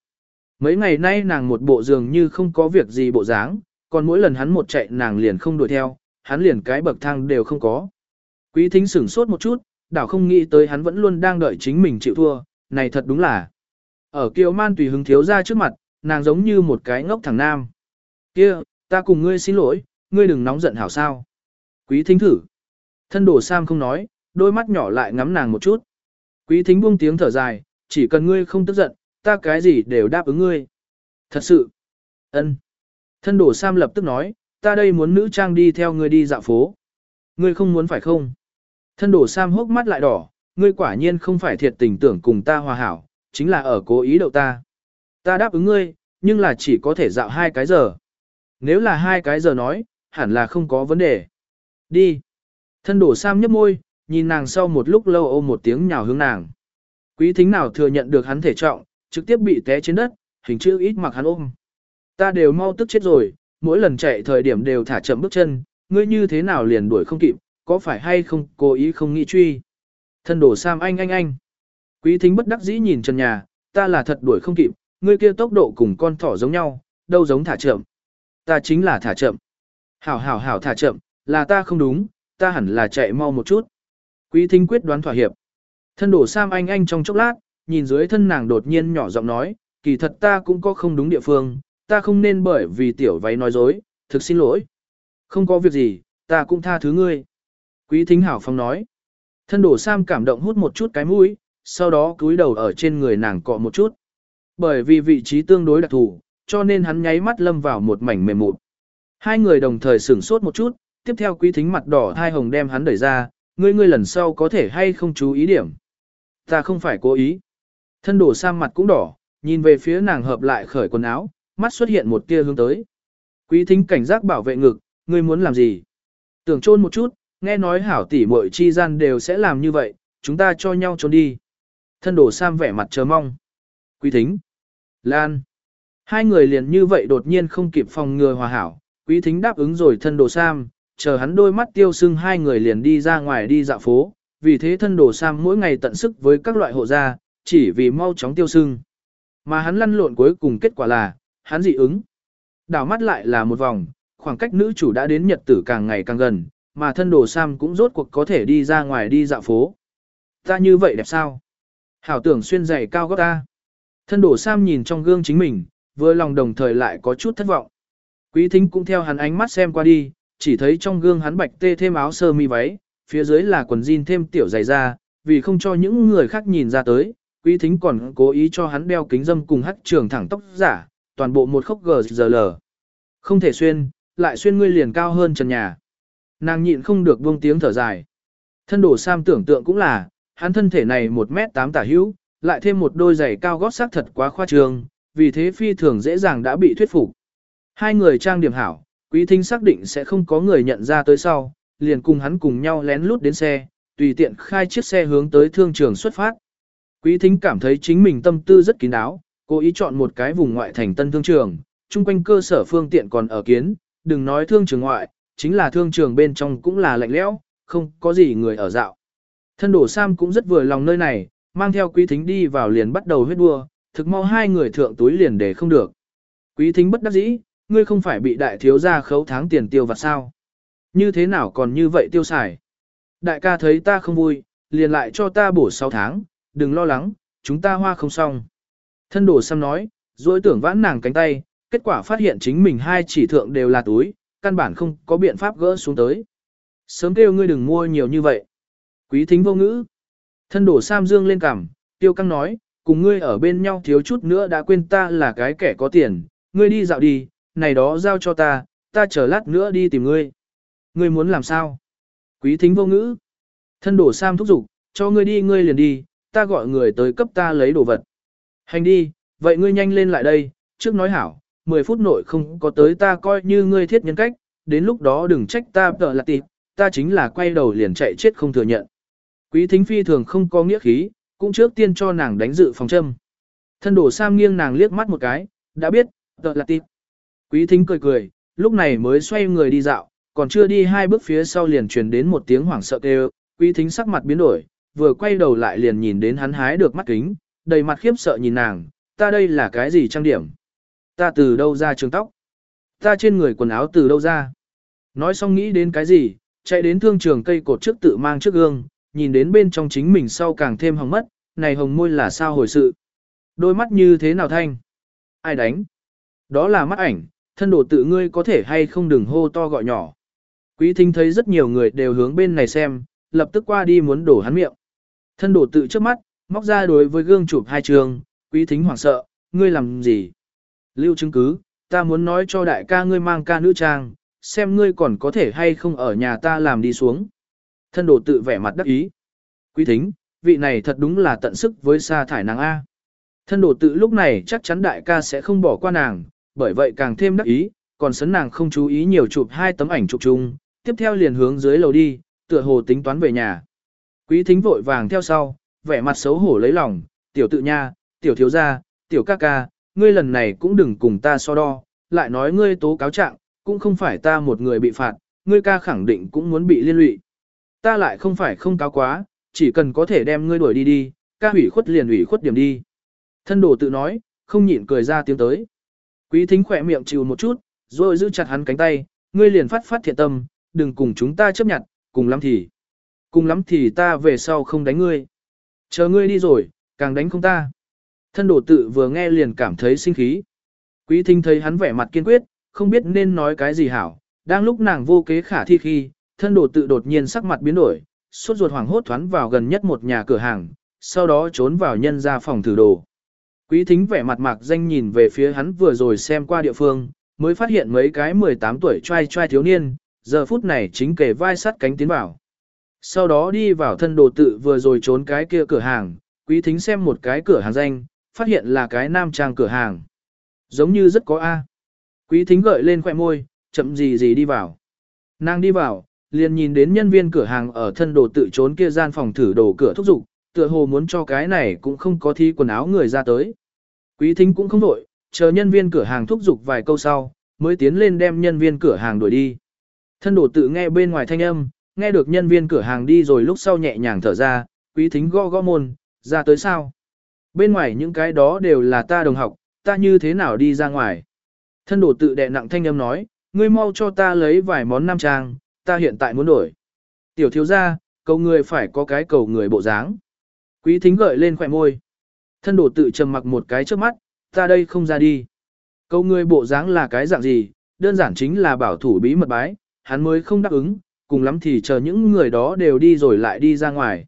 Mấy ngày nay nàng một bộ dường như không có việc gì bộ dáng, còn mỗi lần hắn một chạy nàng liền không đuổi theo, hắn liền cái bậc thang đều không có. Quý thính sửng sốt một chút, đảo không nghĩ tới hắn vẫn luôn đang đợi chính mình chịu thua, này thật đúng là. Ở kiều man tùy hứng thiếu ra trước mặt, nàng giống như một cái ngốc thằng nam. kia ta cùng ngươi xin lỗi, ngươi đừng nóng giận hảo sao. Quý thính thử. Thân đồ Sam không nói, đôi mắt nhỏ lại ngắm nàng một chút. Quý thính buông tiếng thở dài, chỉ cần ngươi không tức giận, ta cái gì đều đáp ứng ngươi. Thật sự. ân. Thân đổ Sam lập tức nói, ta đây muốn nữ trang đi theo ngươi đi dạo phố. Ngươi không muốn phải không? Thân đổ Sam hốc mắt lại đỏ, ngươi quả nhiên không phải thiệt tình tưởng cùng ta hòa hảo, chính là ở cố ý đậu ta. Ta đáp ứng ngươi, nhưng là chỉ có thể dạo hai cái giờ. Nếu là hai cái giờ nói, hẳn là không có vấn đề. Đi. Thân đổ Sam nhấp môi, nhìn nàng sau một lúc lâu ôm một tiếng nhào hướng nàng. Quý thính nào thừa nhận được hắn thể trọng, trực tiếp bị té trên đất, hình chữ ít mặc hắn ôm. Ta đều mau tức chết rồi, mỗi lần chạy thời điểm đều thả chậm bước chân, ngươi như thế nào liền đuổi không kịp, có phải hay không cố ý không nghĩ truy. Thân đổ Sam anh anh anh. Quý thính bất đắc dĩ nhìn trần nhà, ta là thật đuổi không kịp, ngươi kia tốc độ cùng con thỏ giống nhau, đâu giống thả chậm. Ta chính là thả chậm. Hảo hảo hảo thả chậm, là ta không đúng, ta hẳn là chạy mau một chút. Quý thính quyết đoán thỏa hiệp. Thân đổ Sam anh anh trong chốc lát, nhìn dưới thân nàng đột nhiên nhỏ giọng nói, kỳ thật ta cũng có không đúng địa phương, ta không nên bởi vì tiểu váy nói dối, thực xin lỗi. Không có việc gì, ta cũng tha thứ ngươi. Quý thính hảo phong nói. Thân đổ Sam cảm động hút một chút cái mũi, sau đó cúi đầu ở trên người nàng cọ một chút. Bởi vì vị trí tương đối đặc thù, cho nên hắn nháy mắt lâm vào một mảnh mềm mụn. Hai người đồng thời sửng sốt một chút, tiếp theo quý thính mặt đỏ hai hồng đem hắn đẩy ra, ngươi ngươi lần sau có thể hay không chú ý điểm. Ta không phải cố ý. Thân đổ Sam mặt cũng đỏ, nhìn về phía nàng hợp lại khởi quần áo, mắt xuất hiện một tia hướng tới. Quý thính cảnh giác bảo vệ ngực, ngươi muốn làm gì? Tưởng trôn một chút, nghe nói hảo tỷ muội chi gian đều sẽ làm như vậy, chúng ta cho nhau trốn đi. Thân đổ Sam vẻ mặt chờ mong. Quý thính. Lan. Hai người liền như vậy đột nhiên không kịp phòng ngừa hòa hảo, quý thính đáp ứng rồi thân đồ Sam, chờ hắn đôi mắt tiêu sưng hai người liền đi ra ngoài đi dạo phố, vì thế thân đồ Sam mỗi ngày tận sức với các loại hộ gia, chỉ vì mau chóng tiêu sưng. Mà hắn lăn lộn cuối cùng kết quả là, hắn dị ứng. Đảo mắt lại là một vòng, khoảng cách nữ chủ đã đến nhật tử càng ngày càng gần, mà thân đồ Sam cũng rốt cuộc có thể đi ra ngoài đi dạo phố. Ta như vậy đẹp sao? Hảo tưởng xuyên giày cao gót ta. Thân đồ Sam nhìn trong gương chính mình, vừa lòng đồng thời lại có chút thất vọng. Quý thính cũng theo hắn ánh mắt xem qua đi, chỉ thấy trong gương hắn bạch tê thêm áo sơ mi váy, phía dưới là quần jean thêm tiểu giày da, vì không cho những người khác nhìn ra tới, quý thính còn cố ý cho hắn đeo kính dâm cùng hắt trường thẳng tóc giả, toàn bộ một khốc GZL. Không thể xuyên, lại xuyên ngươi liền cao hơn trần nhà. Nàng nhịn không được buông tiếng thở dài. Thân đổ Sam tưởng tượng cũng là, hắn thân thể này 1m8 tả hữu, lại thêm một đôi giày cao gót sắc thật quá khoa trương, vì thế phi thường dễ dàng đã bị thuyết phục. Hai người trang điểm hảo, quý thính xác định sẽ không có người nhận ra tới sau, liền cùng hắn cùng nhau lén lút đến xe, tùy tiện khai chiếc xe hướng tới thương trường xuất phát. Quý thính cảm thấy chính mình tâm tư rất kín đáo, cố ý chọn một cái vùng ngoại thành tân thương trường, chung quanh cơ sở phương tiện còn ở kiến, đừng nói thương trường ngoại, chính là thương trường bên trong cũng là lạnh lẽo, không có gì người ở dạo. Thân đổ Sam cũng rất vừa lòng nơi này, mang theo quý thính đi vào liền bắt đầu huyết đua, thực mau hai người thượng túi liền để không được. Quý thính bất đắc dĩ, ngươi không phải bị đại thiếu gia khấu tháng tiền tiêu vặt sao? Như thế nào còn như vậy tiêu xài? Đại ca thấy ta không vui, liền lại cho ta bổ 6 tháng, đừng lo lắng, chúng ta hoa không xong. Thân đổ Sam nói, rồi tưởng vãn nàng cánh tay, kết quả phát hiện chính mình hai chỉ thượng đều là túi, căn bản không có biện pháp gỡ xuống tới. Sớm kêu ngươi đừng mua nhiều như vậy. Quý thính vô ngữ. Thân đổ Sam Dương lên cằm, tiêu căng nói, cùng ngươi ở bên nhau thiếu chút nữa đã quên ta là cái kẻ có tiền, ngươi đi dạo đi, này đó giao cho ta, ta chờ lát nữa đi tìm ngươi. Ngươi muốn làm sao? Quý thính vô ngữ. Thân đổ Sam thúc giục, cho ngươi đi ngươi liền đi, ta gọi người tới cấp ta lấy đồ vật. Hành đi, vậy ngươi nhanh lên lại đây, trước nói hảo, 10 phút nội không có tới ta coi như ngươi thiết nhân cách, đến lúc đó đừng trách ta tợ là tịp, ta chính là quay đầu liền chạy chết không thừa nhận. Quý thính phi thường không có nghĩa khí, cũng trước tiên cho nàng đánh dự phòng châm. Thân đổ Sam nghiêng nàng liếc mắt một cái, đã biết, tợ là tịp. Quý thính cười cười, lúc này mới xoay người đi dạo, còn chưa đi hai bước phía sau liền truyền đến một tiếng hoảng sợ kêu, quý thính sắc mặt biến đổi, vừa quay đầu lại liền nhìn đến hắn hái được mắt kính, đầy mặt khiếp sợ nhìn nàng, ta đây là cái gì trang điểm? Ta từ đâu ra trường tóc? Ta trên người quần áo từ đâu ra? Nói xong nghĩ đến cái gì, chạy đến thương trường cây cột trước tự mang trước gương, nhìn đến bên trong chính mình sau càng thêm hồng mất, này hồng môi là sao hồi sự? Đôi mắt như thế nào thanh? Ai đánh? Đó là mắt ảnh, thân đồ tự ngươi có thể hay không đừng hô to gọi nhỏ. Quý thính thấy rất nhiều người đều hướng bên này xem, lập tức qua đi muốn đổ hắn miệng. Thân đồ tự trước mắt, móc ra đối với gương chụp hai trường, quý thính hoảng sợ, ngươi làm gì? Lưu chứng cứ, ta muốn nói cho đại ca ngươi mang ca nữ trang, xem ngươi còn có thể hay không ở nhà ta làm đi xuống. Thân đồ tự vẻ mặt đắc ý. Quý thính, vị này thật đúng là tận sức với sa thải nàng A. Thân đồ tự lúc này chắc chắn đại ca sẽ không bỏ qua nàng, bởi vậy càng thêm đắc ý, còn sấn nàng không chú ý nhiều chụp hai tấm ảnh chụp chung, tiếp theo liền hướng dưới lầu đi, tựa hồ tính toán về nhà. Quý thính vội vàng theo sau, vẻ mặt xấu hổ lấy lòng, tiểu tự nha, tiểu thiếu gia, tiểu ca ca, ngươi lần này cũng đừng cùng ta so đo, lại nói ngươi tố cáo trạng, cũng không phải ta một người bị phạt, ngươi ca khẳng định cũng muốn bị liên lụy. Ta lại không phải không cáo quá, chỉ cần có thể đem ngươi đuổi đi đi, ca hủy khuất liền hủy khuất điểm đi. Thân đồ tự nói, không nhịn cười ra tiếng tới. Quý thính khỏe miệng chịu một chút, rồi giữ chặt hắn cánh tay, ngươi liền phát phát thiện tâm, đừng cùng chúng ta chấp nhận, cùng lắm thì. Cùng lắm thì ta về sau không đánh ngươi. Chờ ngươi đi rồi, càng đánh không ta. Thân đồ tự vừa nghe liền cảm thấy sinh khí. Quý thính thấy hắn vẻ mặt kiên quyết, không biết nên nói cái gì hảo. Đang lúc nàng vô kế khả thi khi, thân đồ tự đột nhiên sắc mặt biến đổi, suốt ruột hoảng hốt thoán vào gần nhất một nhà cửa hàng, sau đó trốn vào nhân ra phòng thử đồ. Quý thính vẻ mặt mạc danh nhìn về phía hắn vừa rồi xem qua địa phương, mới phát hiện mấy cái 18 tuổi trai trai thiếu niên, giờ phút này chính kề vai sắt cánh tiến vào. Sau đó đi vào thân đồ tự vừa rồi trốn cái kia cửa hàng, quý thính xem một cái cửa hàng danh, phát hiện là cái nam trang cửa hàng. Giống như rất có A. Quý thính gợi lên khỏe môi, chậm gì gì đi vào. Nàng đi vào, liền nhìn đến nhân viên cửa hàng ở thân đồ tự trốn kia gian phòng thử đồ cửa thúc dục tựa hồ muốn cho cái này cũng không có thi quần áo người ra tới. Quý thính cũng không đổi, chờ nhân viên cửa hàng thúc giục vài câu sau, mới tiến lên đem nhân viên cửa hàng đuổi đi. Thân đổ tự nghe bên ngoài thanh âm, nghe được nhân viên cửa hàng đi rồi lúc sau nhẹ nhàng thở ra, quý thính go go môn, ra tới sao? Bên ngoài những cái đó đều là ta đồng học, ta như thế nào đi ra ngoài? Thân đổ tự đẹ nặng thanh âm nói, ngươi mau cho ta lấy vài món nam trang, ta hiện tại muốn đổi. Tiểu thiếu gia, cầu người phải có cái cầu người bộ dáng. Quý thính gợi lên khỏe môi. Thân đổ tự trầm mặc một cái trước mắt, ta đây không ra đi. Câu người bộ dáng là cái dạng gì, đơn giản chính là bảo thủ bí mật bái, hắn mới không đáp ứng, cùng lắm thì chờ những người đó đều đi rồi lại đi ra ngoài.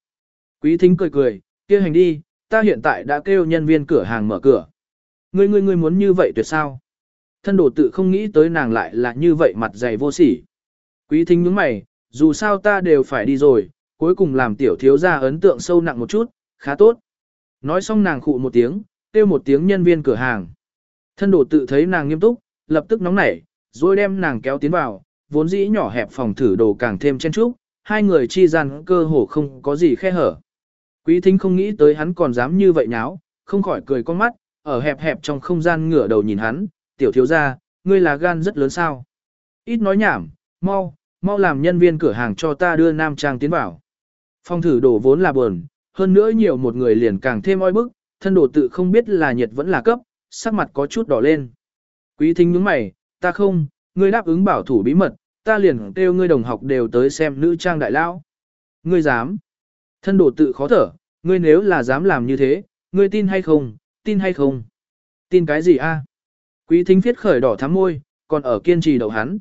Quý thính cười cười, kia hành đi, ta hiện tại đã kêu nhân viên cửa hàng mở cửa. Ngươi ngươi ngươi muốn như vậy tuyệt sao? Thân đồ tự không nghĩ tới nàng lại là như vậy mặt dày vô sỉ. Quý thính nhướng mày, dù sao ta đều phải đi rồi, cuối cùng làm tiểu thiếu gia ấn tượng sâu nặng một chút, khá tốt. Nói xong nàng khụ một tiếng, kêu một tiếng nhân viên cửa hàng. Thân đồ tự thấy nàng nghiêm túc, lập tức nóng nảy, rồi đem nàng kéo tiến vào, vốn dĩ nhỏ hẹp phòng thử đồ càng thêm chen chúc, hai người chi gian cơ hồ không có gì khe hở. Quý thính không nghĩ tới hắn còn dám như vậy nháo, không khỏi cười con mắt, ở hẹp hẹp trong không gian ngửa đầu nhìn hắn, tiểu thiếu gia, ngươi là gan rất lớn sao. Ít nói nhảm, mau, mau làm nhân viên cửa hàng cho ta đưa nam trang tiến vào. Phòng thử đồ vốn là buồn, hơn nữa nhiều một người liền càng thêm oi bức, thân đồ tự không biết là nhiệt vẫn là cấp, sắc mặt có chút đỏ lên. Quý thính nhướng mày, ta không, ngươi đáp ứng bảo thủ bí mật, ta liền kêu ngươi đồng học đều tới xem nữ trang đại lão. Ngươi dám. Thân đồ tự khó thở, ngươi nếu là dám làm như thế, ngươi tin hay không, tin hay không? Tin cái gì a? Quý thính viết khởi đỏ thắm môi, còn ở kiên trì đậu hắn.